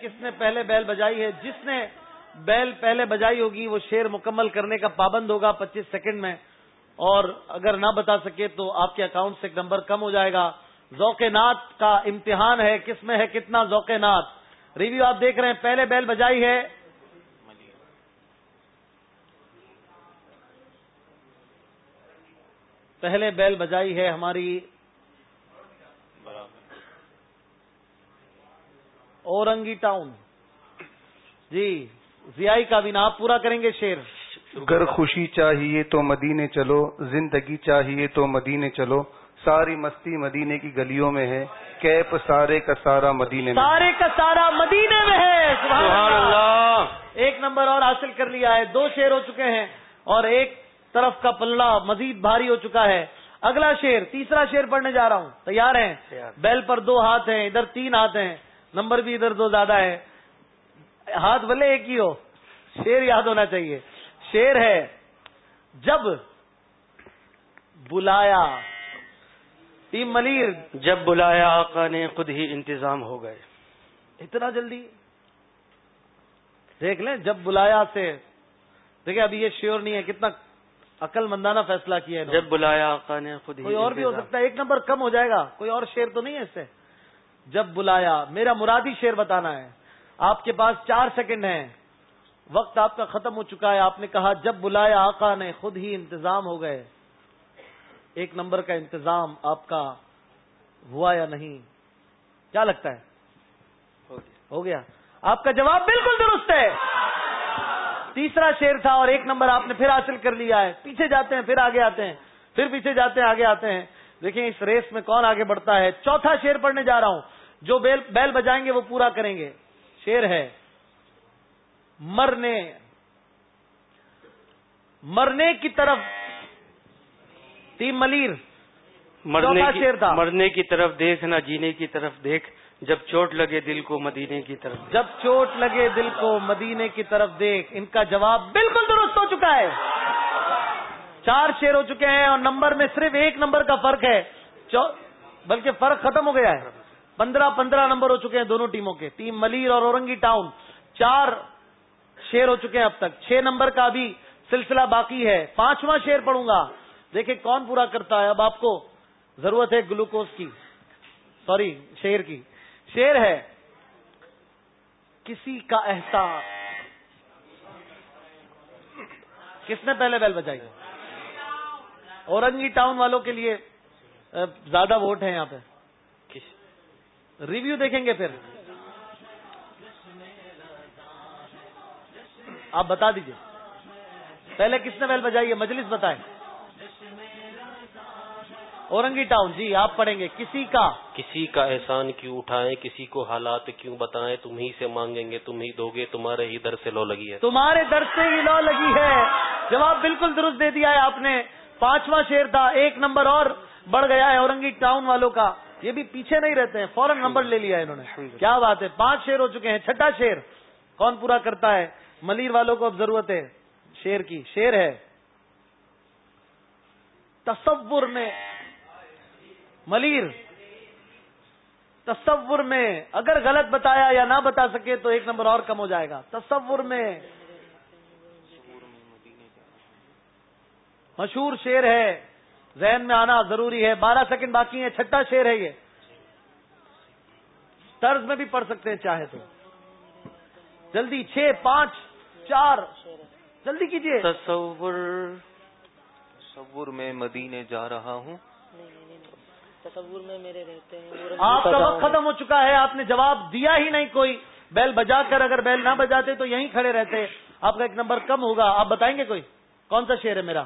Speaker 1: کس نے پہلے بیل بجائی ہے، جس نے بیل پہلے بجائی ہوگی، وہ شیر مکمل کرنے کا پابند ہوگا پچیس سیکنڈ میں۔ اور اگر نہ بتا سکے تو آپ کے اکاؤنٹ سے ایک نمبر کم ہو جائے گا۔ ذوق نات کا امتحان ہے، کس میں ہے کتنا ذوق نات ریویو آپ دیکھ رہے ہیں، پہلے بیل بجائی ہے۔ پہلے بیل بجائی ہے ہماری اورنگی ٹاؤن۔ جی ضیائی کا بھی نا آپ پورا کریں گے شیر
Speaker 6: گر خوشی چاہیے تو مدینے چلو زندگی چاہیے تو مدینے چلو۔ ساری مستی مدینے کی گلیوں میں ہے کیپ سارے کا سارا مدینے میں۔
Speaker 1: سارے کا سارا مدینے میں ہے سبحان
Speaker 3: سبحان اللہ۔
Speaker 1: ایک نمبر اور حاصل کر لیا ہے دو شیر ہو چکے ہیں اور ایک طرف کا پلڑا مزید بھاری ہو چکا ہے۔ اگلا شیر تیسرا شیر پڑھنے جا رہا ہوں۔ تیار ہیں؟ بیل پر دو ہاتھ ہیں ادھر تین ہاتھ ہیں۔ نمبر بھی ادھر دو زیادہ ہے ہاتھ بلے ایک ہی ہو۔ شیر یاد ہونا چاہیے۔ شیر ہے۔ جب بلایا۔ ٹیم ملیر
Speaker 3: جب بلایا آقا نے خود ہی انتظام ہو گئے۔
Speaker 1: اتنا جلدی؟ دیکھ لیں جب بلایا سے۔ دیکھیں ابھی یہ شیور نہیں ہے۔ کتنا عقل مندانہ فیصلہ کیا ہے۔
Speaker 3: جب بلایا آقا نے خود ہی
Speaker 1: کوئی اور بھی ہو سکتا ہے۔ ایک نمبر کم ہو جائے گا۔ کوئی اور شیر تو نہیں ہے اس سے۔ جب بلایا، میرا مرادی شیر بتانا ہے۔ آپ کے پاس چار سیکنڈ ہیں۔ وقت آپ کا ختم ہو چکا ہے۔ آپ نے کہا، جب بلایا آقا نے، خود ہی انتظام ہو گئے۔ ایک نمبر کا انتظام آپ کا ہوا یا نہیں؟ کیا لگتا ہے؟ ہو گیا۔ آپ کا جواب بالکل درست ہے۔ تیسرا شیر تھا اور ایک نمبر آپ نے پھر حاصل کر لیا ہے۔ پیچھے جاتے ہیں، پھر آگے آتے ہیں۔ پھر پیچھے جاتے ہیں، آگے آتے ہیں۔ دیکھیں اس ریس میں کون آگے بڑھتا ہے۔ چوتھا شیر پڑھنے جا رہا ہوں۔ جو بیل بیل بجائیں گے وہ پورا کریں گے۔ شیر ہے۔ مرنے مرنے کی طرف۔ تیم ملیر
Speaker 3: مرنے
Speaker 1: شیر تھا۔
Speaker 3: مرنے کی طرف دیکھ نہ جینے کی طرف دیکھ۔ جب چوٹ لگے دل کو مدینے کی طرف دیکھ۔
Speaker 1: جب چوٹ لگے دل کو مدینے کی طرف دیکھ ان کا جواب بالکل درست ہو چکا ہے۔ چار شیر ہو چکے ہیں اور نمبر میں صرف ایک نمبر کا فرق ہے۔ چو- بلکہ فرق ختم ہو گیا ہے۔ پندرہ پندرہ نمبر ہو چکے ہیں دونوں ٹیموں کے۔ ٹیم ملیر اور اورنگی ٹاؤن۔ چار شیر ہو چکے ہیں اب تک۔ چھ نمبر کا بھی سلسلہ باقی ہے۔ پانچواں شیر پڑھوں گا۔ دیکھیں کون پورا کرتا ہے۔ اب آپ کو ضرورت ہے گلوکوز کی۔ سوری، شیر کی۔ شیر ہے، کسی کا احساس۔ کس نے پہلے بیل بجائی؟ اورنگی ٹاؤن والوں کے لیے زیادہ ووٹ ہیں یہاں پہ۔ ریویو دیکھیں گے پھر۔ آپ بتا دیجیے۔ پہلے کس نے بیل بجائی ہے؟ مجلس بتائیں۔ اورنگی ٹاؤن۔ جی آپ پڑھیں گے۔ کسی کا۔
Speaker 5: کسی کا احسان کیوں اٹھائیں؟ کسی کو حالات کیوں بتائیں؟ تم ہی سے مانگیں گے تم ہی دو گے تمہارے ہی در سے لو لگی ہے۔
Speaker 1: تمہارے در سے ہی لو لگی ہے۔ جواب بالکل درست دے دیا ہے آپ نے۔ پانچواں شیر تھا ایک نمبر اور بڑھ گیا ہے اورنگی ٹاؤن والوں کا۔ یہ بھی پیچھے نہیں رہتے ہیں فوراً نمبر لے لیا انہوں نے۔ کیا بات ہے؟ پانچ شیر ہو چکے ہیں چھٹا شیر۔ کون پورا کرتا ہے؟ ملیر والوں کو اب ضرورت ہے شیر کی۔ شیر ہے۔ تصور میں ملیر۔ تصور میں اگر غلط بتایا یا نہ بتا سکے تو ایک نمبر اور کم ہو جائے گا۔ تصور میں مشہور شیر ہے۔ ذہن میں آنا ضروری ہے۔ بارہ سیکنڈ باقی ہے چھٹا شیر ہے یہ۔ طرز میں بھی پڑھ سکتے ہیں چاہے تو۔ جلدی چھ پانچ چار۔ جلدی کیجیے
Speaker 7: تصور۔ تصور میں مدینے جا رہا ہوں۔
Speaker 4: تصور میں میرے رہتے ہیں۔
Speaker 1: آپ کا وقت ختم ہو چکا ہے۔ آپ نے جواب دیا ہی نہیں کوئی۔ بیل بجا کر اگر بیل نہ بجاتے تو یہیں کھڑے رہتے۔ آپ کا ایک نمبر کم ہوگا۔ آپ بتائیں گے کوئی؟ کون سا شیر ہے میرا؟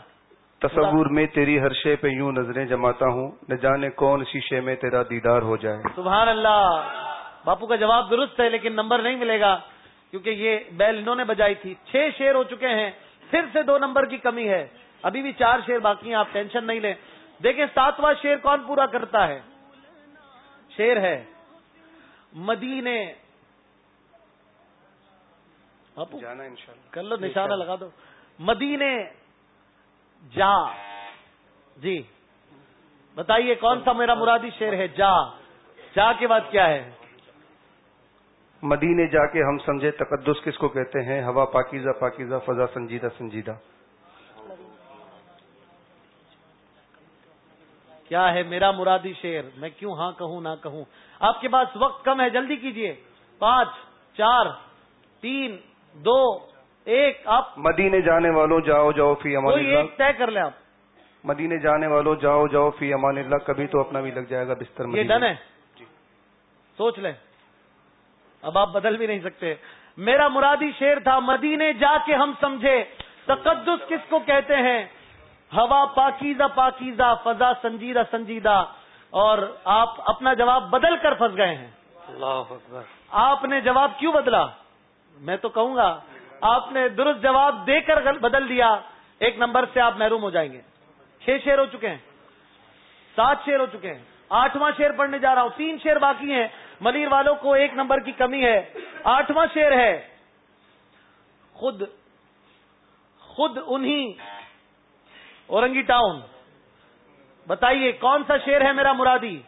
Speaker 6: تصور میں تیری ہر شے پہ یوں نظریں جماتا ہوں نہ جانے کون شیشے میں تیرا دیدار ہو جائے۔
Speaker 1: سبحان اللہ باپو کا جواب درست ہے لیکن نمبر نہیں ملے گا کیونکہ یہ بیل انہوں نے بجائی تھی۔ چھ شیر ہو چکے ہیں پھر سے دو نمبر کی کمی ہے۔ ابھی بھی چار شیر باقی ہیں آپ ٹینشن نہیں لیں۔ دیکھیں ساتواں شیر کون پورا کرتا ہے؟ شیر ہے مدینے۔ باپو
Speaker 6: جانا انشاءاللہ۔
Speaker 1: کر لو نشانہ لگا دو۔ مدینے۔ جا جی۔ بتائیے کون سا میرا مرادی شیر ہے جا جا کے بعد کیا ہے؟
Speaker 6: مدینے جا کے ہم سمجھے تقدس کس کو کہتے ہیں؟ ہوا پاکیزہ پاکیزہ فضا سنجیدہ سنجیدہ۔
Speaker 1: کیا ہے میرا مرادی شیر میں کیوں ہاں کہوں نہ کہوں؟ آپ کے پاس وقت کم ہے جلدی کیجیے۔ پانچ چار تین دو ایک آپ
Speaker 6: مدینے جانے والوں جاؤ جاؤ فی امان
Speaker 1: کوئی ایک
Speaker 6: اللہ۔
Speaker 1: طے کر لیں آپ۔
Speaker 6: مدینے جانے والوں جاؤ جاؤ فی امان اللہ کبھی تو اپنا بھی لگ جائے گا بستر
Speaker 1: یہ
Speaker 6: مدینے۔
Speaker 1: ڈن ہے؟ سوچ لیں۔ اب آپ بدل بھی نہیں سکتے۔ میرا مرادی شیر تھا مدینے جا کے ہم سمجھے۔ تقدس کس کو کہتے ہیں؟ ہوا پاکیزہ پاکیزہ فضا سنجیدہ سنجیدہ۔ اور آپ اپنا جواب بدل کر پھنس گئے ہیں۔
Speaker 3: اللہ اکبر۔
Speaker 1: آپ نے جواب کیوں بدلا؟ میں تو کہوں گا۔ آپ نے درست جواب دے کر بدل دیا، ایک نمبر سے آپ محروم ہو جائیں گے۔ چھ شیر ہو چکے ہیں۔ سات شیر ہو چکے ہیں۔ آٹھواں شیر پڑھنے جا رہا ہوں۔ تین شیر باقی ہیں۔ ملیر والوں کو ایک نمبر کی کمی ہے۔ آٹھواں شیر ہے۔ خود خود انہی اورنگی ٹاؤن۔ بتائیے، کون سا شیر ہے میرا مرادی؟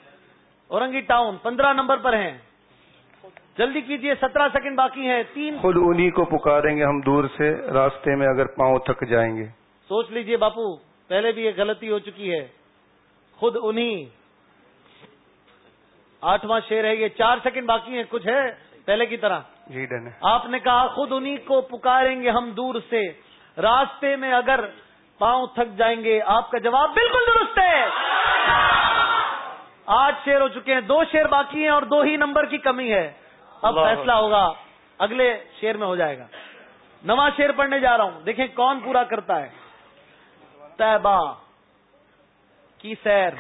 Speaker 1: اورنگی ٹاؤن۔ پندرہ نمبر پر ہیں۔ جلدی کیجیے سترہ سیکنڈ باقی ہیں تین
Speaker 6: خود انہی کو پکاریں گے ہم دور سے راستے میں اگر پاؤں تھک جائیں گے۔
Speaker 1: سوچ لیجیے باپو پہلے بھی یہ غلطی ہو چکی ہے۔ خود انہی۔ آٹھواں شیر ہے یہ چار سیکنڈ باقی ہیں کچھ ہے پہلے کی طرح۔
Speaker 6: جی ڈن
Speaker 1: آپ نے کہا خود انہی کو پکاریں گے ہم دور سے۔ راستے میں اگر پاؤں تھک جائیں گے آپ کا جواب بالکل درست ہے۔ آٹھ شیر ہو چکے ہیں دو شیر باقی ہیں اور دو ہی نمبر کی کمی ہے۔ اب فیصلہ ہوگا اگلے شیر میں ہو جائے گا۔ نواں شیر پڑھنے جا رہا ہوں۔ دیکھیں کون پورا کرتا ہے۔ تیبا کی سیر۔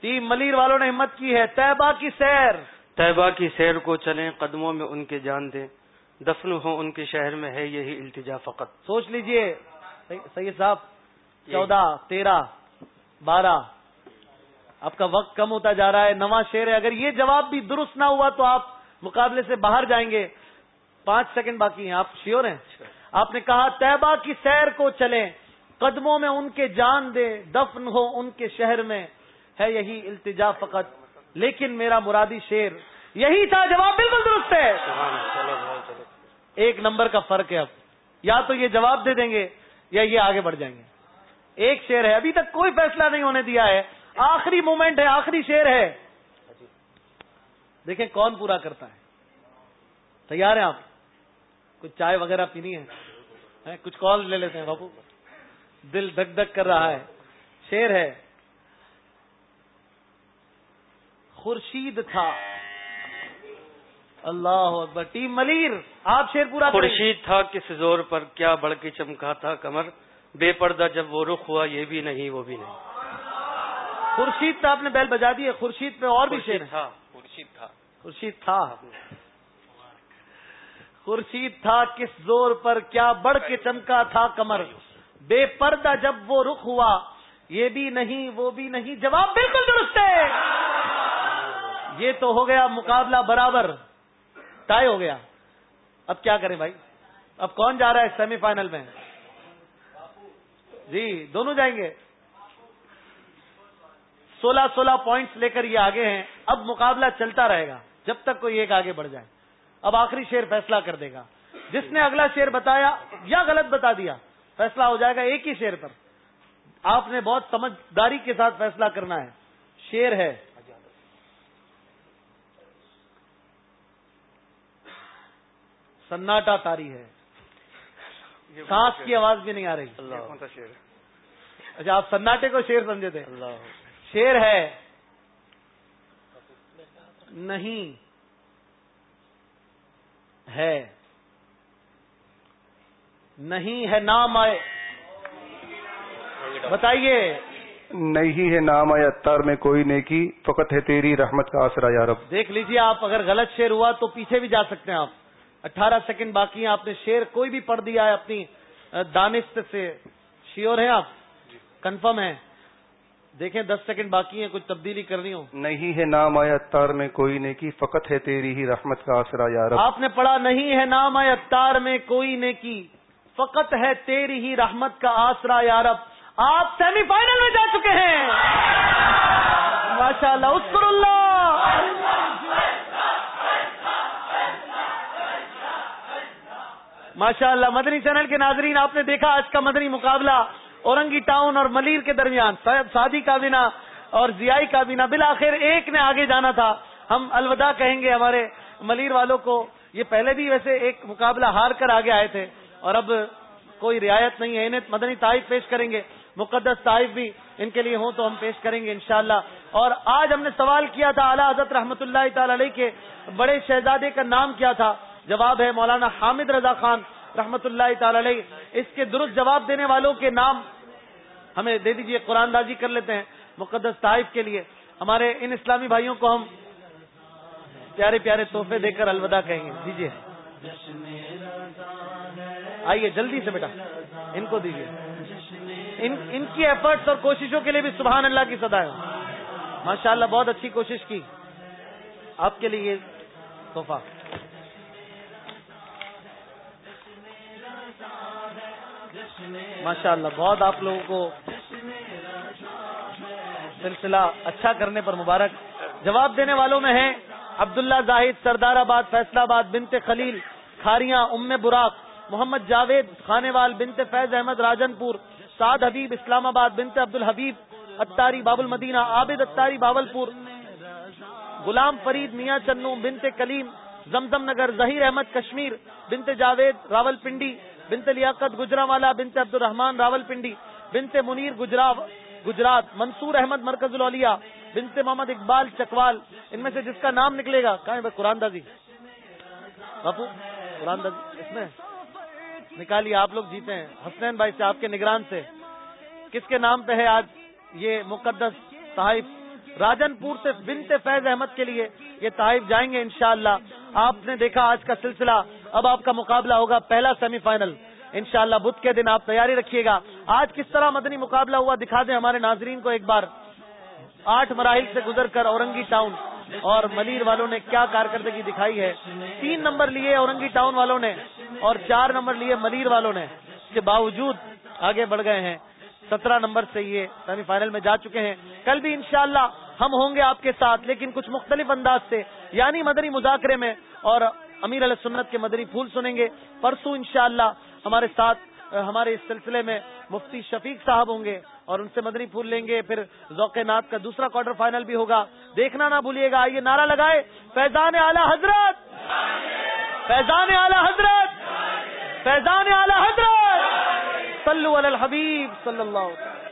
Speaker 1: تین ملیر والوں نے ہمت کی ہے۔ تیبا کی سیر۔
Speaker 3: طیبہ کی سیر کو چلیں قدموں میں ان کے جان دیں۔ دفن ہو ان کے شہر میں ہے یہی التجا فقط۔
Speaker 1: سوچ لیجیے سید صاحب چودہ تیرہ بارہ۔ آپ کا وقت کم ہوتا جا رہا ہے نواں شیر ہے۔ اگر یہ جواب بھی درست نہ ہوا تو آپ مقابلے سے باہر جائیں گے۔ پانچ سیکنڈ باقی ہیں، آپ شیور ہیں؟ آپ نے کہا، طیبہ کی سیر کو چلیں، قدموں میں ان کے جان دے، دفن ہو ان کے شہر میں۔ ہے یہی التجا فقط۔ لیکن میرا مرادی شیر، یہی تھا جواب بالکل درست ہے۔ ایک نمبر کا فرق ہے اب۔ یا تو یہ جواب دے دیں گے یا یہ آگے بڑھ جائیں گے۔ ایک شیر ہے، ابھی تک کوئی فیصلہ نہیں ہونے دیا ہے۔ آخری مومنٹ ہے، آخری شیر ہے۔ دیکھیں کون پورا کرتا ہے۔ تیار ہیں آپ؟ کچھ چائے وغیرہ پینی ہے؟ کچھ کال لے لیتے ہیں باپو دل دک دک کر رہا ہے۔ شیر ہے۔ خورشید تھا۔ اللہ اکبر۔ ٹیم ملیر، آپ شیر پورا
Speaker 3: خورشید تھا کس زور پر؟ کیا بڑھ کے چمکا تھا کمر؟ بے پردہ جب وہ رخ ہوا، یہ بھی نہیں، وہ بھی نہیں۔
Speaker 1: خورشید تھا آپ نے بیل بجا دی ہے خورشید پہ اور بھی شیر
Speaker 3: تھا خورشید تھا۔
Speaker 1: خورشید تھا۔ خورشید تھا کس زور پر کیا بڑھ کے چمکا تھا کمر؟ بے پردہ جب وہ رخ ہوا یہ بھی نہیں وہ بھی نہیں۔ جواب بالکل درست ہے۔ یہ تو ہو گیا مقابلہ برابر۔ طے ہو گیا۔ اب کیا کریں بھائی؟ اب کون جا رہا ہے سیمی فائنل میں؟ جی دونوں جائیں گے۔ سولہ سولہ پوائنٹس لے کر یہ آگے ہیں۔ اب مقابلہ چلتا رہے گا جب تک کوئی ایک آگے بڑھ جائے۔ اب آخری شیر فیصلہ کر دے گا۔ جس نے اگلا شیر بتایا یا غلط بتا دیا فیصلہ ہو جائے گا ایک ہی شیر پر۔ آپ نے بہت سمجھداری کے ساتھ فیصلہ کرنا ہے۔ شیر ہے۔ سناٹا تاری ہے۔ سانس کی آواز بھی نہیں آ رہی۔ اچھا آپ سناٹے کو شیر سمجھے تھے۔ شیر ہے نہیں ہے نہیں ہے نام آئے بتائیے
Speaker 6: نہیں ہے نام آیا اتار میں کوئی نیکی فقط ہے تیری رحمت کا آسرا یارب
Speaker 1: دیکھ لیجیے آپ اگر غلط شیر ہوا تو پیچھے بھی جا سکتے ہیں آپ۔ اٹھارہ سیکنڈ باقی ہیں آپ نے شیر کوئی بھی پڑھ دیا ہے اپنی دانست سے۔ شیور ہیں آپ؟ کنفرم ہیں۔ دیکھیں دس سیکنڈ باقی ہیں کچھ تبدیلی کرنی ہو۔
Speaker 6: نہیں ہے نام آیا اتار میں کوئی نیکی فقط ہے تیری ہی رحمت کا آسرا یارب
Speaker 1: آپ نے پڑھا نہیں ہے نام آیا اتار میں کوئی نیکی فقط ہے تیری ہی رحمت کا آسرا یارب آپ سیمی فائنل میں جا چکے ہیں۔ ماشاء اللہ اسکر اللہ۔ ماشاء اللہ مدنی چینل کے ناظرین آپ نے دیکھا آج کا مدنی مقابلہ۔ اورنگی ٹاؤن اور ملیر کے درمیان سادی کابینہ اور ضیائی کابینہ بلاخر ایک نے آگے جانا تھا۔ ہم الوداع کہیں گے ہمارے ملیر والوں کو، یہ پہلے بھی ویسے ایک مقابلہ ہار کر آگے آئے تھے۔ اور اب کوئی رعایت نہیں ہے۔ انہیں مدنی تائف پیش کریں گے۔ مقدس تائف بھی ان کے لیے ہوں تو ہم پیش کریں گے انشاءاللہ۔ اور آج ہم نے سوال کیا تھا، اعلیٰ حضرت رحمت اللہ تعالی علیہ کے بڑے شہزادے کا نام کیا تھا؟ جواب ہے مولانا حامد رضا خان رحمت اللہ تعالی علیہ۔ اس کے درست جواب دینے والوں کے نام ہمیں دے دیجیے، قرآن دازی کر لیتے ہیں مقدس طائف کے لیے۔ ہمارے ان اسلامی بھائیوں کو ہم پیارے پیارے تحفے دے کر الوداع کہیں گے۔ دیجیے آئیے، جلدی سے بیٹا، ان کو دیجیے ان ان کی ایفرٹس اور کوششوں کے لیے بھی سبحان اللہ کی صدا ہے۔ ماشاء اللہ بہت اچھی کوشش کی۔ آپ کے لیے یہ تحفہ۔ ماشاء اللہ بہت آپ لوگوں کو سلسلہ اچھا کرنے پر مبارک۔ جواب دینے والوں میں ہیں عبداللہ زاہد سردار آباد، فیصلہ آباد بنتے خلیل، کھاریاں، ام براق، محمد جاوید خانے وال بنتے فیض احمد راجن پور سعد حبیب اسلام آباد بنتے عبد الحبیب اتاری باب المدینہ عابد اتاری باول پور غلام فرید میاں چنو بنتے کلیم، زمزم نگر، ظہیر احمد کشمیر بنتے جاوید راول پنڈی بنتے لیاقت گجرا والا بنتے عبد الرحمان راول پنڈی بنتے منیر گجرا گجرات، منصور احمد مرکز الولیا بنتے محمد اقبال چکوال، ان میں سے جس کا نام نکلے گا، کہاں ہے قرآن دازی۔ باپو، قرآن دازی، اس میں۔ نکالیے، آپ لوگ جیتے ہیں۔ حسنین بھائی سے، آپ کے نگران سے۔ کس کے نام پہ ہے آج یہ مقدس تحائف راجن پور سے بنت فیض احمد کے لیے یہ تحائف جائیں گے انشاءاللہ۔ آپ نے دیکھا آج کا سلسلہ۔ اب آپ کا مقابلہ ہوگا پہلا سیمی فائنل انشاءاللہ بدھ کے دن آپ تیاری رکھیے گا. آج کس طرح مدنی مقابلہ ہوا دکھا دیں ہمارے ناظرین کو ایک بار. آٹھ مراحل سے گزر کر اورنگی ٹاؤن اور ملیر والوں نے کیا کارکردگی دکھائی ہے. تین نمبر لیے اورنگی ٹاؤن والوں نے اور چار نمبر لیے ملیر والوں نے. اس کے باوجود آگے بڑھ گئے ہیں. سترہ نمبر سے یہ سیمی فائنل میں جا چکے ہیں. کل بھی انشاءاللہ ہم ہوں گے آپ کے ساتھ، لیکن کچھ مختلف انداز سے یعنی مدنی مذاکرے میں اور امیر علیہ سنت کے مدنی پھول سنیں گے۔ پرسوں انشاءاللہ ہمارے ساتھ ہمارے اس سلسلے میں مفتی شفیق صاحب ہوں گے اور ان سے مدنی پھول لیں گے۔ پھر ذوق نات کا دوسرا کوارٹر فائنل بھی ہوگا۔ دیکھنا نہ بھولیے گا یہ نعرہ لگائے۔ فیضان اعلی حضرت! فیضان اعلی حضرت! فیضان اعلی حضرت! صلو علی الحبیب صلی اللہ علیہ